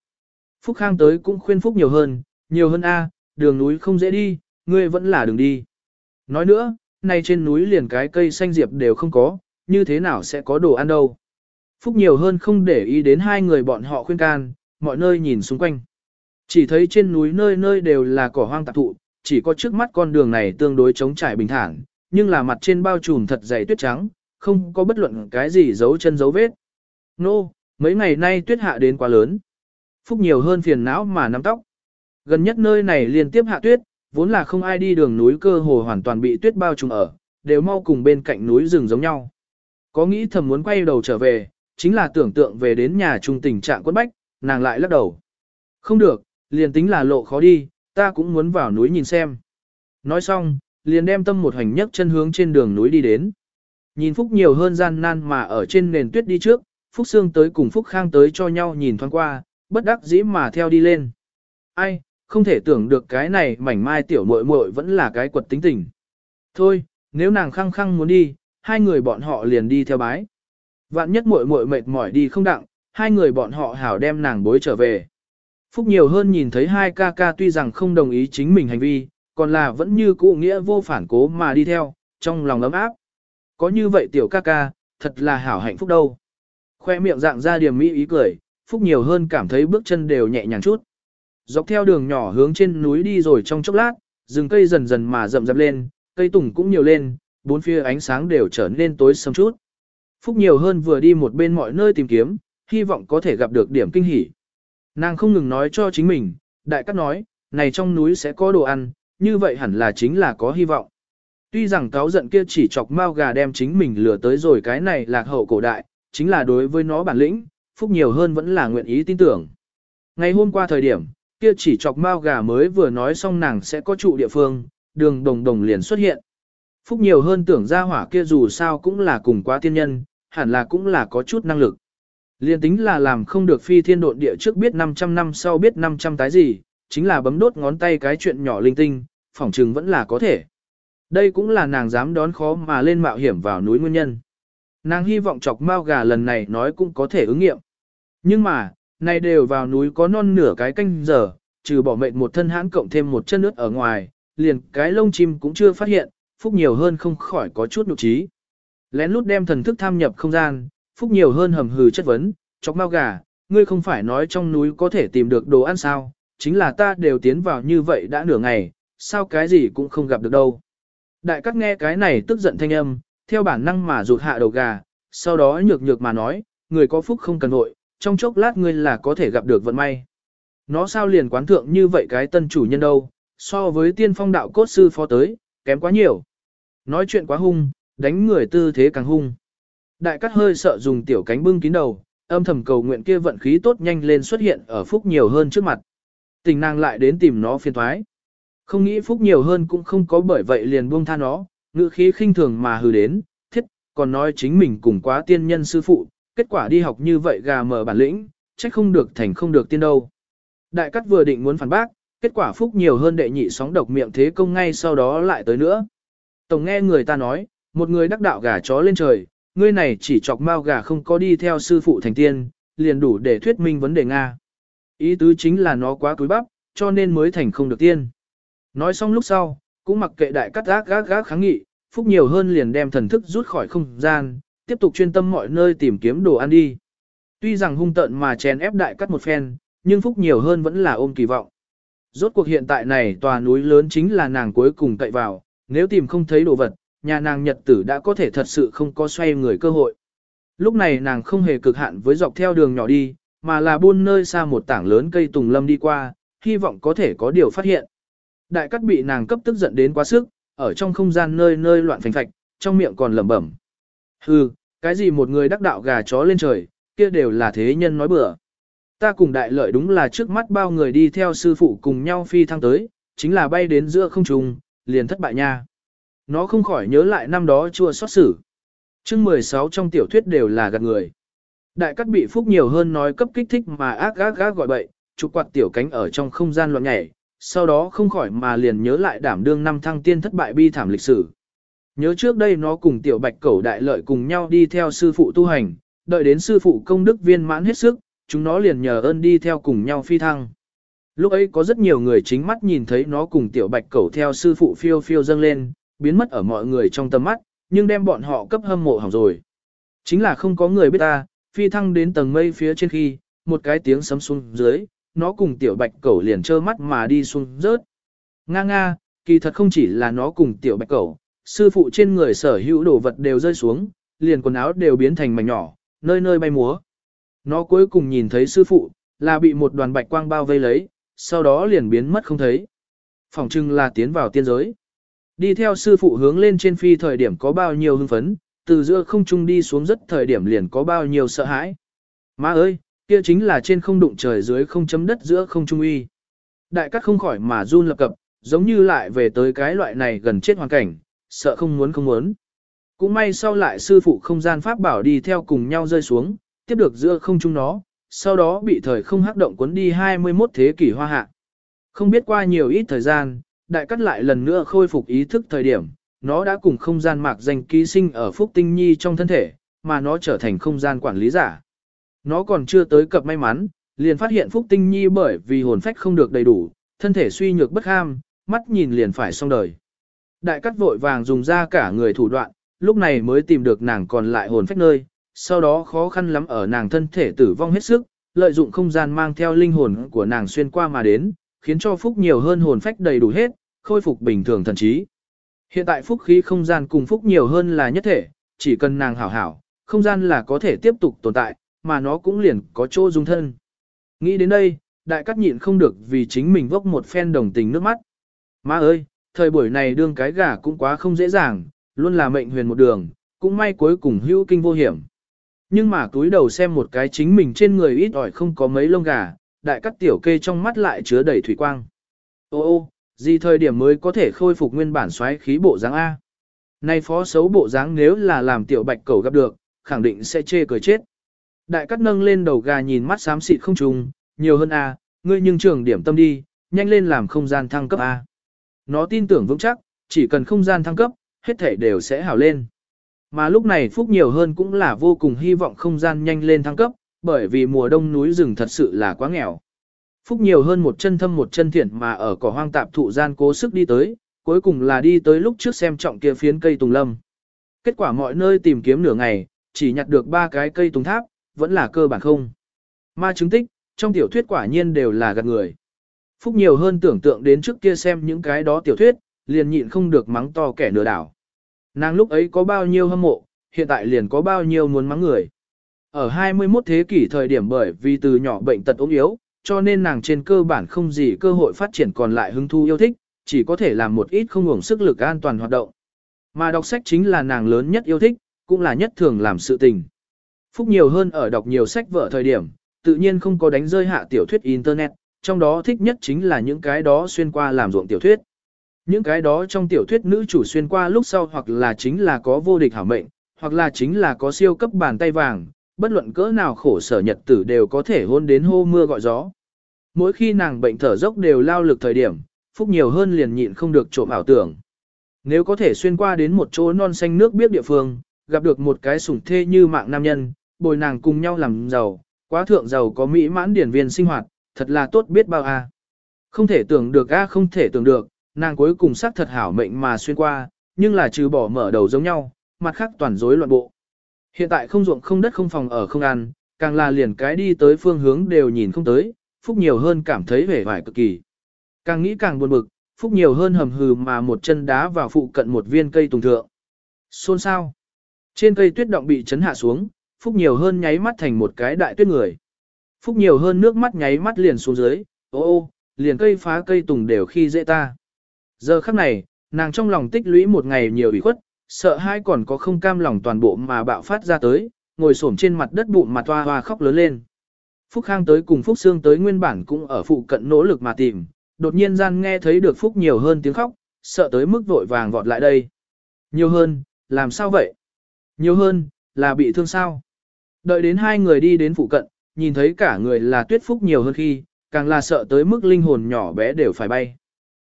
Speaker 1: Phúc Khang tới cũng khuyên Phúc nhiều hơn, nhiều hơn a, đường núi không dễ đi, ngươi vẫn là đường đi. Nói nữa, nay trên núi liền cái cây xanh diệp đều không có, như thế nào sẽ có đồ ăn đâu. Phúc nhiều hơn không để ý đến hai người bọn họ khuyên can, mọi nơi nhìn xung quanh. Chỉ thấy trên núi nơi nơi đều là cỏ hoang tạp thụ, chỉ có trước mắt con đường này tương đối trống trải bình thản, nhưng là mặt trên bao trùm thật dày tuyết trắng, không có bất luận cái gì dấu chân dấu vết. Nô, mấy ngày nay tuyết hạ đến quá lớn. Phúc nhiều hơn phiền não mà nắm tóc. Gần nhất nơi này liên tiếp hạ tuyết, vốn là không ai đi đường núi cơ hồ hoàn toàn bị tuyết bao trùm ở, đều mau cùng bên cạnh núi rừng giống nhau. Có nghĩ thầm muốn quay đầu trở về, chính là tưởng tượng về đến nhà trung tình trạng quất bách, nàng lại lắc đầu. Không được, liền tính là lộ khó đi, ta cũng muốn vào núi nhìn xem. Nói xong, liền đem tâm một hành nhất chân hướng trên đường núi đi đến. Nhìn Phúc nhiều hơn gian nan mà ở trên nền tuyết đi trước, Phúc Sương tới cùng Phúc Khang tới cho nhau nhìn thoáng qua, bất đắc dĩ mà theo đi lên. Ai, không thể tưởng được cái này mảnh mai tiểu muội muội vẫn là cái quật tính tình. Thôi, nếu nàng khăng khăng muốn đi, hai người bọn họ liền đi theo bái. Vạn nhất muội muội mệt mỏi đi không đặng, hai người bọn họ hảo đem nàng bối trở về. Phúc nhiều hơn nhìn thấy hai ca ca tuy rằng không đồng ý chính mình hành vi, còn là vẫn như cũ nghĩa vô phản cố mà đi theo, trong lòng ấm áp. Có như vậy tiểu ca ca, thật là hảo hạnh phúc đâu. Khoe miệng dạng ra điểm mỹ ý cười, Phúc nhiều hơn cảm thấy bước chân đều nhẹ nhàng chút. Dọc theo đường nhỏ hướng trên núi đi rồi trong chốc lát, rừng cây dần dần mà rậm rạp lên, cây tùng cũng nhiều lên, bốn phía ánh sáng đều trở nên tối sầm chút. Phúc nhiều hơn vừa đi một bên mọi nơi tìm kiếm, hy vọng có thể gặp được điểm kinh hỉ. Nàng không ngừng nói cho chính mình, đại cát nói, này trong núi sẽ có đồ ăn, như vậy hẳn là chính là có hy vọng. Tuy rằng cáo giận kia chỉ chọc mau gà đem chính mình lừa tới rồi cái này lạc hậu cổ đại, chính là đối với nó bản lĩnh, Phúc nhiều hơn vẫn là nguyện ý tin tưởng. Ngày hôm qua thời điểm, kia chỉ chọc mau gà mới vừa nói xong nàng sẽ có trụ địa phương, đường đồng đồng liền xuất hiện. Phúc nhiều hơn tưởng ra hỏa kia dù sao cũng là cùng quá tiên nhân, hẳn là cũng là có chút năng lực. Liên tính là làm không được phi thiên độn địa trước biết 500 năm sau biết 500 tái gì, chính là bấm đốt ngón tay cái chuyện nhỏ linh tinh, phỏng chừng vẫn là có thể. Đây cũng là nàng dám đón khó mà lên mạo hiểm vào núi nguyên nhân. Nàng hy vọng chọc mao gà lần này nói cũng có thể ứng nghiệm. Nhưng mà, này đều vào núi có non nửa cái canh giờ, trừ bỏ mệnh một thân hãn cộng thêm một chân nước ở ngoài, liền cái lông chim cũng chưa phát hiện, phúc nhiều hơn không khỏi có chút nụ trí. Lén lút đem thần thức tham nhập không gian, phúc nhiều hơn hầm hừ chất vấn, chọc mao gà, ngươi không phải nói trong núi có thể tìm được đồ ăn sao, chính là ta đều tiến vào như vậy đã nửa ngày, sao cái gì cũng không gặp được đâu. Đại các nghe cái này tức giận thanh âm, theo bản năng mà rụt hạ đầu gà, sau đó nhược nhược mà nói, người có phúc không cần hội, trong chốc lát ngươi là có thể gặp được vận may. Nó sao liền quán thượng như vậy cái tân chủ nhân đâu, so với tiên phong đạo cốt sư phó tới, kém quá nhiều. Nói chuyện quá hung, đánh người tư thế càng hung. Đại cắt hơi sợ dùng tiểu cánh bưng kín đầu, âm thầm cầu nguyện kia vận khí tốt nhanh lên xuất hiện ở phúc nhiều hơn trước mặt. Tình nàng lại đến tìm nó phiền thoái. Không nghĩ phúc nhiều hơn cũng không có bởi vậy liền buông tha nó, ngữ khí khinh thường mà hừ đến, thiết, còn nói chính mình cùng quá tiên nhân sư phụ, kết quả đi học như vậy gà mở bản lĩnh, trách không được thành không được tiên đâu. Đại cắt vừa định muốn phản bác, kết quả phúc nhiều hơn đệ nhị sóng độc miệng thế công ngay sau đó lại tới nữa. Tổng nghe người ta nói, một người đắc đạo gà chó lên trời, ngươi này chỉ chọc mau gà không có đi theo sư phụ thành tiên, liền đủ để thuyết minh vấn đề Nga. Ý tứ chính là nó quá cúi bắp, cho nên mới thành không được tiên. Nói xong lúc sau, cũng mặc kệ đại cắt gác gác gác kháng nghị, phúc nhiều hơn liền đem thần thức rút khỏi không gian, tiếp tục chuyên tâm mọi nơi tìm kiếm đồ ăn đi. Tuy rằng hung tận mà chèn ép đại cắt một phen, nhưng phúc nhiều hơn vẫn là ôm kỳ vọng. Rốt cuộc hiện tại này tòa núi lớn chính là nàng cuối cùng cậy vào, nếu tìm không thấy đồ vật, nhà nàng nhật tử đã có thể thật sự không có xoay người cơ hội. Lúc này nàng không hề cực hạn với dọc theo đường nhỏ đi, mà là buôn nơi xa một tảng lớn cây tùng lâm đi qua, hy vọng có thể có điều phát hiện. Đại cắt bị nàng cấp tức giận đến quá sức, ở trong không gian nơi nơi loạn phành phạch, trong miệng còn lẩm bẩm. Hừ, cái gì một người đắc đạo gà chó lên trời, kia đều là thế nhân nói bừa. Ta cùng đại lợi đúng là trước mắt bao người đi theo sư phụ cùng nhau phi thăng tới, chính là bay đến giữa không trung, liền thất bại nha. Nó không khỏi nhớ lại năm đó chua xót xử. chương 16 trong tiểu thuyết đều là gạt người. Đại cắt bị phúc nhiều hơn nói cấp kích thích mà ác gác gác gọi bậy, trục quạt tiểu cánh ở trong không gian loạn nhảy, sau đó không khỏi mà liền nhớ lại đảm đương năm thăng tiên thất bại bi thảm lịch sử. Nhớ trước đây nó cùng tiểu bạch cẩu đại lợi cùng nhau đi theo sư phụ tu hành, đợi đến sư phụ công đức viên mãn hết sức, chúng nó liền nhờ ơn đi theo cùng nhau phi thăng. Lúc ấy có rất nhiều người chính mắt nhìn thấy nó cùng tiểu bạch cẩu theo sư phụ phiêu phiêu dâng lên, biến mất ở mọi người trong tầm mắt, nhưng đem bọn họ cấp hâm mộ hỏng rồi. Chính là không có người biết ta, phi thăng đến tầng mây phía trên khi, một cái tiếng sấm xuống dưới, nó cùng tiểu bạch cẩu liền trơ mắt mà đi xuống rớt. Nga nga, kỳ thật không chỉ là nó cùng tiểu bạch cẩu, sư phụ trên người sở hữu đồ vật đều rơi xuống, liền quần áo đều biến thành mảnh nhỏ, nơi nơi bay múa. Nó cuối cùng nhìn thấy sư phụ, là bị một đoàn bạch quang bao vây lấy, sau đó liền biến mất không thấy. Phòng trưng là tiến vào tiên giới. Đi theo sư phụ hướng lên trên phi thời điểm có bao nhiêu hưng phấn, từ giữa không trung đi xuống rất thời điểm liền có bao nhiêu sợ hãi. Má ơi, kia chính là trên không đụng trời dưới không chấm đất giữa không trung uy. Đại cát không khỏi mà run lập cập, giống như lại về tới cái loại này gần chết hoàn cảnh, sợ không muốn không muốn. Cũng may sau lại sư phụ không gian pháp bảo đi theo cùng nhau rơi xuống, tiếp được giữa không trung nó, sau đó bị thời không hắc động cuốn đi 21 thế kỷ hoa hạ. Không biết qua nhiều ít thời gian, đại cắt lại lần nữa khôi phục ý thức thời điểm, nó đã cùng không gian mạc danh ký sinh ở Phúc Tinh Nhi trong thân thể, mà nó trở thành không gian quản lý giả. Nó còn chưa tới cập may mắn, liền phát hiện Phúc Tinh Nhi bởi vì hồn phách không được đầy đủ, thân thể suy nhược bất ham, mắt nhìn liền phải xong đời. Đại cắt vội vàng dùng ra cả người thủ đoạn, lúc này mới tìm được nàng còn lại hồn phách nơi, sau đó khó khăn lắm ở nàng thân thể tử vong hết sức, lợi dụng không gian mang theo linh hồn của nàng xuyên qua mà đến, khiến cho phúc nhiều hơn hồn phách đầy đủ hết, khôi phục bình thường thần trí. Hiện tại phúc khí không gian cùng phúc nhiều hơn là nhất thể, chỉ cần nàng hảo hảo, không gian là có thể tiếp tục tồn tại, mà nó cũng liền có chỗ dung thân. Nghĩ đến đây, đại cắt nhịn không được vì chính mình vốc một phen đồng tình nước mắt. Má ơi, thời buổi này đương cái gà cũng quá không dễ dàng, luôn là mệnh huyền một đường, cũng may cuối cùng hữu kinh vô hiểm. Nhưng mà túi đầu xem một cái chính mình trên người ít ỏi không có mấy lông gà, đại cắt tiểu kê trong mắt lại chứa đầy thủy quang. Ô ô, gì thời điểm mới có thể khôi phục nguyên bản xoáy khí bộ dáng A. Nay phó xấu bộ dáng nếu là làm tiểu bạch cầu gặp được, khẳng định sẽ chê cười chết. Đại cắt nâng lên đầu gà nhìn mắt xám xịt không trùng, nhiều hơn A, ngươi nhưng trưởng điểm tâm đi, nhanh lên làm không gian thăng cấp A. Nó tin tưởng vững chắc, chỉ cần không gian thăng cấp, hết thể đều sẽ hảo lên. Mà lúc này Phúc nhiều hơn cũng là vô cùng hy vọng không gian nhanh lên thăng cấp, bởi vì mùa đông núi rừng thật sự là quá nghèo. Phúc nhiều hơn một chân thâm một chân thiện mà ở cỏ hoang tạp thụ gian cố sức đi tới, cuối cùng là đi tới lúc trước xem trọng kia phiến cây tùng lâm. Kết quả mọi nơi tìm kiếm nửa ngày, chỉ nhặt được ba cái cây tùng tháp, vẫn là cơ bản không. Ma chứng tích, trong tiểu thuyết quả nhiên đều là gạt người. Phúc nhiều hơn tưởng tượng đến trước kia xem những cái đó tiểu thuyết, liền nhịn không được mắng to kẻ nửa đảo. Nàng lúc ấy có bao nhiêu hâm mộ, hiện tại liền có bao nhiêu muốn mắng người. Ở 21 thế kỷ thời điểm bởi vì từ nhỏ bệnh tật ốm yếu, cho nên nàng trên cơ bản không gì cơ hội phát triển còn lại hứng thu yêu thích, chỉ có thể làm một ít không hưởng sức lực an toàn hoạt động. Mà đọc sách chính là nàng lớn nhất yêu thích, cũng là nhất thường làm sự tình. Phúc nhiều hơn ở đọc nhiều sách vở thời điểm, tự nhiên không có đánh rơi hạ tiểu thuyết Internet, trong đó thích nhất chính là những cái đó xuyên qua làm ruộng tiểu thuyết. Những cái đó trong tiểu thuyết nữ chủ xuyên qua lúc sau hoặc là chính là có vô địch hảo mệnh, hoặc là chính là có siêu cấp bàn tay vàng, bất luận cỡ nào khổ sở nhật tử đều có thể hôn đến hô mưa gọi gió. Mỗi khi nàng bệnh thở dốc đều lao lực thời điểm, phúc nhiều hơn liền nhịn không được trộm ảo tưởng. Nếu có thể xuyên qua đến một chỗ non xanh nước biết địa phương, gặp được một cái sủng thê như mạng nam nhân, bồi nàng cùng nhau làm giàu, quá thượng giàu có mỹ mãn điển viên sinh hoạt, thật là tốt biết bao a. À. Không thể tưởng được a không thể tưởng được, nàng cuối cùng xác thật hảo mệnh mà xuyên qua, nhưng là trừ bỏ mở đầu giống nhau, mặt khác toàn rối loạn bộ. Hiện tại không ruộng không đất không phòng ở không ăn, càng là liền cái đi tới phương hướng đều nhìn không tới, Phúc nhiều hơn cảm thấy vẻ vải cực kỳ. Càng nghĩ càng buồn bực, Phúc nhiều hơn hầm hừ mà một chân đá vào phụ cận một viên cây tùng thượng. Xôn sao? Trên cây tuyết động bị chấn hạ xuống, Phúc nhiều hơn nháy mắt thành một cái đại tuyết người. Phúc nhiều hơn nước mắt nháy mắt liền xuống dưới, ô ô, liền cây phá cây tùng đều khi dễ ta. Giờ khắc này, nàng trong lòng tích lũy một ngày nhiều ủy khuất, sợ hai còn có không cam lòng toàn bộ mà bạo phát ra tới, ngồi xổm trên mặt đất bụng mặt hoa hoa khóc lớn lên. Phúc Khang tới cùng Phúc Sương tới nguyên bản cũng ở phụ cận nỗ lực mà tìm, đột nhiên gian nghe thấy được Phúc nhiều hơn tiếng khóc, sợ tới mức vội vàng vọt lại đây. Nhiều hơn, làm sao vậy? Nhiều hơn, là bị thương sao? Đợi đến hai người đi đến phụ cận, nhìn thấy cả người là tuyết phúc nhiều hơn khi, càng là sợ tới mức linh hồn nhỏ bé đều phải bay.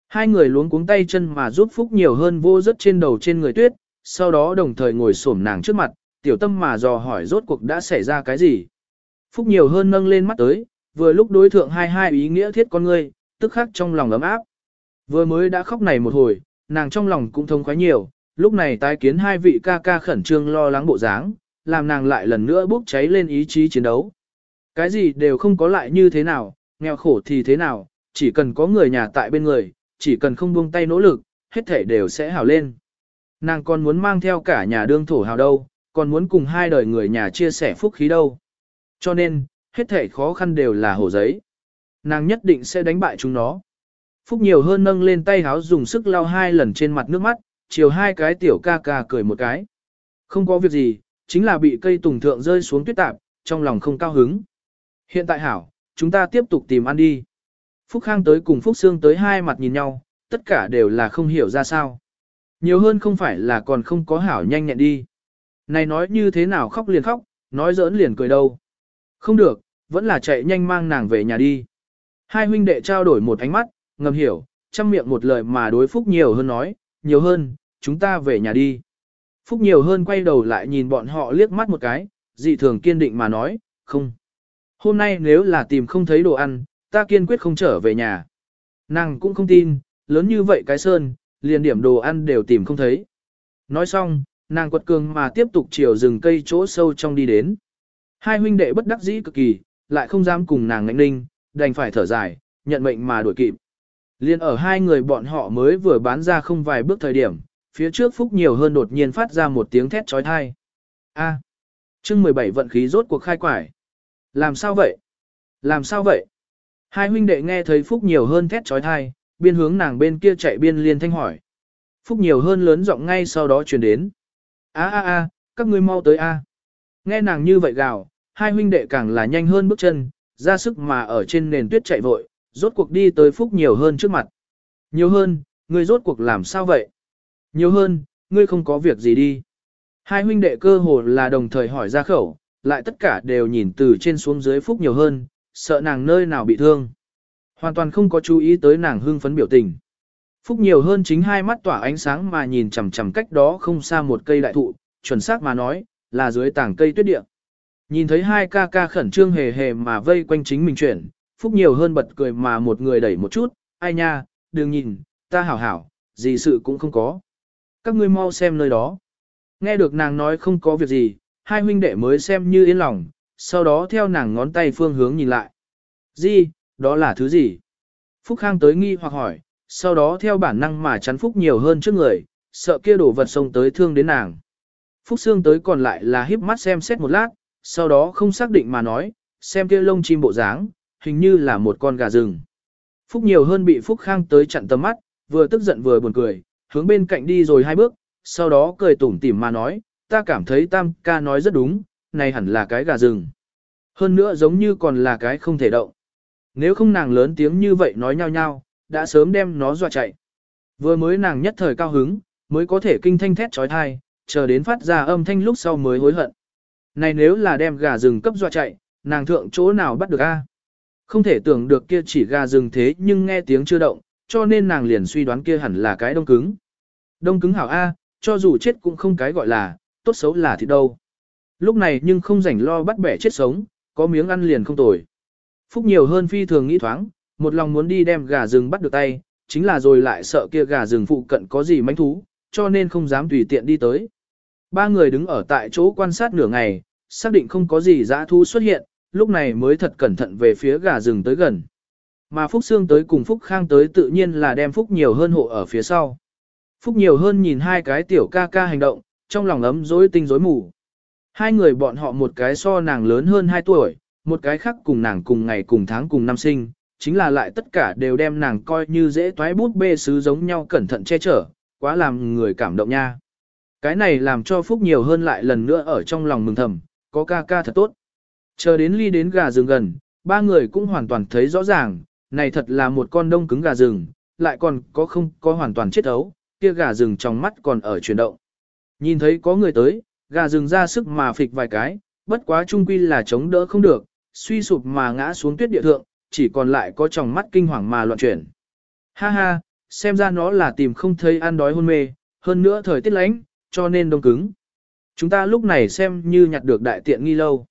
Speaker 1: Hai người luống cuống tay chân mà giúp Phúc nhiều hơn vô rất trên đầu trên người tuyết, sau đó đồng thời ngồi xổm nàng trước mặt, tiểu tâm mà dò hỏi rốt cuộc đã xảy ra cái gì. Phúc nhiều hơn nâng lên mắt tới, vừa lúc đối thượng hai hai ý nghĩa thiết con ngươi, tức khắc trong lòng ấm áp. Vừa mới đã khóc này một hồi, nàng trong lòng cũng thông khoái nhiều, lúc này tái kiến hai vị ca ca khẩn trương lo lắng bộ dáng, làm nàng lại lần nữa bốc cháy lên ý chí chiến đấu. Cái gì đều không có lại như thế nào, nghèo khổ thì thế nào, chỉ cần có người nhà tại bên người, chỉ cần không buông tay nỗ lực, hết thể đều sẽ hào lên. Nàng còn muốn mang theo cả nhà đương thổ hào đâu, còn muốn cùng hai đời người nhà chia sẻ phúc khí đâu. Cho nên, hết thể khó khăn đều là hổ giấy. Nàng nhất định sẽ đánh bại chúng nó. Phúc nhiều hơn nâng lên tay háo dùng sức lau hai lần trên mặt nước mắt, chiều hai cái tiểu ca ca cười một cái. Không có việc gì, chính là bị cây tùng thượng rơi xuống tuyết tạp, trong lòng không cao hứng. Hiện tại hảo, chúng ta tiếp tục tìm ăn đi. Phúc Khang tới cùng Phúc Sương tới hai mặt nhìn nhau, tất cả đều là không hiểu ra sao. Nhiều hơn không phải là còn không có hảo nhanh nhẹn đi. Này nói như thế nào khóc liền khóc, nói giỡn liền cười đâu. Không được, vẫn là chạy nhanh mang nàng về nhà đi. Hai huynh đệ trao đổi một ánh mắt, ngầm hiểu, chăm miệng một lời mà đối Phúc nhiều hơn nói, nhiều hơn, chúng ta về nhà đi. Phúc nhiều hơn quay đầu lại nhìn bọn họ liếc mắt một cái, dị thường kiên định mà nói, không. Hôm nay nếu là tìm không thấy đồ ăn, ta kiên quyết không trở về nhà. Nàng cũng không tin, lớn như vậy cái sơn, liền điểm đồ ăn đều tìm không thấy. Nói xong, nàng quật cường mà tiếp tục chiều rừng cây chỗ sâu trong đi đến. Hai huynh đệ bất đắc dĩ cực kỳ, lại không dám cùng nàng ngạnh ninh, đành phải thở dài, nhận mệnh mà đuổi kịp. Liên ở hai người bọn họ mới vừa bán ra không vài bước thời điểm, phía trước Phúc nhiều hơn đột nhiên phát ra một tiếng thét trói thai. A. À, chương 17 vận khí rốt cuộc khai quải. Làm sao vậy? Làm sao vậy? Hai huynh đệ nghe thấy Phúc nhiều hơn thét trói thai, biên hướng nàng bên kia chạy biên liên thanh hỏi. Phúc nhiều hơn lớn giọng ngay sau đó truyền đến. A a a, các ngươi mau tới a. Nghe nàng như vậy gào, hai huynh đệ càng là nhanh hơn bước chân, ra sức mà ở trên nền tuyết chạy vội, rốt cuộc đi tới Phúc nhiều hơn trước mặt. Nhiều hơn, ngươi rốt cuộc làm sao vậy? Nhiều hơn, ngươi không có việc gì đi. Hai huynh đệ cơ hồ là đồng thời hỏi ra khẩu, lại tất cả đều nhìn từ trên xuống dưới Phúc nhiều hơn, sợ nàng nơi nào bị thương. Hoàn toàn không có chú ý tới nàng hưng phấn biểu tình. Phúc nhiều hơn chính hai mắt tỏa ánh sáng mà nhìn chằm chằm cách đó không xa một cây đại thụ, chuẩn xác mà nói, là dưới tảng cây tuyết địa. Nhìn thấy hai ca ca khẩn trương hề hề mà vây quanh chính mình chuyển, Phúc nhiều hơn bật cười mà một người đẩy một chút, ai nha, đừng nhìn, ta hảo hảo, gì sự cũng không có. Các ngươi mau xem nơi đó. Nghe được nàng nói không có việc gì, hai huynh đệ mới xem như yên lòng, sau đó theo nàng ngón tay phương hướng nhìn lại. Gì, đó là thứ gì? Phúc Khang tới nghi hoặc hỏi, sau đó theo bản năng mà chắn Phúc nhiều hơn trước người, sợ kia đổ vật xông tới thương đến nàng. Phúc Sương tới còn lại là híp mắt xem xét một lát, sau đó không xác định mà nói, xem kia lông chim bộ dáng, hình như là một con gà rừng. Phúc nhiều hơn bị Phúc Khang tới chặn tầm mắt, vừa tức giận vừa buồn cười, hướng bên cạnh đi rồi hai bước, sau đó cười tủm tỉm mà nói, ta cảm thấy Tam ca nói rất đúng, này hẳn là cái gà rừng. Hơn nữa giống như còn là cái không thể động. Nếu không nàng lớn tiếng như vậy nói nhau nhau, đã sớm đem nó dọa chạy. Vừa mới nàng nhất thời cao hứng, mới có thể kinh thanh thét trói thai, chờ đến phát ra âm thanh lúc sau mới hối hận. Này nếu là đem gà rừng cấp dọa chạy, nàng thượng chỗ nào bắt được a? Không thể tưởng được kia chỉ gà rừng thế nhưng nghe tiếng chưa động, cho nên nàng liền suy đoán kia hẳn là cái đông cứng. Đông cứng hảo a, cho dù chết cũng không cái gọi là, tốt xấu là thì đâu. Lúc này nhưng không rảnh lo bắt bẻ chết sống, có miếng ăn liền không tồi. Phúc nhiều hơn phi thường nghĩ thoáng, một lòng muốn đi đem gà rừng bắt được tay, chính là rồi lại sợ kia gà rừng phụ cận có gì manh thú, cho nên không dám tùy tiện đi tới. Ba người đứng ở tại chỗ quan sát nửa ngày, xác định không có gì dã thú xuất hiện, lúc này mới thật cẩn thận về phía gà rừng tới gần. Mà Phúc Sương tới cùng Phúc Khang tới tự nhiên là đem Phúc nhiều hơn hộ ở phía sau. Phúc nhiều hơn nhìn hai cái tiểu ca ca hành động, trong lòng ấm rối tinh rối mù. Hai người bọn họ một cái so nàng lớn hơn 2 tuổi, một cái khác cùng nàng cùng ngày cùng tháng cùng năm sinh, chính là lại tất cả đều đem nàng coi như dễ toái bút bê sứ giống nhau cẩn thận che chở, quá làm người cảm động nha. Cái này làm cho Phúc nhiều hơn lại lần nữa ở trong lòng mừng thầm, có ca ca thật tốt. Chờ đến ly đến gà rừng gần, ba người cũng hoàn toàn thấy rõ ràng, này thật là một con đông cứng gà rừng, lại còn có không có hoàn toàn chết ấu, kia gà rừng trong mắt còn ở chuyển động. Nhìn thấy có người tới, gà rừng ra sức mà phịch vài cái, bất quá trung quy là chống đỡ không được, suy sụp mà ngã xuống tuyết địa thượng, chỉ còn lại có tròng mắt kinh hoàng mà loạn chuyển. Ha ha, xem ra nó là tìm không thấy ăn đói hôn mê, hơn nữa thời tiết lạnh, cho nên đông cứng. Chúng ta lúc này xem như nhặt được đại tiện nghi lâu.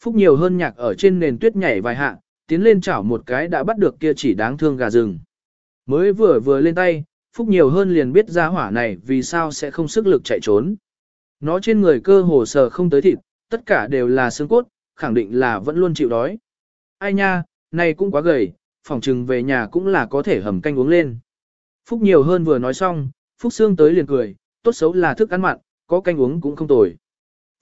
Speaker 1: Phúc nhiều hơn nhạc ở trên nền tuyết nhảy vài hạ, tiến lên chảo một cái đã bắt được kia chỉ đáng thương gà rừng. Mới vừa vừa lên tay, Phúc nhiều hơn liền biết ra hỏa này vì sao sẽ không sức lực chạy trốn. Nó trên người cơ hồ sờ không tới thịt, tất cả đều là xương cốt, khẳng định là vẫn luôn chịu đói. Ai nha, này cũng quá gầy, phòng trừng về nhà cũng là có thể hầm canh uống lên. Phúc nhiều hơn vừa nói xong, Phúc Sương tới liền cười, tốt xấu là thức ăn mặn, có canh uống cũng không tồi.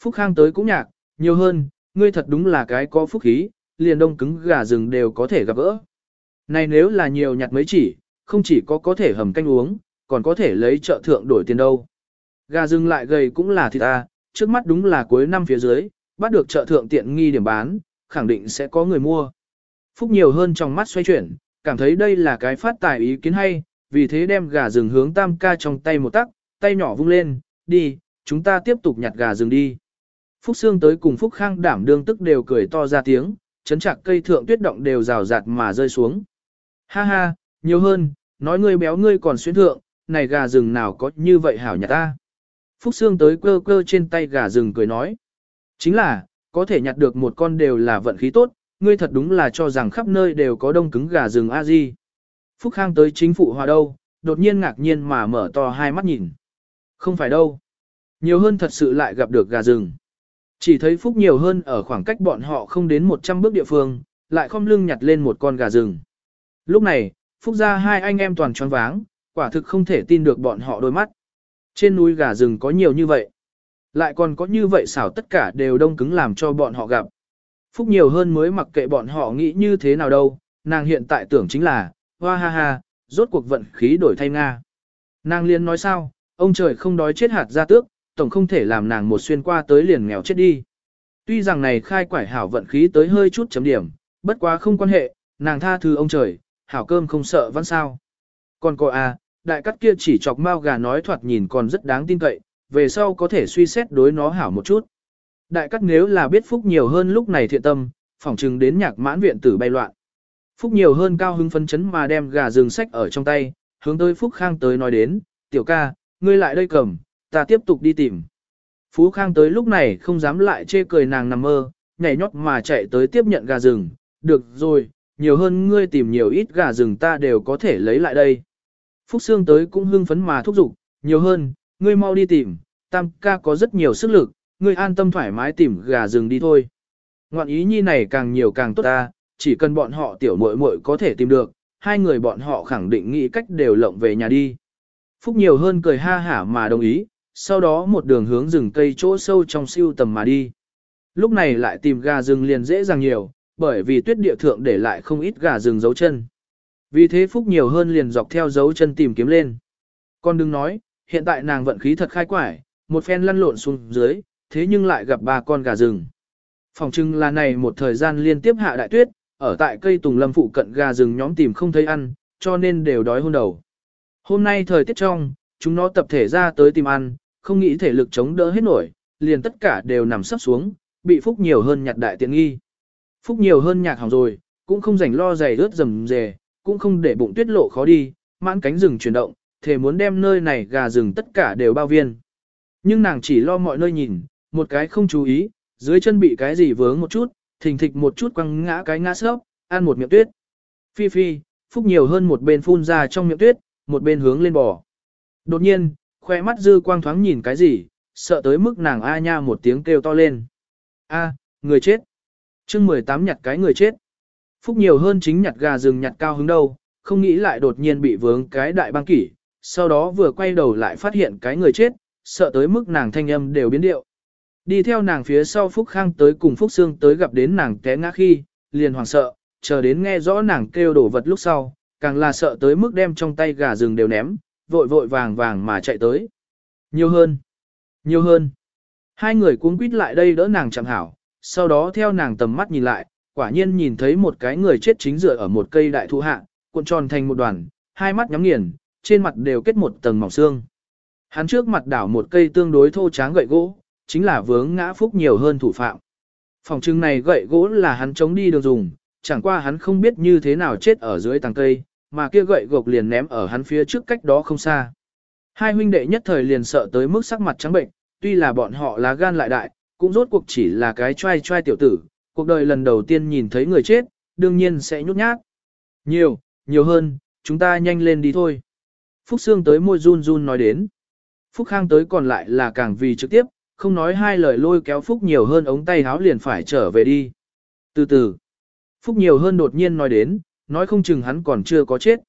Speaker 1: Phúc Khang tới cũng nhạc, nhiều hơn, ngươi thật đúng là cái có phúc khí, liền đông cứng gà rừng đều có thể gặp gỡ. Này nếu là nhiều nhặt mấy chỉ, không chỉ có có thể hầm canh uống, còn có thể lấy trợ thượng đổi tiền đâu. Gà rừng lại gầy cũng là thịt ta, trước mắt đúng là cuối năm phía dưới, bắt được trợ thượng tiện nghi điểm bán, khẳng định sẽ có người mua. Phúc nhiều hơn trong mắt xoay chuyển, cảm thấy đây là cái phát tài ý kiến hay, vì thế đem gà rừng hướng tam ca trong tay một tắc, tay nhỏ vung lên, đi, chúng ta tiếp tục nhặt gà rừng đi. Phúc Sương tới cùng Phúc Khang đảm đương tức đều cười to ra tiếng, chấn chạc cây thượng tuyết động đều rào rạt mà rơi xuống. Ha ha, nhiều hơn, nói ngươi béo ngươi còn xuyên thượng, này gà rừng nào có như vậy hảo nhặt ta. Phúc Sương tới cơ cơ trên tay gà rừng cười nói. Chính là, có thể nhặt được một con đều là vận khí tốt, ngươi thật đúng là cho rằng khắp nơi đều có đông cứng gà rừng a di. Phúc Khang tới chính phụ hòa đâu, đột nhiên ngạc nhiên mà mở to hai mắt nhìn. Không phải đâu. Nhiều hơn thật sự lại gặp được gà rừng. Chỉ thấy Phúc nhiều hơn ở khoảng cách bọn họ không đến 100 bước địa phương, lại không lưng nhặt lên một con gà rừng. Lúc này, Phúc ra hai anh em toàn tròn váng, quả thực không thể tin được bọn họ đôi mắt. Trên núi gà rừng có nhiều như vậy. Lại còn có như vậy xảo tất cả đều đông cứng làm cho bọn họ gặp. Phúc nhiều hơn mới mặc kệ bọn họ nghĩ như thế nào đâu, nàng hiện tại tưởng chính là, hoa ha ha, rốt cuộc vận khí đổi thay Nga. Nàng liên nói sao, ông trời không đói chết hạt ra tước, tổng không thể làm nàng một xuyên qua tới liền nghèo chết đi. Tuy rằng này khai quải hảo vận khí tới hơi chút chấm điểm, bất quá không quan hệ, nàng tha thứ ông trời, hảo cơm không sợ vẫn sao. Còn cô à, đại cắt kia chỉ chọc mao gà nói thoạt nhìn còn rất đáng tin cậy, về sau có thể suy xét đối nó hảo một chút. Đại cắt nếu là biết phúc nhiều hơn lúc này thiện tâm, phỏng chừng đến nhạc mãn viện tử bay loạn. Phúc nhiều hơn cao hứng phấn chấn mà đem gà rừng sách ở trong tay, hướng tới Phúc Khang tới nói đến, tiểu ca, ngươi lại đây cầm, ta tiếp tục đi tìm. Phú Khang tới lúc này không dám lại chê cười nàng nằm mơ, nhảy nhót mà chạy tới tiếp nhận gà rừng, được rồi, nhiều hơn ngươi tìm nhiều ít gà rừng ta đều có thể lấy lại đây. Phúc Sương tới cũng hưng phấn mà thúc giục, nhiều hơn, ngươi mau đi tìm, tam ca có rất nhiều sức lực, ngươi an tâm thoải mái tìm gà rừng đi thôi. Ngoạn ý nhi này càng nhiều càng tốt ta, chỉ cần bọn họ tiểu muội muội có thể tìm được, hai người bọn họ khẳng định nghĩ cách đều lộng về nhà đi. Phúc nhiều hơn cười ha hả mà đồng ý, sau đó một đường hướng rừng cây chỗ sâu trong siêu tầm mà đi. Lúc này lại tìm gà rừng liền dễ dàng nhiều, bởi vì tuyết địa thượng để lại không ít gà rừng dấu chân. Vì thế Phúc nhiều hơn liền dọc theo dấu chân tìm kiếm lên. Con đừng nói, hiện tại nàng vận khí thật khai quải, một phen lăn lộn xuống dưới, thế nhưng lại gặp ba con gà rừng. Phòng trưng là này một thời gian liên tiếp hạ đại tuyết, ở tại cây tùng lâm phụ cận gà rừng nhóm tìm không thấy ăn, cho nên đều đói hôn đầu. Hôm nay thời tiết trong, chúng nó tập thể ra tới tìm ăn, không nghĩ thể lực chống đỡ hết nổi, liền tất cả đều nằm sắp xuống, bị Phúc nhiều hơn nhặt đại tiện nghi. Phúc nhiều hơn nhạc hỏng rồi, cũng không rảnh lo giày ướt rầm rề, cũng không để bụng tuyết lộ khó đi, mãn cánh rừng chuyển động, thề muốn đem nơi này gà rừng tất cả đều bao viên. Nhưng nàng chỉ lo mọi nơi nhìn, một cái không chú ý, dưới chân bị cái gì vướng một chút, thình thịch một chút quăng ngã cái ngã sớp, ăn một miệng tuyết. Phi phi, Phúc nhiều hơn một bên phun ra trong miệng tuyết, một bên hướng lên bò. Đột nhiên, khoe mắt dư quang thoáng nhìn cái gì, sợ tới mức nàng a nha một tiếng kêu to lên. A, người chết chương 18 nhặt cái người chết. Phúc nhiều hơn chính nhặt gà rừng nhặt cao hứng đâu, không nghĩ lại đột nhiên bị vướng cái đại băng kỷ, sau đó vừa quay đầu lại phát hiện cái người chết, sợ tới mức nàng thanh âm đều biến điệu. Đi theo nàng phía sau Phúc Khang tới cùng Phúc Sương tới gặp đến nàng té ngã khi, liền hoảng sợ, chờ đến nghe rõ nàng kêu đổ vật lúc sau, càng là sợ tới mức đem trong tay gà rừng đều ném, vội vội vàng vàng mà chạy tới. Nhiều hơn, nhiều hơn. Hai người cuống quýt lại đây đỡ nàng chẳng hảo, sau đó theo nàng tầm mắt nhìn lại, quả nhiên nhìn thấy một cái người chết chính dựa ở một cây đại thụ hạ, cuộn tròn thành một đoàn, hai mắt nhắm nghiền, trên mặt đều kết một tầng mỏng xương. Hắn trước mặt đảo một cây tương đối thô tráng gậy gỗ, chính là vướng ngã phúc nhiều hơn thủ phạm. Phòng trưng này gậy gỗ là hắn chống đi đường dùng, chẳng qua hắn không biết như thế nào chết ở dưới tàng cây, mà kia gậy gộc liền ném ở hắn phía trước cách đó không xa. Hai huynh đệ nhất thời liền sợ tới mức sắc mặt trắng bệnh, tuy là bọn họ lá gan lại đại, cũng rốt cuộc chỉ là cái trai trai tiểu tử, cuộc đời lần đầu tiên nhìn thấy người chết, đương nhiên sẽ nhút nhát. Nhiều, nhiều hơn, chúng ta nhanh lên đi thôi. Phúc Sương tới môi run run nói đến. Phúc Khang tới còn lại là càng vì trực tiếp, không nói hai lời lôi kéo Phúc nhiều hơn ống tay háo liền phải trở về đi. Từ từ, Phúc nhiều hơn đột nhiên nói đến, nói không chừng hắn còn chưa có chết.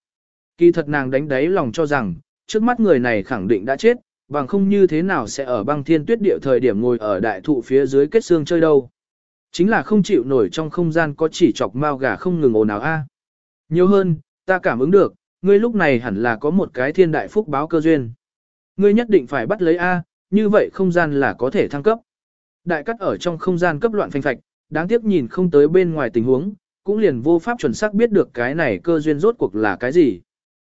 Speaker 1: Kỳ thật nàng đánh đáy lòng cho rằng, trước mắt người này khẳng định đã chết, bằng không như thế nào sẽ ở băng thiên tuyết địa thời điểm ngồi ở đại thụ phía dưới kết xương chơi đâu. Chính là không chịu nổi trong không gian có chỉ chọc mao gà không ngừng ồn ào a. Nhiều hơn, ta cảm ứng được, ngươi lúc này hẳn là có một cái thiên đại phúc báo cơ duyên. Ngươi nhất định phải bắt lấy A, như vậy không gian là có thể thăng cấp. Đại cắt ở trong không gian cấp loạn phanh phạch, đáng tiếc nhìn không tới bên ngoài tình huống, cũng liền vô pháp chuẩn xác biết được cái này cơ duyên rốt cuộc là cái gì.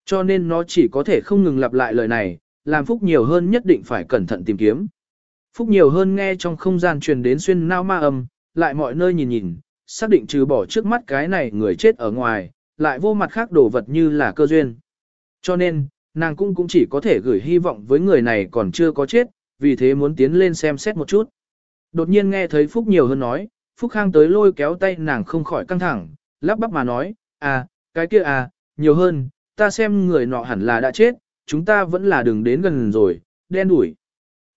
Speaker 1: Cho nên nó chỉ có thể không ngừng lặp lại lời này, làm phúc nhiều hơn nhất định phải cẩn thận tìm kiếm. Phúc nhiều hơn nghe trong không gian truyền đến xuyên nao ma âm, lại mọi nơi nhìn nhìn, xác định trừ bỏ trước mắt cái này người chết ở ngoài, lại vô mặt khác đồ vật như là cơ duyên. Cho nên, nàng cũng cũng chỉ có thể gửi hy vọng với người này còn chưa có chết, vì thế muốn tiến lên xem xét một chút. Đột nhiên nghe thấy Phúc nhiều hơn nói, Phúc Khang tới lôi kéo tay nàng không khỏi căng thẳng, lắp bắp mà nói, à, cái kia à, nhiều hơn, ta xem người nọ hẳn là đã chết, chúng ta vẫn là đường đến gần rồi, đen đuổi.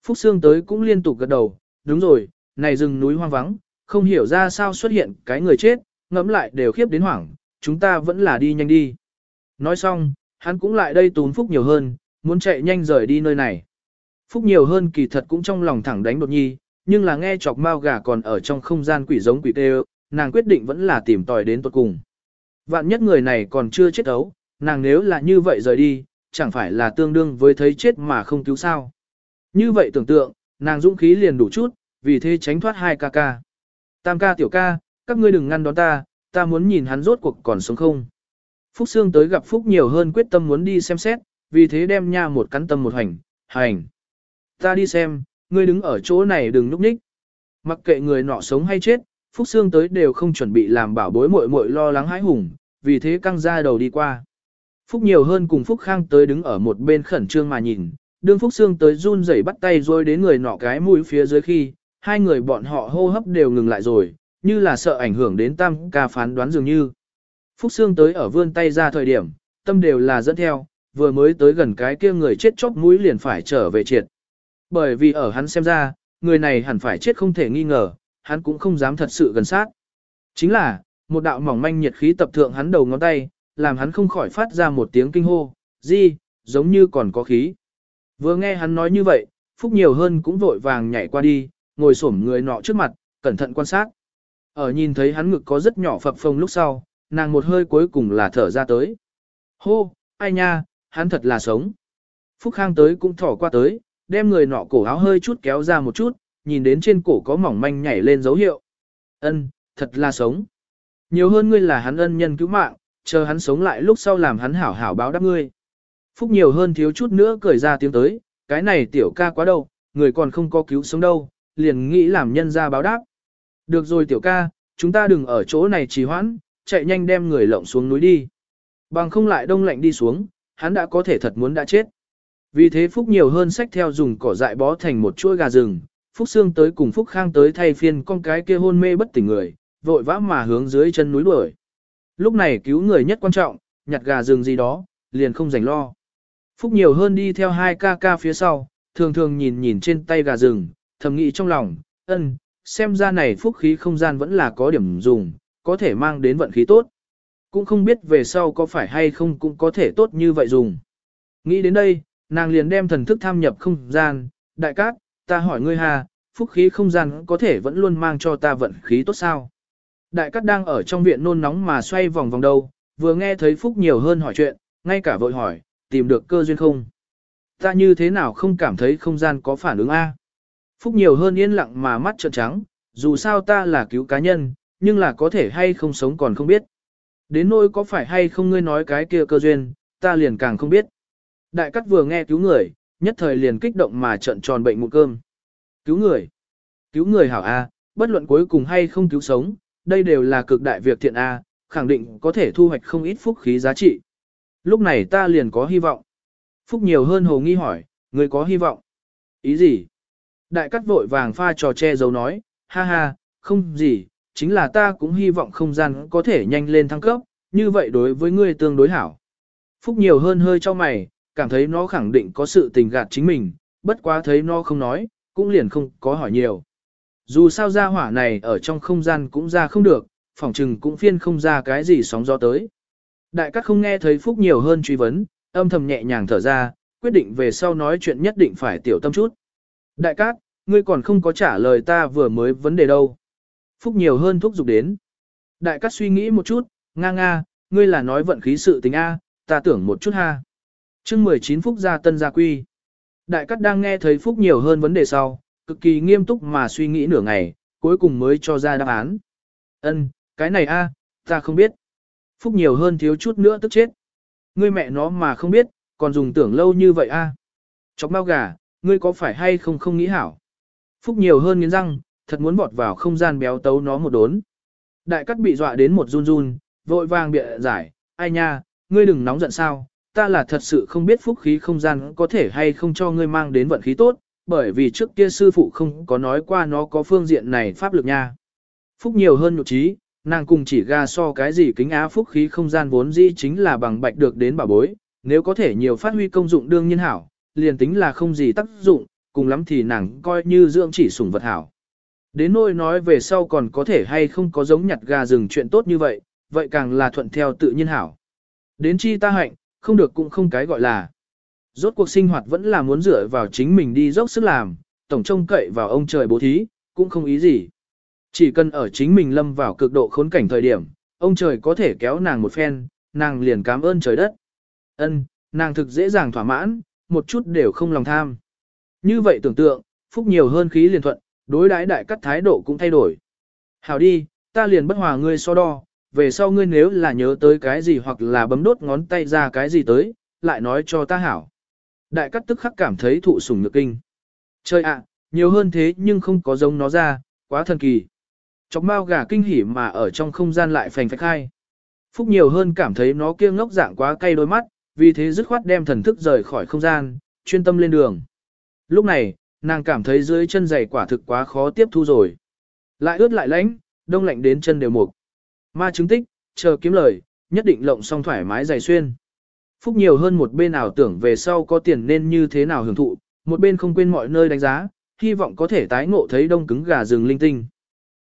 Speaker 1: Phúc Sương tới cũng liên tục gật đầu, đúng rồi, này rừng núi hoang vắng, không hiểu ra sao xuất hiện cái người chết, ngẫm lại đều khiếp đến hoảng, chúng ta vẫn là đi nhanh đi. Nói xong, hắn cũng lại đây tún Phúc nhiều hơn, muốn chạy nhanh rời đi nơi này. Phúc nhiều hơn kỳ thật cũng trong lòng thẳng đánh đột nhi, nhưng là nghe chọc mao gà còn ở trong không gian quỷ giống quỷ tê nàng quyết định vẫn là tìm tòi đến tuột cùng. Vạn nhất người này còn chưa chết ấu, nàng nếu là như vậy rời đi, chẳng phải là tương đương với thấy chết mà không cứu sao. Như vậy tưởng tượng, nàng dũng khí liền đủ chút, vì thế tránh thoát hai ca ca. Tam ca tiểu ca, các ngươi đừng ngăn đón ta, ta muốn nhìn hắn rốt cuộc còn sống không. Phúc Sương tới gặp Phúc nhiều hơn quyết tâm muốn đi xem xét, vì thế đem nha một cắn tâm một hành, hành. Ta đi xem, ngươi đứng ở chỗ này đừng núp ních. Mặc kệ người nọ sống hay chết, Phúc Sương tới đều không chuẩn bị làm bảo bối muội muội lo lắng hãi hùng, vì thế căng ra đầu đi qua. Phúc nhiều hơn cùng Phúc Khang tới đứng ở một bên khẩn trương mà nhìn, đương Phúc Sương tới run rẩy bắt tay rồi đến người nọ cái mũi phía dưới khi, hai người bọn họ hô hấp đều ngừng lại rồi, như là sợ ảnh hưởng đến tam ca phán đoán dường như. Phúc Sương tới ở vươn tay ra thời điểm, tâm đều là dẫn theo, vừa mới tới gần cái kia người chết chóc mũi liền phải trở về triệt. Bởi vì ở hắn xem ra, người này hẳn phải chết không thể nghi ngờ, hắn cũng không dám thật sự gần sát. Chính là, một đạo mỏng manh nhiệt khí tập thượng hắn đầu ngón tay, làm hắn không khỏi phát ra một tiếng kinh hô, gì, giống như còn có khí. Vừa nghe hắn nói như vậy, Phúc nhiều hơn cũng vội vàng nhảy qua đi, ngồi xổm người nọ trước mặt, cẩn thận quan sát. Ở nhìn thấy hắn ngực có rất nhỏ phập phồng lúc sau, nàng một hơi cuối cùng là thở ra tới. Hô, ai nha, hắn thật là sống. Phúc Khang tới cũng thỏ qua tới, đem người nọ cổ áo hơi chút kéo ra một chút, nhìn đến trên cổ có mỏng manh nhảy lên dấu hiệu. Ân, thật là sống. Nhiều hơn ngươi là hắn ân nhân cứu mạng, chờ hắn sống lại lúc sau làm hắn hảo hảo báo đáp ngươi. Phúc nhiều hơn thiếu chút nữa cười ra tiếng tới, cái này tiểu ca quá đâu, người còn không có cứu sống đâu, liền nghĩ làm nhân ra báo đáp. Được rồi tiểu ca, chúng ta đừng ở chỗ này trì hoãn, chạy nhanh đem người lộng xuống núi đi. Bằng không lại đông lạnh đi xuống, hắn đã có thể thật muốn đã chết. Vì thế Phúc nhiều hơn sách theo dùng cỏ dại bó thành một chuỗi gà rừng, Phúc Sương tới cùng Phúc Khang tới thay phiên con cái kia hôn mê bất tỉnh người, vội vã mà hướng dưới chân núi đuổi. Lúc này cứu người nhất quan trọng, nhặt gà rừng gì đó, liền không rảnh lo. Phúc nhiều hơn đi theo hai ca ca phía sau, thường thường nhìn nhìn trên tay gà rừng, thầm nghĩ trong lòng, ân, xem ra này phúc khí không gian vẫn là có điểm dùng, có thể mang đến vận khí tốt. Cũng không biết về sau có phải hay không cũng có thể tốt như vậy dùng. Nghĩ đến đây, nàng liền đem thần thức tham nhập không gian, đại cát, ta hỏi ngươi hà, phúc khí không gian có thể vẫn luôn mang cho ta vận khí tốt sao. Đại cát đang ở trong viện nôn nóng mà xoay vòng vòng đâu, vừa nghe thấy phúc nhiều hơn hỏi chuyện, ngay cả vội hỏi, tìm được cơ duyên không. Ta như thế nào không cảm thấy không gian có phản ứng A. Phúc nhiều hơn yên lặng mà mắt trợn trắng, dù sao ta là cứu cá nhân, nhưng là có thể hay không sống còn không biết. Đến nỗi có phải hay không ngươi nói cái kia cơ duyên, ta liền càng không biết. Đại cắt vừa nghe cứu người, nhất thời liền kích động mà trận tròn bệnh mụn cơm. Cứu người. Cứu người hảo A, bất luận cuối cùng hay không cứu sống, đây đều là cực đại việc thiện A, khẳng định có thể thu hoạch không ít phúc khí giá trị. Lúc này ta liền có hy vọng. Phúc nhiều hơn hồ nghi hỏi, người có hy vọng. Ý gì? Đại cắt vội vàng pha trò che giấu nói, ha ha, không gì, chính là ta cũng hy vọng không gian có thể nhanh lên thăng cấp, như vậy đối với ngươi tương đối hảo. Phúc nhiều hơn hơi cho mày, cảm thấy nó khẳng định có sự tình gạt chính mình, bất quá thấy nó không nói, cũng liền không có hỏi nhiều. Dù sao ra hỏa này ở trong không gian cũng ra không được, phỏng trừng cũng phiên không ra cái gì sóng gió tới. Đại cát không nghe thấy Phúc nhiều hơn truy vấn, âm thầm nhẹ nhàng thở ra, quyết định về sau nói chuyện nhất định phải tiểu tâm chút. Đại cát, ngươi còn không có trả lời ta vừa mới vấn đề đâu. Phúc nhiều hơn thúc giục đến. Đại cát suy nghĩ một chút, nga nga, ngươi là nói vận khí sự tình A, ta tưởng một chút ha. chương 19 Phúc gia tân gia quy. Đại cát đang nghe thấy Phúc nhiều hơn vấn đề sau, cực kỳ nghiêm túc mà suy nghĩ nửa ngày, cuối cùng mới cho ra đáp án. Ân, cái này a, ta không biết. Phúc nhiều hơn thiếu chút nữa tức chết. Ngươi mẹ nó mà không biết, còn dùng tưởng lâu như vậy a. Chọc bao gà, ngươi có phải hay không không nghĩ hảo. Phúc nhiều hơn nghiến răng, thật muốn bọt vào không gian béo tấu nó một đốn. Đại cắt bị dọa đến một run run, vội vàng bịa giải, ai nha, ngươi đừng nóng giận sao, ta là thật sự không biết phúc khí không gian có thể hay không cho ngươi mang đến vận khí tốt, bởi vì trước kia sư phụ không có nói qua nó có phương diện này pháp lực nha. Phúc nhiều hơn nhục trí, nàng cùng chỉ ga so cái gì kính á phúc khí không gian vốn dĩ chính là bằng bạch được đến bảo bối, nếu có thể nhiều phát huy công dụng đương nhiên hảo, liền tính là không gì tác dụng, cùng lắm thì nàng coi như dưỡng chỉ sủng vật hảo. Đến nỗi nói về sau còn có thể hay không có giống nhặt gà rừng chuyện tốt như vậy, vậy càng là thuận theo tự nhiên hảo. Đến chi ta hạnh, không được cũng không cái gọi là. Rốt cuộc sinh hoạt vẫn là muốn dựa vào chính mình đi dốc sức làm, tổng trông cậy vào ông trời bố thí, cũng không ý gì. Chỉ cần ở chính mình lâm vào cực độ khốn cảnh thời điểm, ông trời có thể kéo nàng một phen, nàng liền cảm ơn trời đất. Ân, nàng thực dễ dàng thỏa mãn, một chút đều không lòng tham. Như vậy tưởng tượng, phúc nhiều hơn khí liền thuận, đối đãi đại cắt thái độ cũng thay đổi. Hảo đi, ta liền bất hòa ngươi so đo, về sau ngươi nếu là nhớ tới cái gì hoặc là bấm đốt ngón tay ra cái gì tới, lại nói cho ta hảo. Đại cắt tức khắc cảm thấy thụ sủng nhược kinh. trời ạ, nhiều hơn thế nhưng không có giống nó ra, quá thần kỳ. Chọc mao gà kinh hỉ mà ở trong không gian lại phành phách hai. Phúc nhiều hơn cảm thấy nó kia ngốc dạng quá cay đôi mắt, vì thế dứt khoát đem thần thức rời khỏi không gian, chuyên tâm lên đường. Lúc này, nàng cảm thấy dưới chân giày quả thực quá khó tiếp thu rồi. Lại ướt lại lạnh, đông lạnh đến chân đều mục. Ma chứng tích, chờ kiếm lời, nhất định lộng xong thoải mái giày xuyên. Phúc nhiều hơn một bên ảo tưởng về sau có tiền nên như thế nào hưởng thụ, một bên không quên mọi nơi đánh giá, hy vọng có thể tái ngộ thấy đông cứng gà rừng linh tinh.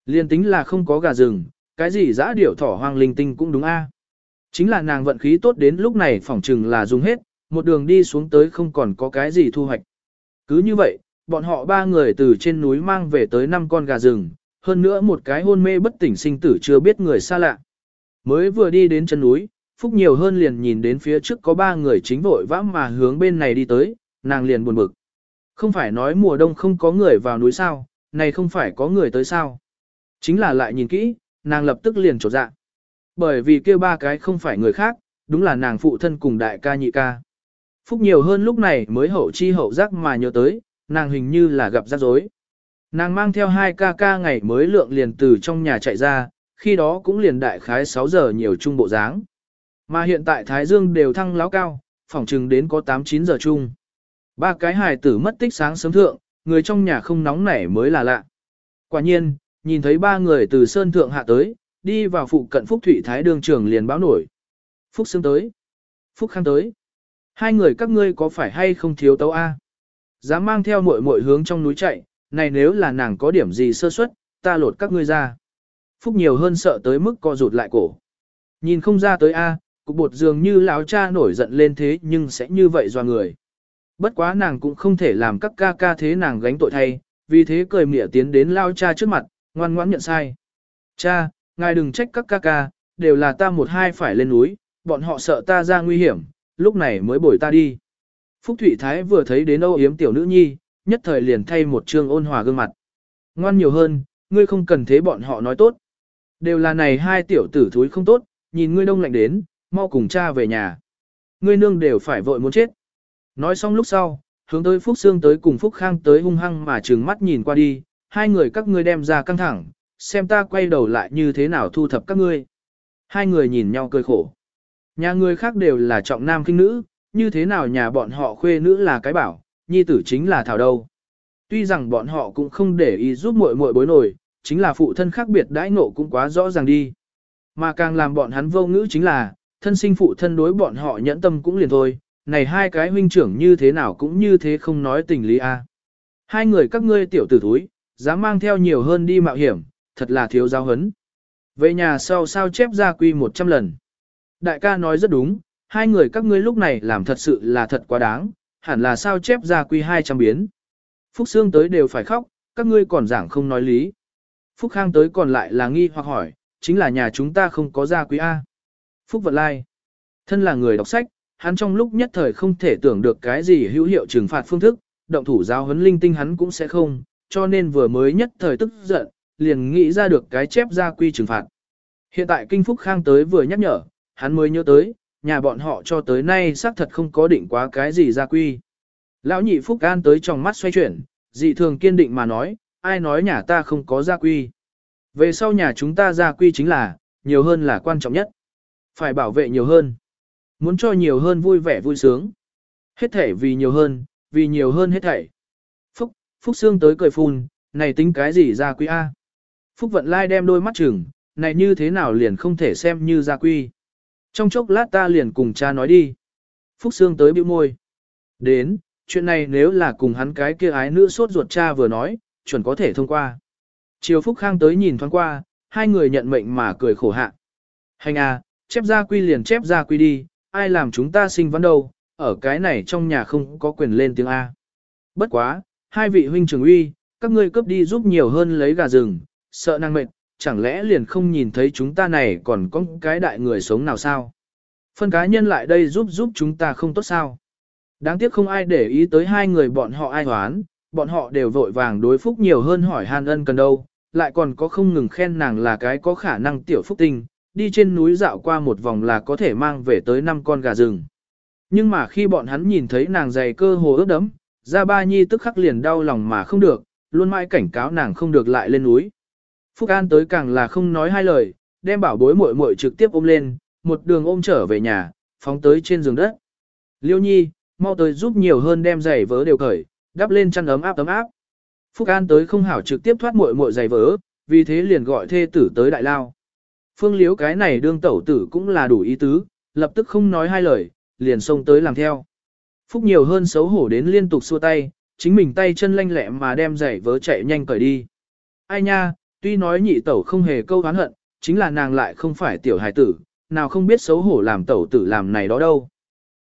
Speaker 1: Liên tính là không có gà rừng, cái gì dã điểu thỏ hoang linh tinh cũng đúng a. Chính là nàng vận khí tốt đến lúc này phỏng chừng là dùng hết, một đường đi xuống tới không còn có cái gì thu hoạch. Cứ như vậy, bọn họ ba người từ trên núi mang về tới năm con gà rừng, hơn nữa một cái hôn mê bất tỉnh sinh tử chưa biết người xa lạ. Mới vừa đi đến chân núi, Phúc nhiều hơn liền nhìn đến phía trước có ba người chính vội vã mà hướng bên này đi tới, nàng liền buồn bực. Không phải nói mùa đông không có người vào núi sao, này không phải có người tới sao. Chính là lại nhìn kỹ, nàng lập tức liền trột dạ. Bởi vì kia ba cái không phải người khác, đúng là nàng phụ thân cùng đại ca nhị ca. Phúc nhiều hơn lúc này mới hậu chi hậu giác mà nhớ tới, nàng hình như là gặp rắc rối. Nàng mang theo hai ca ca ngày mới lượng liền từ trong nhà chạy ra, khi đó cũng liền đại khái 6 giờ nhiều trung bộ dáng. Mà hiện tại Thái Dương đều thăng láo cao, phỏng chừng đến có 8-9 giờ chung. Ba cái hài tử mất tích sáng sớm thượng, người trong nhà không nóng nảy mới là lạ. Quả nhiên, nhìn thấy ba người từ sơn thượng hạ tới, đi vào phụ cận Phúc Thụy Thái đường trưởng liền báo nổi. Phúc Sương tới. Phúc Khang tới. Hai người các ngươi có phải hay không thiếu tấu A? Dám mang theo muội muội hướng trong núi chạy, này nếu là nàng có điểm gì sơ suất, ta lột các ngươi ra. Phúc nhiều hơn sợ tới mức co rụt lại cổ. Nhìn không ra tới A, cục bột dường như lão cha nổi giận lên thế nhưng sẽ như vậy do người. Bất quá nàng cũng không thể làm các ca ca thế nàng gánh tội thay, vì thế cười mỉa tiến đến lao cha trước mặt, ngoan ngoãn nhận sai. Cha, ngài đừng trách các ca ca, đều là ta một hai phải lên núi, bọn họ sợ ta ra nguy hiểm, lúc này mới bồi ta đi. Phúc Thụy Thái vừa thấy đến âu yếm tiểu nữ nhi, nhất thời liền thay một trương ôn hòa gương mặt. Ngoan nhiều hơn, ngươi không cần thế bọn họ nói tốt. Đều là này hai tiểu tử thúi không tốt, nhìn ngươi đông lạnh đến, mau cùng cha về nhà. Ngươi nương đều phải vội muốn chết. Nói xong lúc sau, hướng tới Phúc Sương tới cùng Phúc Khang tới hung hăng mà trừng mắt nhìn qua đi, hai người các ngươi đem ra căng thẳng, xem ta quay đầu lại như thế nào thu thập các ngươi. Hai người nhìn nhau cười khổ. Nhà người khác đều là trọng nam kinh nữ, như thế nào nhà bọn họ khuê nữ là cái bảo, nhi tử chính là thảo đâu. Tuy rằng bọn họ cũng không để ý giúp muội muội bối nổi, chính là phụ thân khác biệt đãi ngộ cũng quá rõ ràng đi. Mà càng làm bọn hắn vô ngữ chính là, thân sinh phụ thân đối bọn họ nhẫn tâm cũng liền thôi, này hai cái huynh trưởng như thế nào cũng như thế không nói tình lý a. Hai người các ngươi tiểu tử thúi, dám mang theo nhiều hơn đi mạo hiểm, thật là thiếu giáo hấn. Về nhà sau sao chép ra quy 100 lần. Đại ca nói rất đúng, hai người các ngươi lúc này làm thật sự là thật quá đáng, hẳn là sao chép ra quy 200 biến. Phúc Sương tới đều phải khóc, các ngươi còn giảng không nói lý. Phúc Khang tới còn lại là nghi hoặc hỏi, chính là nhà chúng ta không có gia quý A. Phúc Vận Lai, thân là người đọc sách, hắn trong lúc nhất thời không thể tưởng được cái gì hữu hiệu trừng phạt phương thức, động thủ giáo huấn linh tinh hắn cũng sẽ không, cho nên vừa mới nhất thời tức giận, liền nghĩ ra được cái chép gia quy trừng phạt. Hiện tại Kinh Phúc Khang tới vừa nhắc nhở, hắn mới nhớ tới, nhà bọn họ cho tới nay xác thật không có định quá cái gì gia quy. Lão nhị Phúc An tới trong mắt xoay chuyển, dị thường kiên định mà nói, ai nói nhà ta không có gia quy. Về sau nhà chúng ta gia quy chính là, nhiều hơn là quan trọng nhất. Phải bảo vệ nhiều hơn. Muốn cho nhiều hơn vui vẻ vui sướng. Hết thể vì nhiều hơn, vì nhiều hơn hết thảy. Phúc, Phúc Sương tới cười phun, này tính cái gì ra quy A. Phúc Vận Lai đem đôi mắt chừng, này như thế nào liền không thể xem như gia quy. Trong chốc lát ta liền cùng cha nói đi. Phúc Sương tới bĩu môi. Đến, chuyện này nếu là cùng hắn cái kia ái nữ sốt ruột cha vừa nói, chuẩn có thể thông qua. Chiều Phúc Khang tới nhìn thoáng qua, hai người nhận mệnh mà cười khổ hạ. Hành à, chép ra quy liền chép ra quy đi, ai làm chúng ta sinh vấn đâu, ở cái này trong nhà không có quyền lên tiếng A. Bất quá, hai vị huynh trưởng uy, các ngươi cướp đi giúp nhiều hơn lấy gà rừng, sợ năng mệnh, chẳng lẽ liền không nhìn thấy chúng ta này còn có cái đại người sống nào sao? Phân cá nhân lại đây giúp giúp chúng ta không tốt sao? Đáng tiếc không ai để ý tới hai người bọn họ ai hoán, bọn họ đều vội vàng đối phúc nhiều hơn hỏi han ân cần đâu, lại còn có không ngừng khen nàng là cái có khả năng tiểu phúc tinh, đi trên núi dạo qua một vòng là có thể mang về tới năm con gà rừng. Nhưng mà khi bọn hắn nhìn thấy nàng dày cơ hồ ướt đấm, ra ba nhi tức khắc liền đau lòng mà không được, luôn mãi cảnh cáo nàng không được lại lên núi. Phúc An tới càng là không nói hai lời, đem bảo bối muội muội trực tiếp ôm lên, một đường ôm trở về nhà, phóng tới trên giường đất. Liêu nhi, mau tới giúp nhiều hơn đem giày vớ đều cởi, đắp lên chăn ấm áp ấm áp. Phúc An tới không hảo trực tiếp thoát muội muội giày vớ, vì thế liền gọi thê tử tới đại lao. Phương liếu cái này đương tẩu tử cũng là đủ ý tứ, lập tức không nói hai lời, liền xông tới làm theo. Phúc nhiều hơn xấu hổ đến liên tục xua tay, chính mình tay chân lanh lẹ mà đem giày vớ chạy nhanh cởi đi. Ai nha, tuy nói nhị tẩu không hề câu hán hận, chính là nàng lại không phải tiểu hài tử, nào không biết xấu hổ làm tẩu tử làm này đó đâu.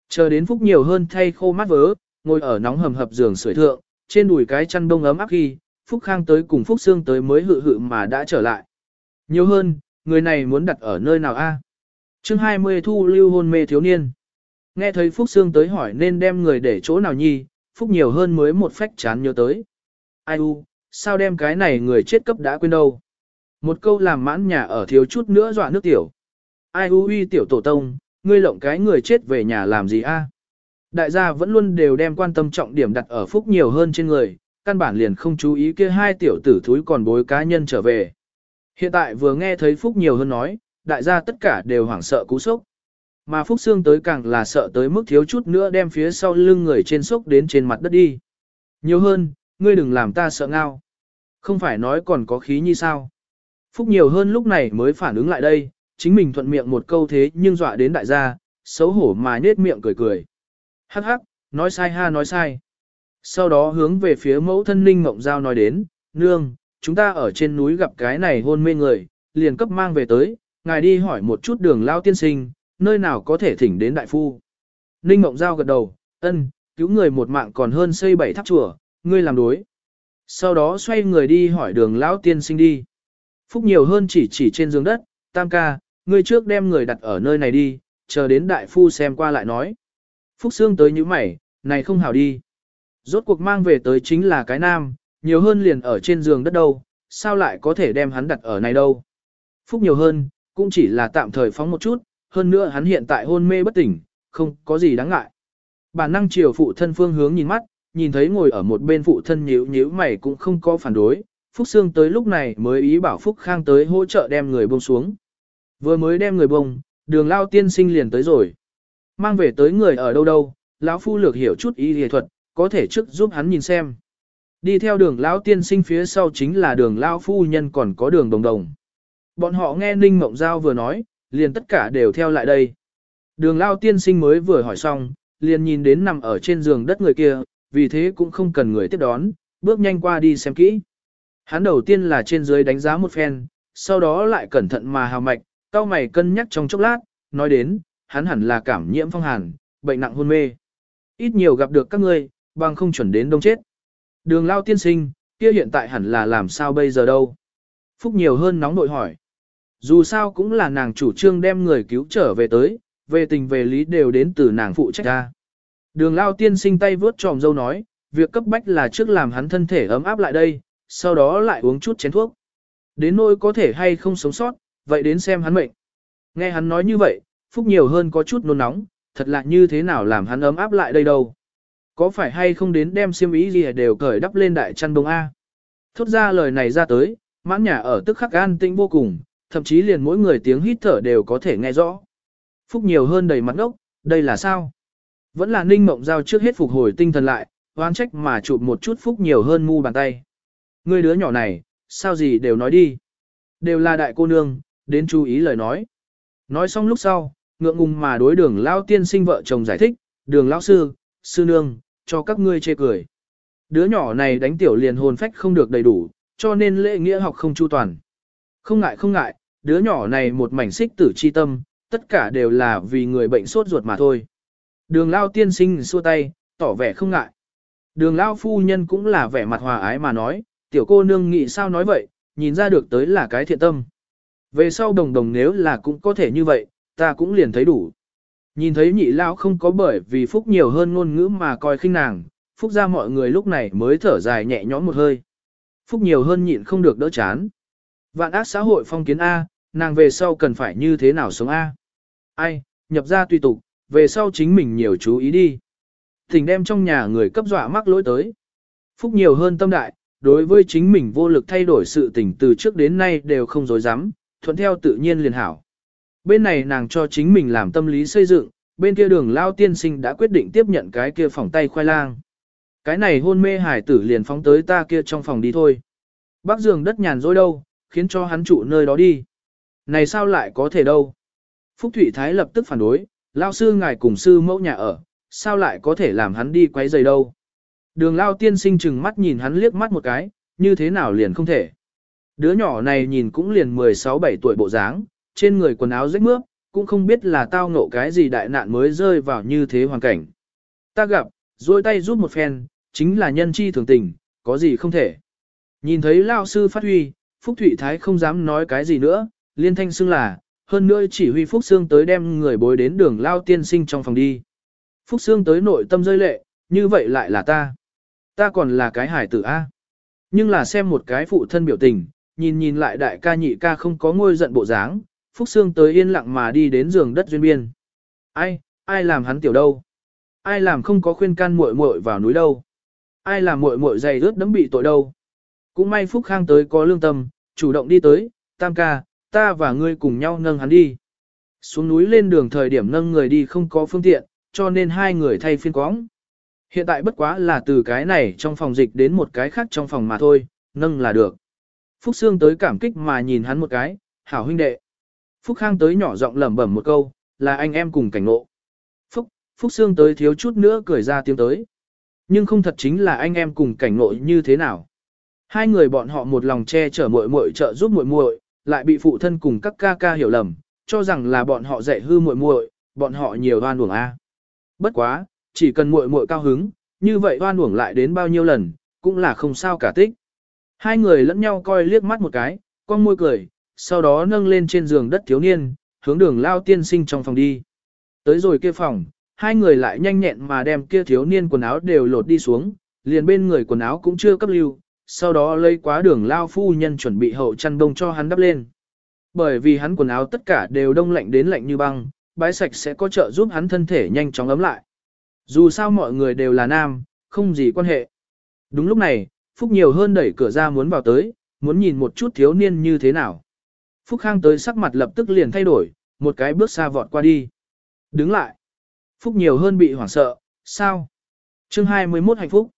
Speaker 1: Chờ đến Phúc nhiều hơn thay khô mắt vớ, ngồi ở nóng hầm hập giường sưởi thượng, trên đùi cái chăn đông ấm áp khi, Phúc Khang tới cùng Phúc xương tới mới hự hự mà đã trở lại. Nhiều hơn, người này muốn đặt ở nơi nào a? À? Chương 20 thu lưu hôn mê thiếu niên. Nghe thấy Phúc Sương tới hỏi nên đem người để chỗ nào nhi, Phúc nhiều hơn mới một phách chán nhớ tới. Ai u, sao đem cái này người chết cấp đã quên đâu. Một câu làm mãn nhà ở thiếu chút nữa dọa nước tiểu. Ai u uy tiểu tổ tông, ngươi lộng cái người chết về nhà làm gì a? Đại gia vẫn luôn đều đem quan tâm trọng điểm đặt ở Phúc nhiều hơn trên người, căn bản liền không chú ý kia hai tiểu tử thúi còn bối cá nhân trở về. Hiện tại vừa nghe thấy Phúc nhiều hơn nói, đại gia tất cả đều hoảng sợ cú sốc. Mà Phúc Sương tới càng là sợ tới mức thiếu chút nữa đem phía sau lưng người trên sốc đến trên mặt đất đi. Nhiều hơn, ngươi đừng làm ta sợ ngao. Không phải nói còn có khí như sao. Phúc nhiều hơn lúc này mới phản ứng lại đây, chính mình thuận miệng một câu thế nhưng dọa đến đại gia, xấu hổ mà nết miệng cười cười. Hắc hắc, nói sai ha nói sai. Sau đó hướng về phía mẫu thân Ninh Mộng Giao nói đến, nương, chúng ta ở trên núi gặp cái này hôn mê người, liền cấp mang về tới, ngài đi hỏi một chút đường lao tiên sinh, nơi nào có thể thỉnh đến đại phu. Ninh Mộng Giao gật đầu, ân, cứu người một mạng còn hơn xây bảy tháp chùa, ngươi làm đối. Sau đó xoay người đi hỏi đường lão tiên sinh đi. Phúc nhiều hơn chỉ chỉ trên giường đất, tam ca, ngươi trước đem người đặt ở nơi này đi, chờ đến đại phu xem qua lại nói. Phúc Sương tới như mày, này không hảo đi. Rốt cuộc mang về tới chính là cái nam, nhiều hơn liền ở trên giường đất đâu, sao lại có thể đem hắn đặt ở này đâu. Phúc nhiều hơn, cũng chỉ là tạm thời phóng một chút, hơn nữa hắn hiện tại hôn mê bất tỉnh, không có gì đáng ngại. Bản năng chiều phụ thân phương hướng nhìn mắt, nhìn thấy ngồi ở một bên phụ thân nhíu nhíu mày cũng không có phản đối, Phúc Sương tới lúc này mới ý bảo Phúc Khang tới hỗ trợ đem người buông xuống. Vừa mới đem người bông, đường lao tiên sinh liền tới rồi. Mang về tới người ở đâu đâu, lão phu lược hiểu chút y y thuật, có thể trước giúp hắn nhìn xem. Đi theo đường lão tiên sinh phía sau chính là đường lão phu nhân còn có đường đồng đồng. Bọn họ nghe Ninh Mộng Giao vừa nói, liền tất cả đều theo lại đây. Đường lão tiên sinh mới vừa hỏi xong, liền nhìn đến nằm ở trên giường đất người kia, vì thế cũng không cần người tiếp đón, bước nhanh qua đi xem kỹ. Hắn đầu tiên là trên dưới đánh giá một phen, sau đó lại cẩn thận mà hào mạch, cao mày cân nhắc trong chốc lát, nói đến, hắn hẳn là cảm nhiễm phong hàn, bệnh nặng hôn mê. Ít nhiều gặp được các ngươi, bằng không chuẩn đến đông chết. Đường lao tiên sinh, kia hiện tại hẳn là làm sao bây giờ đâu? Phúc nhiều hơn nóng nội hỏi. Dù sao cũng là nàng chủ trương đem người cứu trở về tới, về tình về lý đều đến từ nàng phụ trách ra. Đường lao tiên sinh tay vớt tròm dâu nói, việc cấp bách là trước làm hắn thân thể ấm áp lại đây, sau đó lại uống chút chén thuốc. Đến nỗi có thể hay không sống sót, vậy đến xem hắn mệnh. Nghe hắn nói như vậy, Phúc nhiều hơn có chút nôn nóng, thật lạ như thế nào làm hắn ấm áp lại đây đâu. Có phải hay không đến đem xiêm ý gì đều cởi đắp lên đại chăn đông A. Thốt ra lời này ra tới, mãn nhà ở tức khắc an tĩnh vô cùng, thậm chí liền mỗi người tiếng hít thở đều có thể nghe rõ. Phúc nhiều hơn đầy mặt ngốc, đây là sao? Vẫn là ninh mộng giao trước hết phục hồi tinh thần lại, hoan trách mà chụp một chút Phúc nhiều hơn mu bàn tay. Người đứa nhỏ này, sao gì đều nói đi. Đều là đại cô nương, đến chú ý lời nói. Nói xong lúc sau, ngượng ngùng mà đối đường lao tiên sinh vợ chồng giải thích, đường lão sư, sư nương, cho các ngươi chê cười. Đứa nhỏ này đánh tiểu liền hồn phách không được đầy đủ, cho nên lễ nghĩa học không chu toàn. Không ngại không ngại, đứa nhỏ này một mảnh xích tử chi tâm, tất cả đều là vì người bệnh sốt ruột mà thôi. Đường lao tiên sinh xua tay, tỏ vẻ không ngại. Đường lao phu nhân cũng là vẻ mặt hòa ái mà nói, tiểu cô nương nghĩ sao nói vậy, nhìn ra được tới là cái thiện tâm. Về sau đồng đồng nếu là cũng có thể như vậy, ta cũng liền thấy đủ. Nhìn thấy nhị lão không có bởi vì phúc nhiều hơn ngôn ngữ mà coi khinh nàng, phúc ra mọi người lúc này mới thở dài nhẹ nhõm một hơi. Phúc nhiều hơn nhịn không được đỡ chán. Vạn ác xã hội phong kiến A, nàng về sau cần phải như thế nào sống A. Ai, nhập ra tùy tục, về sau chính mình nhiều chú ý đi. Thỉnh đem trong nhà người cấp dọa mắc lỗi tới. Phúc nhiều hơn tâm đại, đối với chính mình vô lực thay đổi sự tình từ trước đến nay đều không dối dám, thuận theo tự nhiên liền hảo. Bên này nàng cho chính mình làm tâm lý xây dựng, bên kia đường lao tiên sinh đã quyết định tiếp nhận cái kia phòng tay khoai lang. Cái này hôn mê hải tử liền phóng tới ta kia trong phòng đi thôi. Bác giường đất nhàn rỗi đâu, khiến cho hắn trụ nơi đó đi. Này sao lại có thể đâu? Phúc Thụy Thái lập tức phản đối, lao sư ngài cùng sư mẫu nhà ở, sao lại có thể làm hắn đi quấy giày đâu? Đường lao tiên sinh chừng mắt nhìn hắn liếc mắt một cái, như thế nào liền không thể. Đứa nhỏ này nhìn cũng liền 16-17 tuổi bộ dáng, trên người quần áo rách mướp, cũng không biết là tao ngộ cái gì đại nạn mới rơi vào như thế hoàn cảnh. Ta gặp, dôi tay giúp một phen, chính là nhân chi thường tình, có gì không thể. Nhìn thấy lao sư phát huy, Phúc Thụy Thái không dám nói cái gì nữa, liên thanh xưng là, hơn nữa chỉ huy Phúc Sương tới đem người bối đến đường lao tiên sinh trong phòng đi. Phúc Sương tới nội tâm rơi lệ, như vậy lại là ta. Ta còn là cái hải tử A. Nhưng là xem một cái phụ thân biểu tình, nhìn nhìn lại đại ca nhị ca không có ngôi giận bộ dáng, Phúc Sương tới yên lặng mà đi đến giường đất duyên biên. Ai, ai làm hắn tiểu đâu? Ai làm không có khuyên can muội muội vào núi đâu? Ai làm muội muội dày ướt đấm bị tội đâu? Cũng may Phúc Khang tới có lương tâm, chủ động đi tới, tam ca, ta và ngươi cùng nhau nâng hắn đi. Xuống núi lên đường thời điểm nâng người đi không có phương tiện, cho nên hai người thay phiên quóng. Hiện tại bất quá là từ cái này trong phòng dịch đến một cái khác trong phòng mà thôi, nâng là được. Phúc Sương tới cảm kích mà nhìn hắn một cái, hảo huynh đệ. Phúc Khang tới nhỏ giọng lẩm bẩm một câu, là anh em cùng cảnh ngộ. Phúc, Phúc Sương tới thiếu chút nữa cười ra tiếng tới. Nhưng không thật chính là anh em cùng cảnh ngộ như thế nào. Hai người bọn họ một lòng che chở muội muội trợ giúp muội muội, lại bị phụ thân cùng các ca ca hiểu lầm, cho rằng là bọn họ dạy hư muội muội, bọn họ nhiều oan uổng a. Bất quá, chỉ cần muội muội cao hứng, như vậy oan uổng lại đến bao nhiêu lần, cũng là không sao cả tích. Hai người lẫn nhau coi liếc mắt một cái, con môi cười, sau đó nâng lên trên giường đất thiếu niên, hướng đường lao tiên sinh trong phòng đi. Tới rồi kia phòng, hai người lại nhanh nhẹn mà đem kia thiếu niên quần áo đều lột đi xuống, liền bên người quần áo cũng chưa cấp lưu, sau đó lấy quá đường lao phu nhân chuẩn bị hậu chăn đông cho hắn đắp lên. Bởi vì hắn quần áo tất cả đều đông lạnh đến lạnh như băng, bái sạch sẽ có trợ giúp hắn thân thể nhanh chóng ấm lại. Dù sao mọi người đều là nam, không gì quan hệ. Đúng lúc này, Phúc nhiều hơn đẩy cửa ra muốn vào tới, muốn nhìn một chút thiếu niên như thế nào. Phúc Khang tới sắc mặt lập tức liền thay đổi, một cái bước xa vọt qua đi. Đứng lại. Phúc nhiều hơn bị hoảng sợ, Sao? Chương 21 hạnh phúc.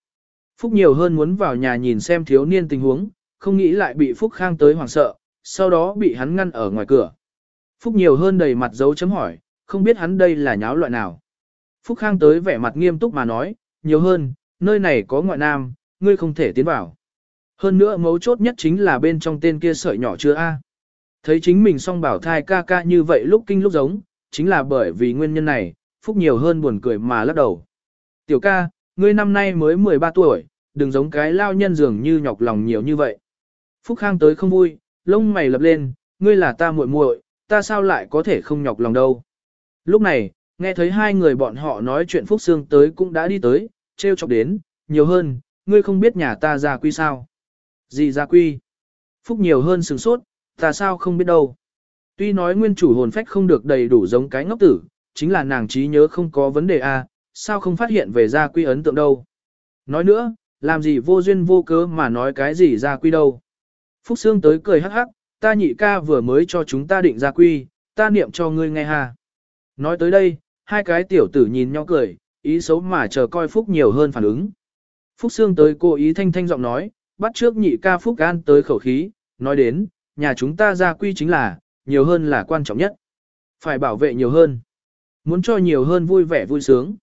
Speaker 1: Phúc nhiều hơn muốn vào nhà nhìn xem thiếu niên tình huống, không nghĩ lại bị Phúc Khang tới hoảng sợ, sau đó bị hắn ngăn ở ngoài cửa. Phúc nhiều hơn đầy mặt dấu chấm hỏi, không biết hắn đây là nháo loại nào. Phúc Khang tới vẻ mặt nghiêm túc mà nói, nhiều hơn, nơi này có ngoại nam, ngươi không thể tiến vào. Hơn nữa mấu chốt nhất chính là bên trong tên kia sợi nhỏ chưa a. Thấy chính mình song bảo thai ca ca như vậy lúc kinh lúc giống, chính là bởi vì nguyên nhân này, Phúc nhiều hơn buồn cười mà lắc đầu. Tiểu ca, ngươi năm nay mới 13 tuổi, đừng giống cái lao nhân dường như nhọc lòng nhiều như vậy. Phúc Khang tới không vui, lông mày lập lên, ngươi là ta muội muội, ta sao lại có thể không nhọc lòng đâu. Lúc này, nghe thấy hai người bọn họ nói chuyện Phúc Sương tới cũng đã đi tới, treo chọc đến, nhiều hơn, ngươi không biết nhà ta ra quy sao. Gì ra quy? Phúc nhiều hơn sừng sốt, ta sao không biết đâu. Tuy nói nguyên chủ hồn phách không được đầy đủ giống cái ngốc tử, chính là nàng trí nhớ không có vấn đề a, sao không phát hiện về gia quy ấn tượng đâu. Nói nữa, làm gì vô duyên vô cớ mà nói cái gì gia quy đâu. Phúc Sương tới cười hắc hắc, ta nhị ca vừa mới cho chúng ta định gia quy, ta niệm cho ngươi nghe ha. Nói tới đây, hai cái tiểu tử nhìn nhau cười, ý xấu mà chờ coi Phúc nhiều hơn phản ứng. Phúc Sương tới cố ý thanh thanh giọng nói, bắt trước nhị ca Phúc An tới khẩu khí, nói đến, nhà chúng ta gia quy chính là, nhiều hơn là quan trọng nhất. Phải bảo vệ nhiều hơn. Muốn cho nhiều hơn vui vẻ vui sướng.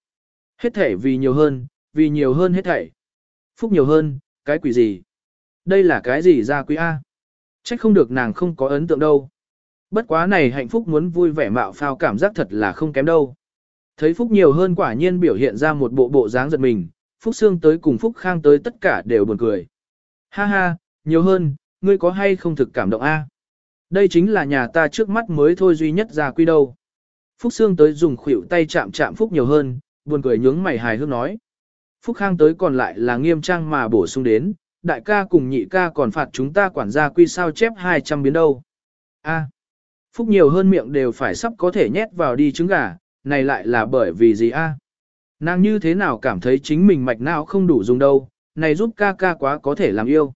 Speaker 1: Hết thể vì nhiều hơn, vì nhiều hơn hết thảy. Phúc nhiều hơn, cái quỷ gì? Đây là cái gì ra quý A? Trách không được nàng không có ấn tượng đâu. Bất quá này hạnh phúc muốn vui vẻ mạo phao cảm giác thật là không kém đâu. Thấy Phúc nhiều hơn quả nhiên biểu hiện ra một bộ bộ dáng giật mình, Phúc Sương tới cùng Phúc Khang tới tất cả đều buồn cười. Ha ha, nhiều hơn, ngươi có hay không thực cảm động a? Đây chính là nhà ta trước mắt mới thôi duy nhất ra quy đâu. Phúc Sương tới dùng khuỷu tay chạm chạm Phúc nhiều hơn, buồn cười nhướng mày hài hước nói. Phúc Khang tới còn lại là nghiêm trang mà bổ sung đến, đại ca cùng nhị ca còn phạt chúng ta quản gia quy sao chép 200 biến đâu. A. Phúc nhiều hơn miệng đều phải sắp có thể nhét vào đi trứng gà, này lại là bởi vì gì a? Nàng như thế nào cảm thấy chính mình mạch não không đủ dùng đâu, này giúp ca ca quá có thể làm yêu.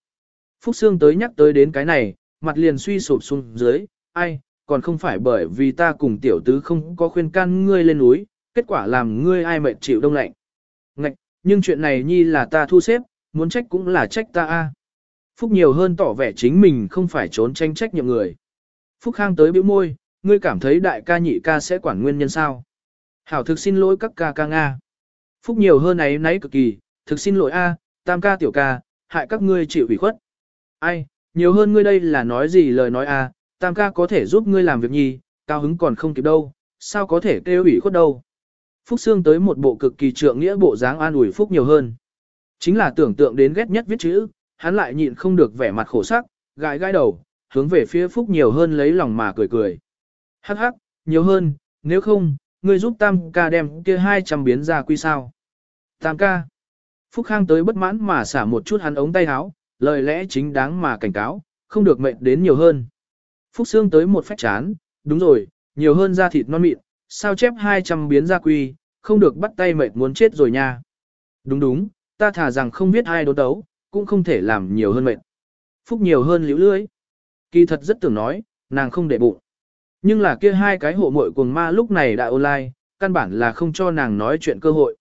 Speaker 1: Phúc Sương tới nhắc tới đến cái này, mặt liền suy sụp xuống dưới, ai, còn không phải bởi vì ta cùng tiểu tứ không có khuyên can ngươi lên núi, kết quả làm ngươi ai mệt chịu đông lạnh. Ngạch, nhưng chuyện này nhi là ta thu xếp, muốn trách cũng là trách ta a. Phúc nhiều hơn tỏ vẻ chính mình không phải trốn tranh trách nhiệm người. Phúc Khang tới bĩu môi, ngươi cảm thấy đại ca nhị ca sẽ quản nguyên nhân sao? Hảo thực xin lỗi các ca ca Nga. Phúc nhiều hơn ấy nấy cực kỳ, thực xin lỗi a, tam ca tiểu ca, hại các ngươi chịu ủy khuất. Ai, nhiều hơn ngươi đây là nói gì lời nói a, tam ca có thể giúp ngươi làm việc nhi, cao hứng còn không kịp đâu, sao có thể kêu ủy khuất đâu. Phúc Sương tới một bộ cực kỳ trượng nghĩa bộ dáng an ủi Phúc nhiều hơn. Chính là tưởng tượng đến ghét nhất viết chữ, hắn lại nhịn không được vẻ mặt khổ sắc, gãi gãi đầu, hướng về phía Phúc nhiều hơn lấy lòng mà cười cười. Hắc hắc, nhiều hơn, nếu không, ngươi giúp Tam ca đem kia 200 biến ra quy sao. Tam ca. Phúc Khang tới bất mãn mà xả một chút hắn ống tay áo, lời lẽ chính đáng mà cảnh cáo, không được mệnh đến nhiều hơn. Phúc Sương tới một phách chán, đúng rồi, nhiều hơn da thịt non mịn, sao chép 200 biến gia quy, không được bắt tay mệt muốn chết rồi nha. Đúng đúng, ta thả rằng không biết ai đấu đấu, cũng không thể làm nhiều hơn mệt. Phúc nhiều hơn liễu lưới. Kỳ thật rất tưởng nói, nàng không để bụng. Nhưng là kia hai cái hộ muội cuồng ma lúc này đã online, căn bản là không cho nàng nói chuyện cơ hội.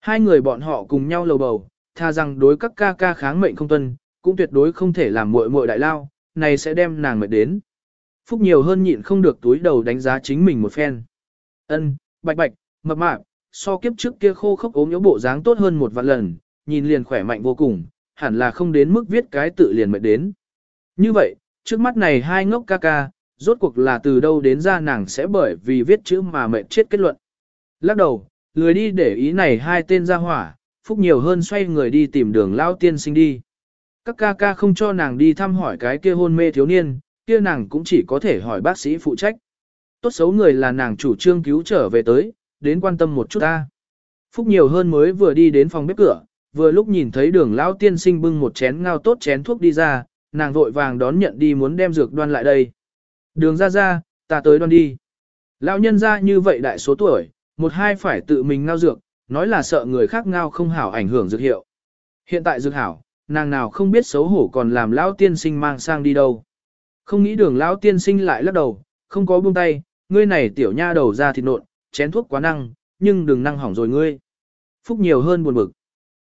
Speaker 1: Hai người bọn họ cùng nhau lầu bầu, tha rằng đối các ca ca kháng mệnh không tuân, cũng tuyệt đối không thể làm muội muội đại lao, này sẽ đem nàng mệt đến. Phúc nhiều hơn nhịn không được túi đầu đánh giá chính mình một phen. Ân, bạch bạch, mập mạp, so kiếp trước kia khô khốc ốm yếu bộ dáng tốt hơn một vạn lần, nhìn liền khỏe mạnh vô cùng, hẳn là không đến mức viết cái tự liền mệt đến. Như vậy, trước mắt này hai ngốc ca ca, rốt cuộc là từ đâu đến ra nàng sẽ bởi vì viết chữ mà mệt chết kết luận. Lắc đầu, lười đi để ý này hai tên ra hỏa, phúc nhiều hơn xoay người đi tìm đường lao tiên sinh đi. Các ca ca không cho nàng đi thăm hỏi cái kia hôn mê thiếu niên, kia nàng cũng chỉ có thể hỏi bác sĩ phụ trách. Tốt xấu người là nàng chủ trương cứu trở về tới, đến quan tâm một chút ta. Phúc nhiều hơn mới vừa đi đến phòng bếp cửa, vừa lúc nhìn thấy đường lão tiên sinh bưng một chén ngao tốt chén thuốc đi ra, nàng vội vàng đón nhận đi muốn đem dược đoan lại đây. Đường ra ra, ta tới đoan đi. Lão nhân ra như vậy đại số tuổi, một hai phải tự mình ngao dược, nói là sợ người khác ngao không hảo ảnh hưởng dược hiệu. Hiện tại dược hảo, nàng nào không biết xấu hổ còn làm lão tiên sinh mang sang đi đâu. Không nghĩ đường lão tiên sinh lại lắc đầu, không có buông tay, ngươi này tiểu nha đầu ra thịt nộn, chén thuốc quá năng, nhưng đừng năng hỏng rồi ngươi. phúc nhiều hơn buồn bực.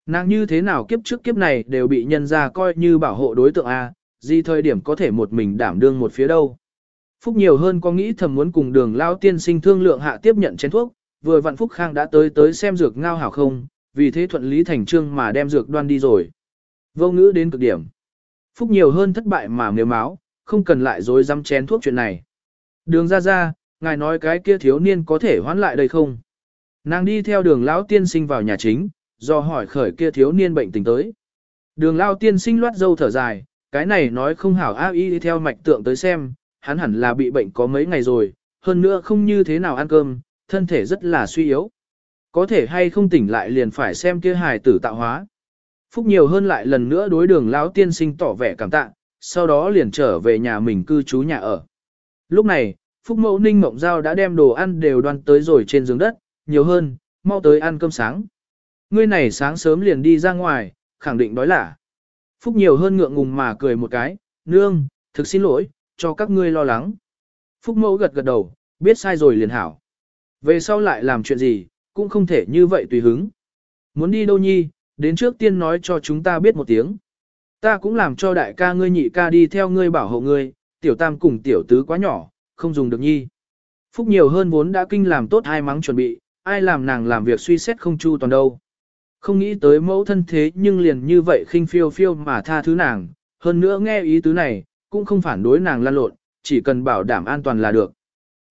Speaker 1: Nàng như thế nào kiếp trước kiếp này đều bị nhân ra coi như bảo hộ đối tượng A, gì thời điểm có thể một mình đảm đương một phía đâu. Phúc nhiều hơn có nghĩ thầm muốn cùng đường lao tiên sinh thương lượng hạ tiếp nhận chén thuốc, vừa vặn Phúc Khang đã tới tới xem dược ngao hảo không, vì thế thuận lý thành trương mà đem dược đoan đi rồi. Vô ngữ đến cực điểm. Phúc nhiều hơn thất bại mà nếu máu, không cần lại dối dám chén thuốc chuyện này. Đường ra ra, ngài nói cái kia thiếu niên có thể hoán lại đây không? Nàng đi theo đường lão tiên sinh vào nhà chính, do hỏi khởi kia thiếu niên bệnh tình tới. Đường lão tiên sinh loát dâu thở dài, cái này nói không hảo áo y đi theo mạch tượng tới xem, hắn hẳn là bị bệnh có mấy ngày rồi, hơn nữa không như thế nào ăn cơm, thân thể rất là suy yếu. Có thể hay không tỉnh lại liền phải xem kia hài tử tạo hóa. Phúc nhiều hơn lại lần nữa đối đường lão tiên sinh tỏ vẻ cảm tạ, sau đó liền trở về nhà mình cư trú nhà ở. Lúc này, Phúc mẫu ninh mộng giao đã đem đồ ăn đều đoan tới rồi trên giường đất, nhiều hơn, mau tới ăn cơm sáng. Ngươi này sáng sớm liền đi ra ngoài, khẳng định đói lả. Phúc nhiều hơn ngượng ngùng mà cười một cái, nương, thực xin lỗi, cho các ngươi lo lắng. Phúc mẫu gật gật đầu, biết sai rồi liền hảo. Về sau lại làm chuyện gì, cũng không thể như vậy tùy hứng. Muốn đi đâu nhi, đến trước tiên nói cho chúng ta biết một tiếng. Ta cũng làm cho đại ca ngươi nhị ca đi theo ngươi bảo hộ ngươi, tiểu tam cùng tiểu tứ quá nhỏ, không dùng được nhi. Phúc nhiều hơn vốn đã kinh làm tốt hai mắng chuẩn bị, ai làm nàng làm việc suy xét không chu toàn đâu. Không nghĩ tới mẫu thân thế nhưng liền như vậy khinh phiêu phiêu mà tha thứ nàng, hơn nữa nghe ý tứ này, cũng không phản đối nàng lan lộn, chỉ cần bảo đảm an toàn là được.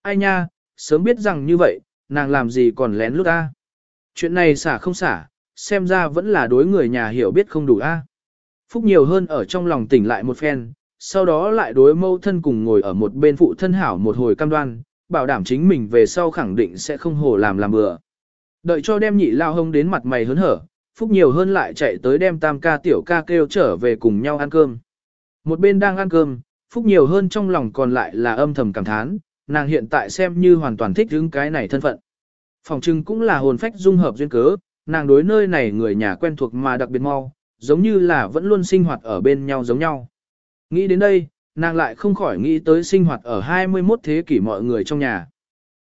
Speaker 1: Ai nha, sớm biết rằng như vậy, nàng làm gì còn lén lút a? Chuyện này xả không xả, xem ra vẫn là đối người nhà hiểu biết không đủ a. Phúc nhiều hơn ở trong lòng tỉnh lại một phen, sau đó lại đối mâu thân cùng ngồi ở một bên phụ thân hảo một hồi cam đoan, bảo đảm chính mình về sau khẳng định sẽ không hồ làm làm bừa. Đợi cho đem nhị lao hông đến mặt mày hớn hở, Phúc nhiều hơn lại chạy tới đem tam ca tiểu ca kêu trở về cùng nhau ăn cơm. Một bên đang ăn cơm, Phúc nhiều hơn trong lòng còn lại là âm thầm cảm thán, nàng hiện tại xem như hoàn toàn thích hứng cái này thân phận. Phòng trưng cũng là hồn phách dung hợp duyên cớ, nàng đối nơi này người nhà quen thuộc mà đặc biệt mau, giống như là vẫn luôn sinh hoạt ở bên nhau giống nhau. Nghĩ đến đây, nàng lại không khỏi nghĩ tới sinh hoạt ở 21 thế kỷ mọi người trong nhà.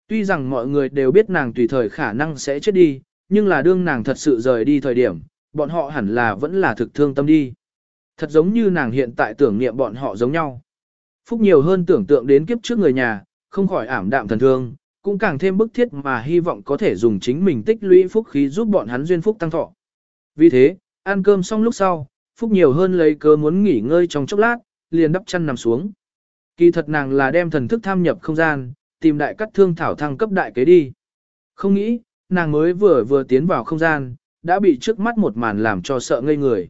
Speaker 1: Tuy rằng mọi người đều biết nàng tùy thời khả năng sẽ chết đi, nhưng là đương nàng thật sự rời đi thời điểm, bọn họ hẳn là vẫn là thực thương tâm đi. Thật giống như nàng hiện tại tưởng niệm bọn họ giống nhau. Phúc nhiều hơn tưởng tượng đến kiếp trước người nhà, không khỏi ảm đạm thần thương, cũng càng thêm bức thiết mà hy vọng có thể dùng chính mình tích lũy phúc khí giúp bọn hắn duyên phúc tăng thọ. Vì thế, ăn cơm xong lúc sau, Phúc nhiều hơn lấy cớ muốn nghỉ ngơi trong chốc lát, liền đắp chân nằm xuống. Kỳ thật nàng là đem thần thức tham nhập không gian, tìm đại cắt thương thảo thăng cấp đại kế đi. Không nghĩ, nàng mới vừa vừa tiến vào không gian, đã bị trước mắt một màn làm cho sợ ngây người.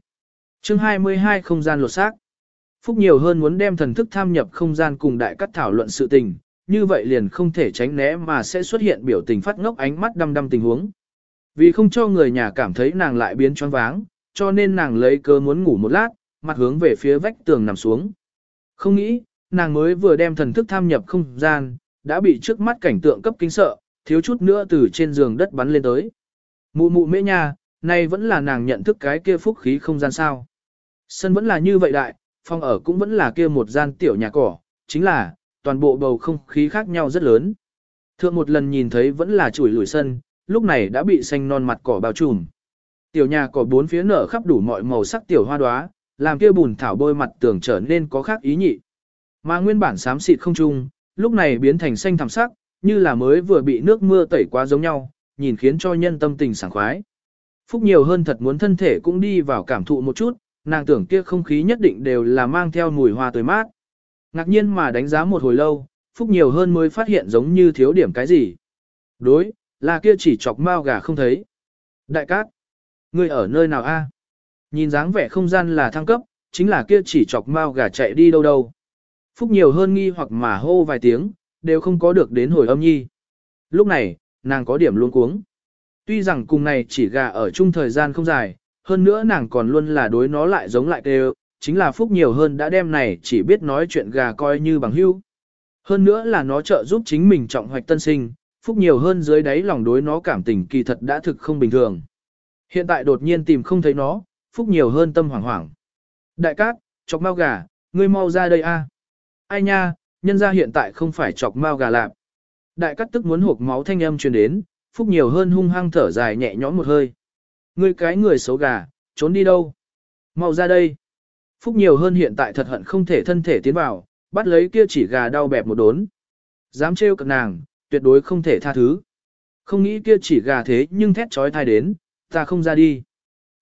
Speaker 1: chương 22 không gian lột xác. Phúc nhiều hơn muốn đem thần thức tham nhập không gian cùng đại cắt thảo luận sự tình, như vậy liền không thể tránh né mà sẽ xuất hiện biểu tình phát ngốc ánh mắt đăm đăm tình huống. Vì không cho người nhà cảm thấy nàng lại biến choáng váng, cho nên nàng lấy cơ muốn ngủ một lát, mặt hướng về phía vách tường nằm xuống. Không nghĩ, nàng mới vừa đem thần thức tham nhập không gian, đã bị trước mắt cảnh tượng cấp kinh sợ, thiếu chút nữa từ trên giường đất bắn lên tới. Mụ mụ mễ nha, nay vẫn là nàng nhận thức cái kia phúc khí không gian sao. Sân vẫn là như vậy đại, phòng ở cũng vẫn là kia một gian tiểu nhà cỏ, chính là, toàn bộ bầu không khí khác nhau rất lớn. Thượng một lần nhìn thấy vẫn là chuỗi lùi sân, lúc này đã bị xanh non mặt cỏ bao trùm. Tiểu nhà cỏ bốn phía nở khắp đủ mọi màu sắc tiểu hoa đóa, làm kia bùn thảo bôi mặt tường trở nên có khác ý nhị. Mà nguyên bản xám xịt không trung, lúc này biến thành xanh thẳm sắc, như là mới vừa bị nước mưa tẩy quá giống nhau, nhìn khiến cho nhân tâm tình sảng khoái. Phúc nhiều hơn thật muốn thân thể cũng đi vào cảm thụ một chút, nàng tưởng kia không khí nhất định đều là mang theo mùi hoa tươi mát. Ngạc nhiên mà đánh giá một hồi lâu, Phúc nhiều hơn mới phát hiện giống như thiếu điểm cái gì. Đối, là kia chỉ chọc mao gà không thấy. Đại cát, ngươi ở nơi nào a? Nhìn dáng vẻ không gian là thăng cấp, chính là kia chỉ chọc mao gà chạy đi đâu đâu. Phúc nhiều hơn nghi hoặc mà hô vài tiếng, đều không có được đến hồi âm nhi. Lúc này, nàng có điểm luôn cuống. Tuy rằng cùng này chỉ gà ở chung thời gian không dài, hơn nữa nàng còn luôn là đối nó lại giống lại đều, chính là Phúc nhiều hơn đã đem này chỉ biết nói chuyện gà coi như bằng hữu. Hơn nữa là nó trợ giúp chính mình trọng hoạch tân sinh, Phúc nhiều hơn dưới đáy lòng đối nó cảm tình kỳ thật đã thực không bình thường. Hiện tại đột nhiên tìm không thấy nó, Phúc nhiều hơn tâm hoảng hoảng. Đại cát, chọc mau gà, ngươi mau ra đây a. À. Ai nha, nhân ra hiện tại không phải chọc mau gà lạp. Đại cát tức muốn hộp máu thanh âm truyền đến, Phúc nhiều hơn hung hăng thở dài nhẹ nhõm một hơi. Ngươi cái người xấu gà, trốn đi đâu? Mau ra đây. Phúc nhiều hơn hiện tại thật hận không thể thân thể tiến vào, bắt lấy kia chỉ gà đau bẹp một đốn. Dám trêu cận nàng, tuyệt đối không thể tha thứ. Không nghĩ kia chỉ gà thế nhưng thét trói thai đến, ta không ra đi.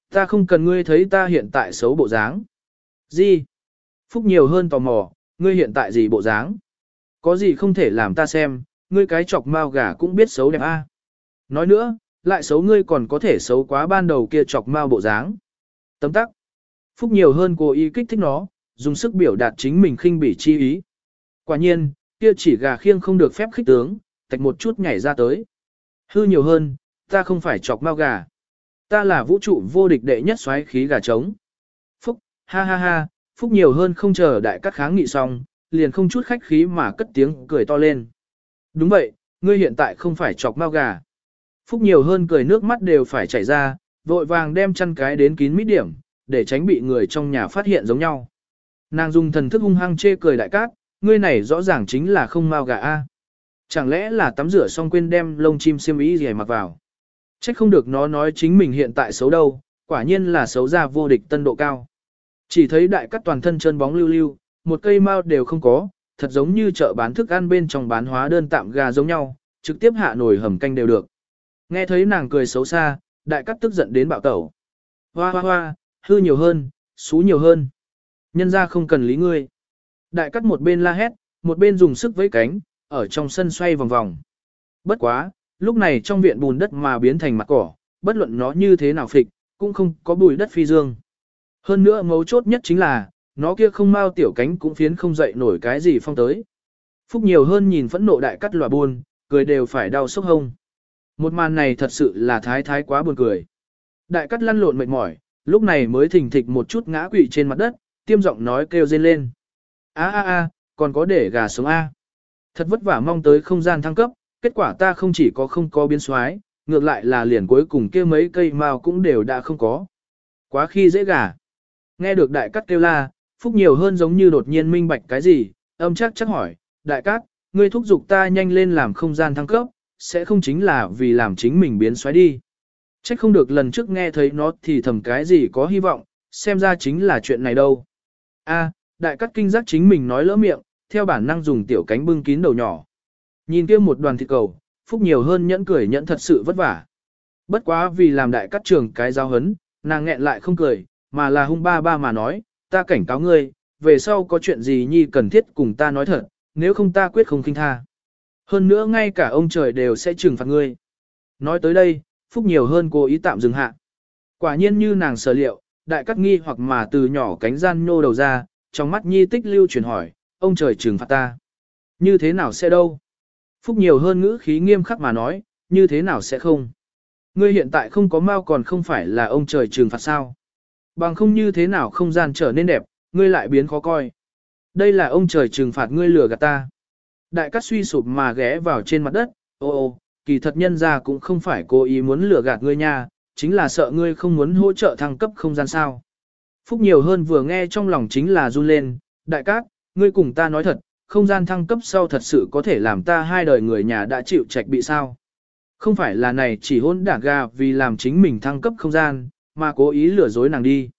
Speaker 1: Ta không cần ngươi thấy ta hiện tại xấu bộ dáng. Gì? Phúc nhiều hơn tò mò, ngươi hiện tại gì bộ dáng? Có gì không thể làm ta xem, ngươi cái chọc mao gà cũng biết xấu đẹp a. Nói nữa, lại xấu ngươi còn có thể xấu quá ban đầu kia chọc mao bộ dáng. Tấm tắc. Phúc nhiều hơn cố ý kích thích nó, dùng sức biểu đạt chính mình khinh bỉ chi ý. Quả nhiên, kia chỉ gà khiêng không được phép khích tướng, tạch một chút nhảy ra tới. Hư nhiều hơn, ta không phải chọc mau gà. Ta là vũ trụ vô địch đệ nhất xoáy khí gà trống. Phúc, ha ha ha, Phúc nhiều hơn không chờ đại các kháng nghị xong, liền không chút khách khí mà cất tiếng cười to lên. Đúng vậy, ngươi hiện tại không phải chọc mau gà. Phúc nhiều hơn cười nước mắt đều phải chảy ra, vội vàng đem chăn cái đến kín mít điểm, để tránh bị người trong nhà phát hiện giống nhau. Nàng dùng thần thức hung hăng chê cười đại cát, ngươi này rõ ràng chính là không mao gà a. Chẳng lẽ là tắm rửa xong quên đem lông chim xiêm y gì mặc vào. Trách không được nó nói chính mình hiện tại xấu đâu, quả nhiên là xấu ra vô địch tân độ cao. Chỉ thấy đại cát toàn thân chân bóng lưu lưu, một cây mao đều không có, thật giống như chợ bán thức ăn bên trong bán hóa đơn tạm gà giống nhau, trực tiếp hạ nồi hầm canh đều được. Nghe thấy nàng cười xấu xa, đại cát tức giận đến bạo tẩu. Hoa hoa hoa, hư nhiều hơn, xú nhiều hơn. Nhân ra không cần lý ngươi. Đại cắt một bên la hét, một bên dùng sức với cánh, ở trong sân xoay vòng vòng. Bất quá, lúc này trong viện bùn đất mà biến thành mặt cỏ, bất luận nó như thế nào phịch, cũng không có bùi đất phi dương. Hơn nữa mấu chốt nhất chính là, nó kia không mau tiểu cánh cũng phiến không dậy nổi cái gì phong tới. Phúc nhiều hơn nhìn phẫn nộ đại cắt lòa buồn, cười đều phải đau sốc hông. Một màn này thật sự là thái thái quá buồn cười. Đại cắt lăn lộn mệt mỏi, lúc này mới thình thịch một chút ngã quỵ trên mặt đất, tiêm giọng nói kêu rên lên. a a a còn có để gà sống A. Thật vất vả mong tới không gian thăng cấp, kết quả ta không chỉ có không có biến xoái, ngược lại là liền cuối cùng kia mấy cây mao cũng đều đã không có. Quá khi dễ gà. Nghe được đại cắt kêu la, phúc nhiều hơn giống như đột nhiên minh bạch cái gì, âm chắc chắc hỏi, đại cát, ngươi thúc giục ta nhanh lên làm không gian thăng cấp, sẽ không chính là vì làm chính mình biến xoáy đi. Chắc không được lần trước nghe thấy nó thì thầm cái gì có hy vọng, xem ra chính là chuyện này đâu. A, đại cát kinh giác chính mình nói lỡ miệng, theo bản năng dùng tiểu cánh bưng kín đầu nhỏ. Nhìn kia một đoàn thịt cầu, phúc nhiều hơn nhẫn cười nhẫn thật sự vất vả. Bất quá vì làm đại cát trường cái giao hấn, nàng nghẹn lại không cười, mà là hung ba ba mà nói, ta cảnh cáo ngươi, về sau có chuyện gì nhi cần thiết cùng ta nói thật, nếu không ta quyết không kinh tha. Hơn nữa ngay cả ông trời đều sẽ trừng phạt ngươi. Nói tới đây, Phúc nhiều hơn cố ý tạm dừng hạ. Quả nhiên như nàng sở liệu, đại cắt nghi hoặc mà từ nhỏ cánh gian nhô đầu ra, trong mắt nhi tích lưu chuyển hỏi, ông trời trừng phạt ta. Như thế nào sẽ đâu? Phúc nhiều hơn ngữ khí nghiêm khắc mà nói, như thế nào sẽ không? Ngươi hiện tại không có mau còn không phải là ông trời trừng phạt sao? Bằng không như thế nào không gian trở nên đẹp, ngươi lại biến khó coi. Đây là ông trời trừng phạt ngươi lừa gạt ta. Đại cát suy sụp mà ghé vào trên mặt đất, ô ô, kỳ thật nhân ra cũng không phải cố ý muốn lừa gạt ngươi nha, chính là sợ ngươi không muốn hỗ trợ thăng cấp không gian sao. Phúc nhiều hơn vừa nghe trong lòng chính là run lên, đại cát, ngươi cùng ta nói thật, không gian thăng cấp sau thật sự có thể làm ta hai đời người nhà đã chịu trạch bị sao. Không phải là này chỉ hôn đả ga vì làm chính mình thăng cấp không gian, mà cố ý lừa dối nàng đi.